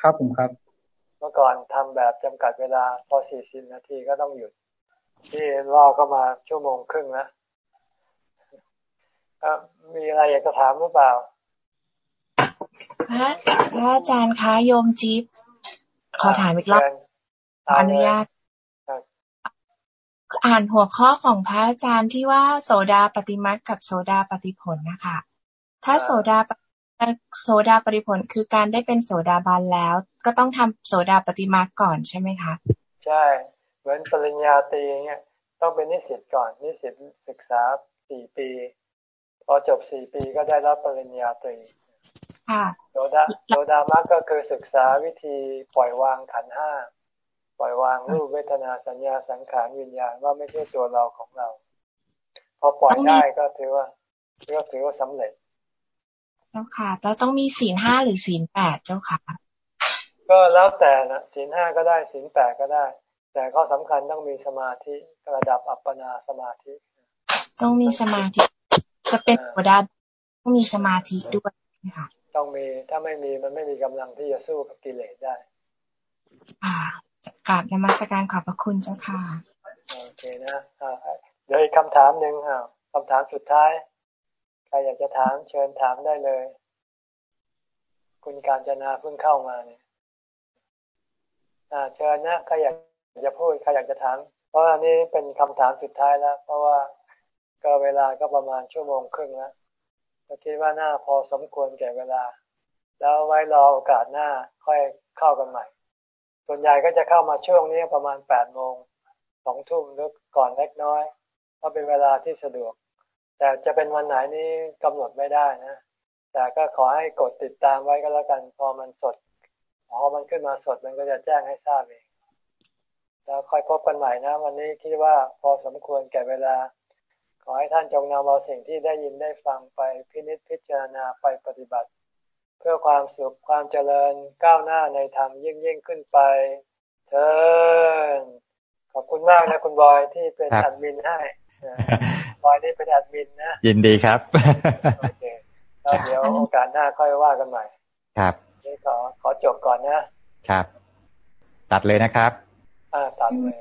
ครับผมครับ
เมื่อก่อนทำแบบจำกัดเวลา พอสี่สิบนาทีก็ต้องหยุด ที่รอก็มาชั่วโมงครึ่งนะมีอะไรอยากจะถามหรือเปล่า
พระพระอาจารย์คะโยมจิ๊บขอถามอีกรอบอนุญาตอ่านหัวข้อของพระอาจารย์ที่ว่าโสดาปฏิมากับโสดาปฏิผลนะคะ ถ้าโสดาโสดาปฏิผลคือการได้เป็นโสดาบันแล้ว ก็ต้องทำโสดาปฏิมาก่อนใช่ไหมคะ
ใช่ เหมือนปริญญาตรีเนี่ยต้องเป็นนิสิตก่อน นิสิตศึกษาสี่ปี พอจบสี่ปีก็ได้รับปริญญาตรีโสดาโสดามาก็คือศึกษาวิธีปล่อยวางขันห้าปล่อยวางรูปเวทนาสัญญาสังขารวิญญาณว่าไม่ใช่ตัวเราของเรา พอปล่อยได้ก็ถือว่าก็ถือว่าสำเร็จ
เจ้าค่ะแล้วต้องมีศีลห้าหรือศีลแปดเจ้าค่ะ
ก็แล้วแต่นะศีลห้าก็ได้ศีลแปดก็ได้ แต่ข้อสำคัญต้องมีสมาธิระดับอัปปนาสมาธิ
ต้องมีสมาธิ จะเป็นโสดาต้องมีสมาธิด้วยค่ะ
ต้องมีถ้าไม่มีมันไม่มีกำลังที่จะสู้กับกิเลสได้
อ่ากราบนมัสการขอบพระคุณเจ้าค่ะ
โอเคนะเดี๋ยวอีกคำถามหนึ่งคำถามสุดท้าย ใครอยากจะถามเชิญถามได้เลย คุณการจนาเพิ่งเข้ามาเนี่ยเชิญนะใครอยาก จะพูดใครอยากจะถาม เพราะอันนี้เป็นคำถามสุดท้ายแล้ว เพราะว่าก็เวลาก็ประมาณชั่วโมงครึ่งแล้วก็คิดว่าน่าพอสมควรแก่เวลา แล้วไว้รอโอกาสหน้าค่อยเข้ากันใหม่ ส่วนใหญ่ก็จะเข้ามาช่วงนี้ประมาณแปดโมงสองทุ่มหรือก่อนเล็กน้อยเพราะเป็นเวลาที่สะดวก แต่จะเป็นวันไหนนี้กำหนดไม่ได้นะ แต่ก็ขอให้กดติดตามไว้ก็แล้วกัน พอมันสด พอมันขึ้นมาสดมันก็จะแจ้งให้ทราบเอง แล้วค่อยพบกันใหม่นะ วันนี้คิดว่าพอสมควรแก่เวลา ขอให้ท่านจงนำเอาสิ่งที่ได้ยินได้ฟังไปพินิจพิจารณาไปปฏิบัติ เพื่อความสุขความเจริญก้าวหน้าในธรรมยิ่งยิ่งขึ้นไปเถิดขอบคุณมากนะคุณบอยที่เป็นแอดมินให้บอยนี่เป็นแอดมินนะ
ยินดีครับ
โอเคแล้วเดี๋ยวโอกาสหน้าค่อยว่ากันใหม่
ครับ
นี่ขอขอจบก่อนนะ
ครับ ตัดเลยนะครับ
อ่าตัดเลย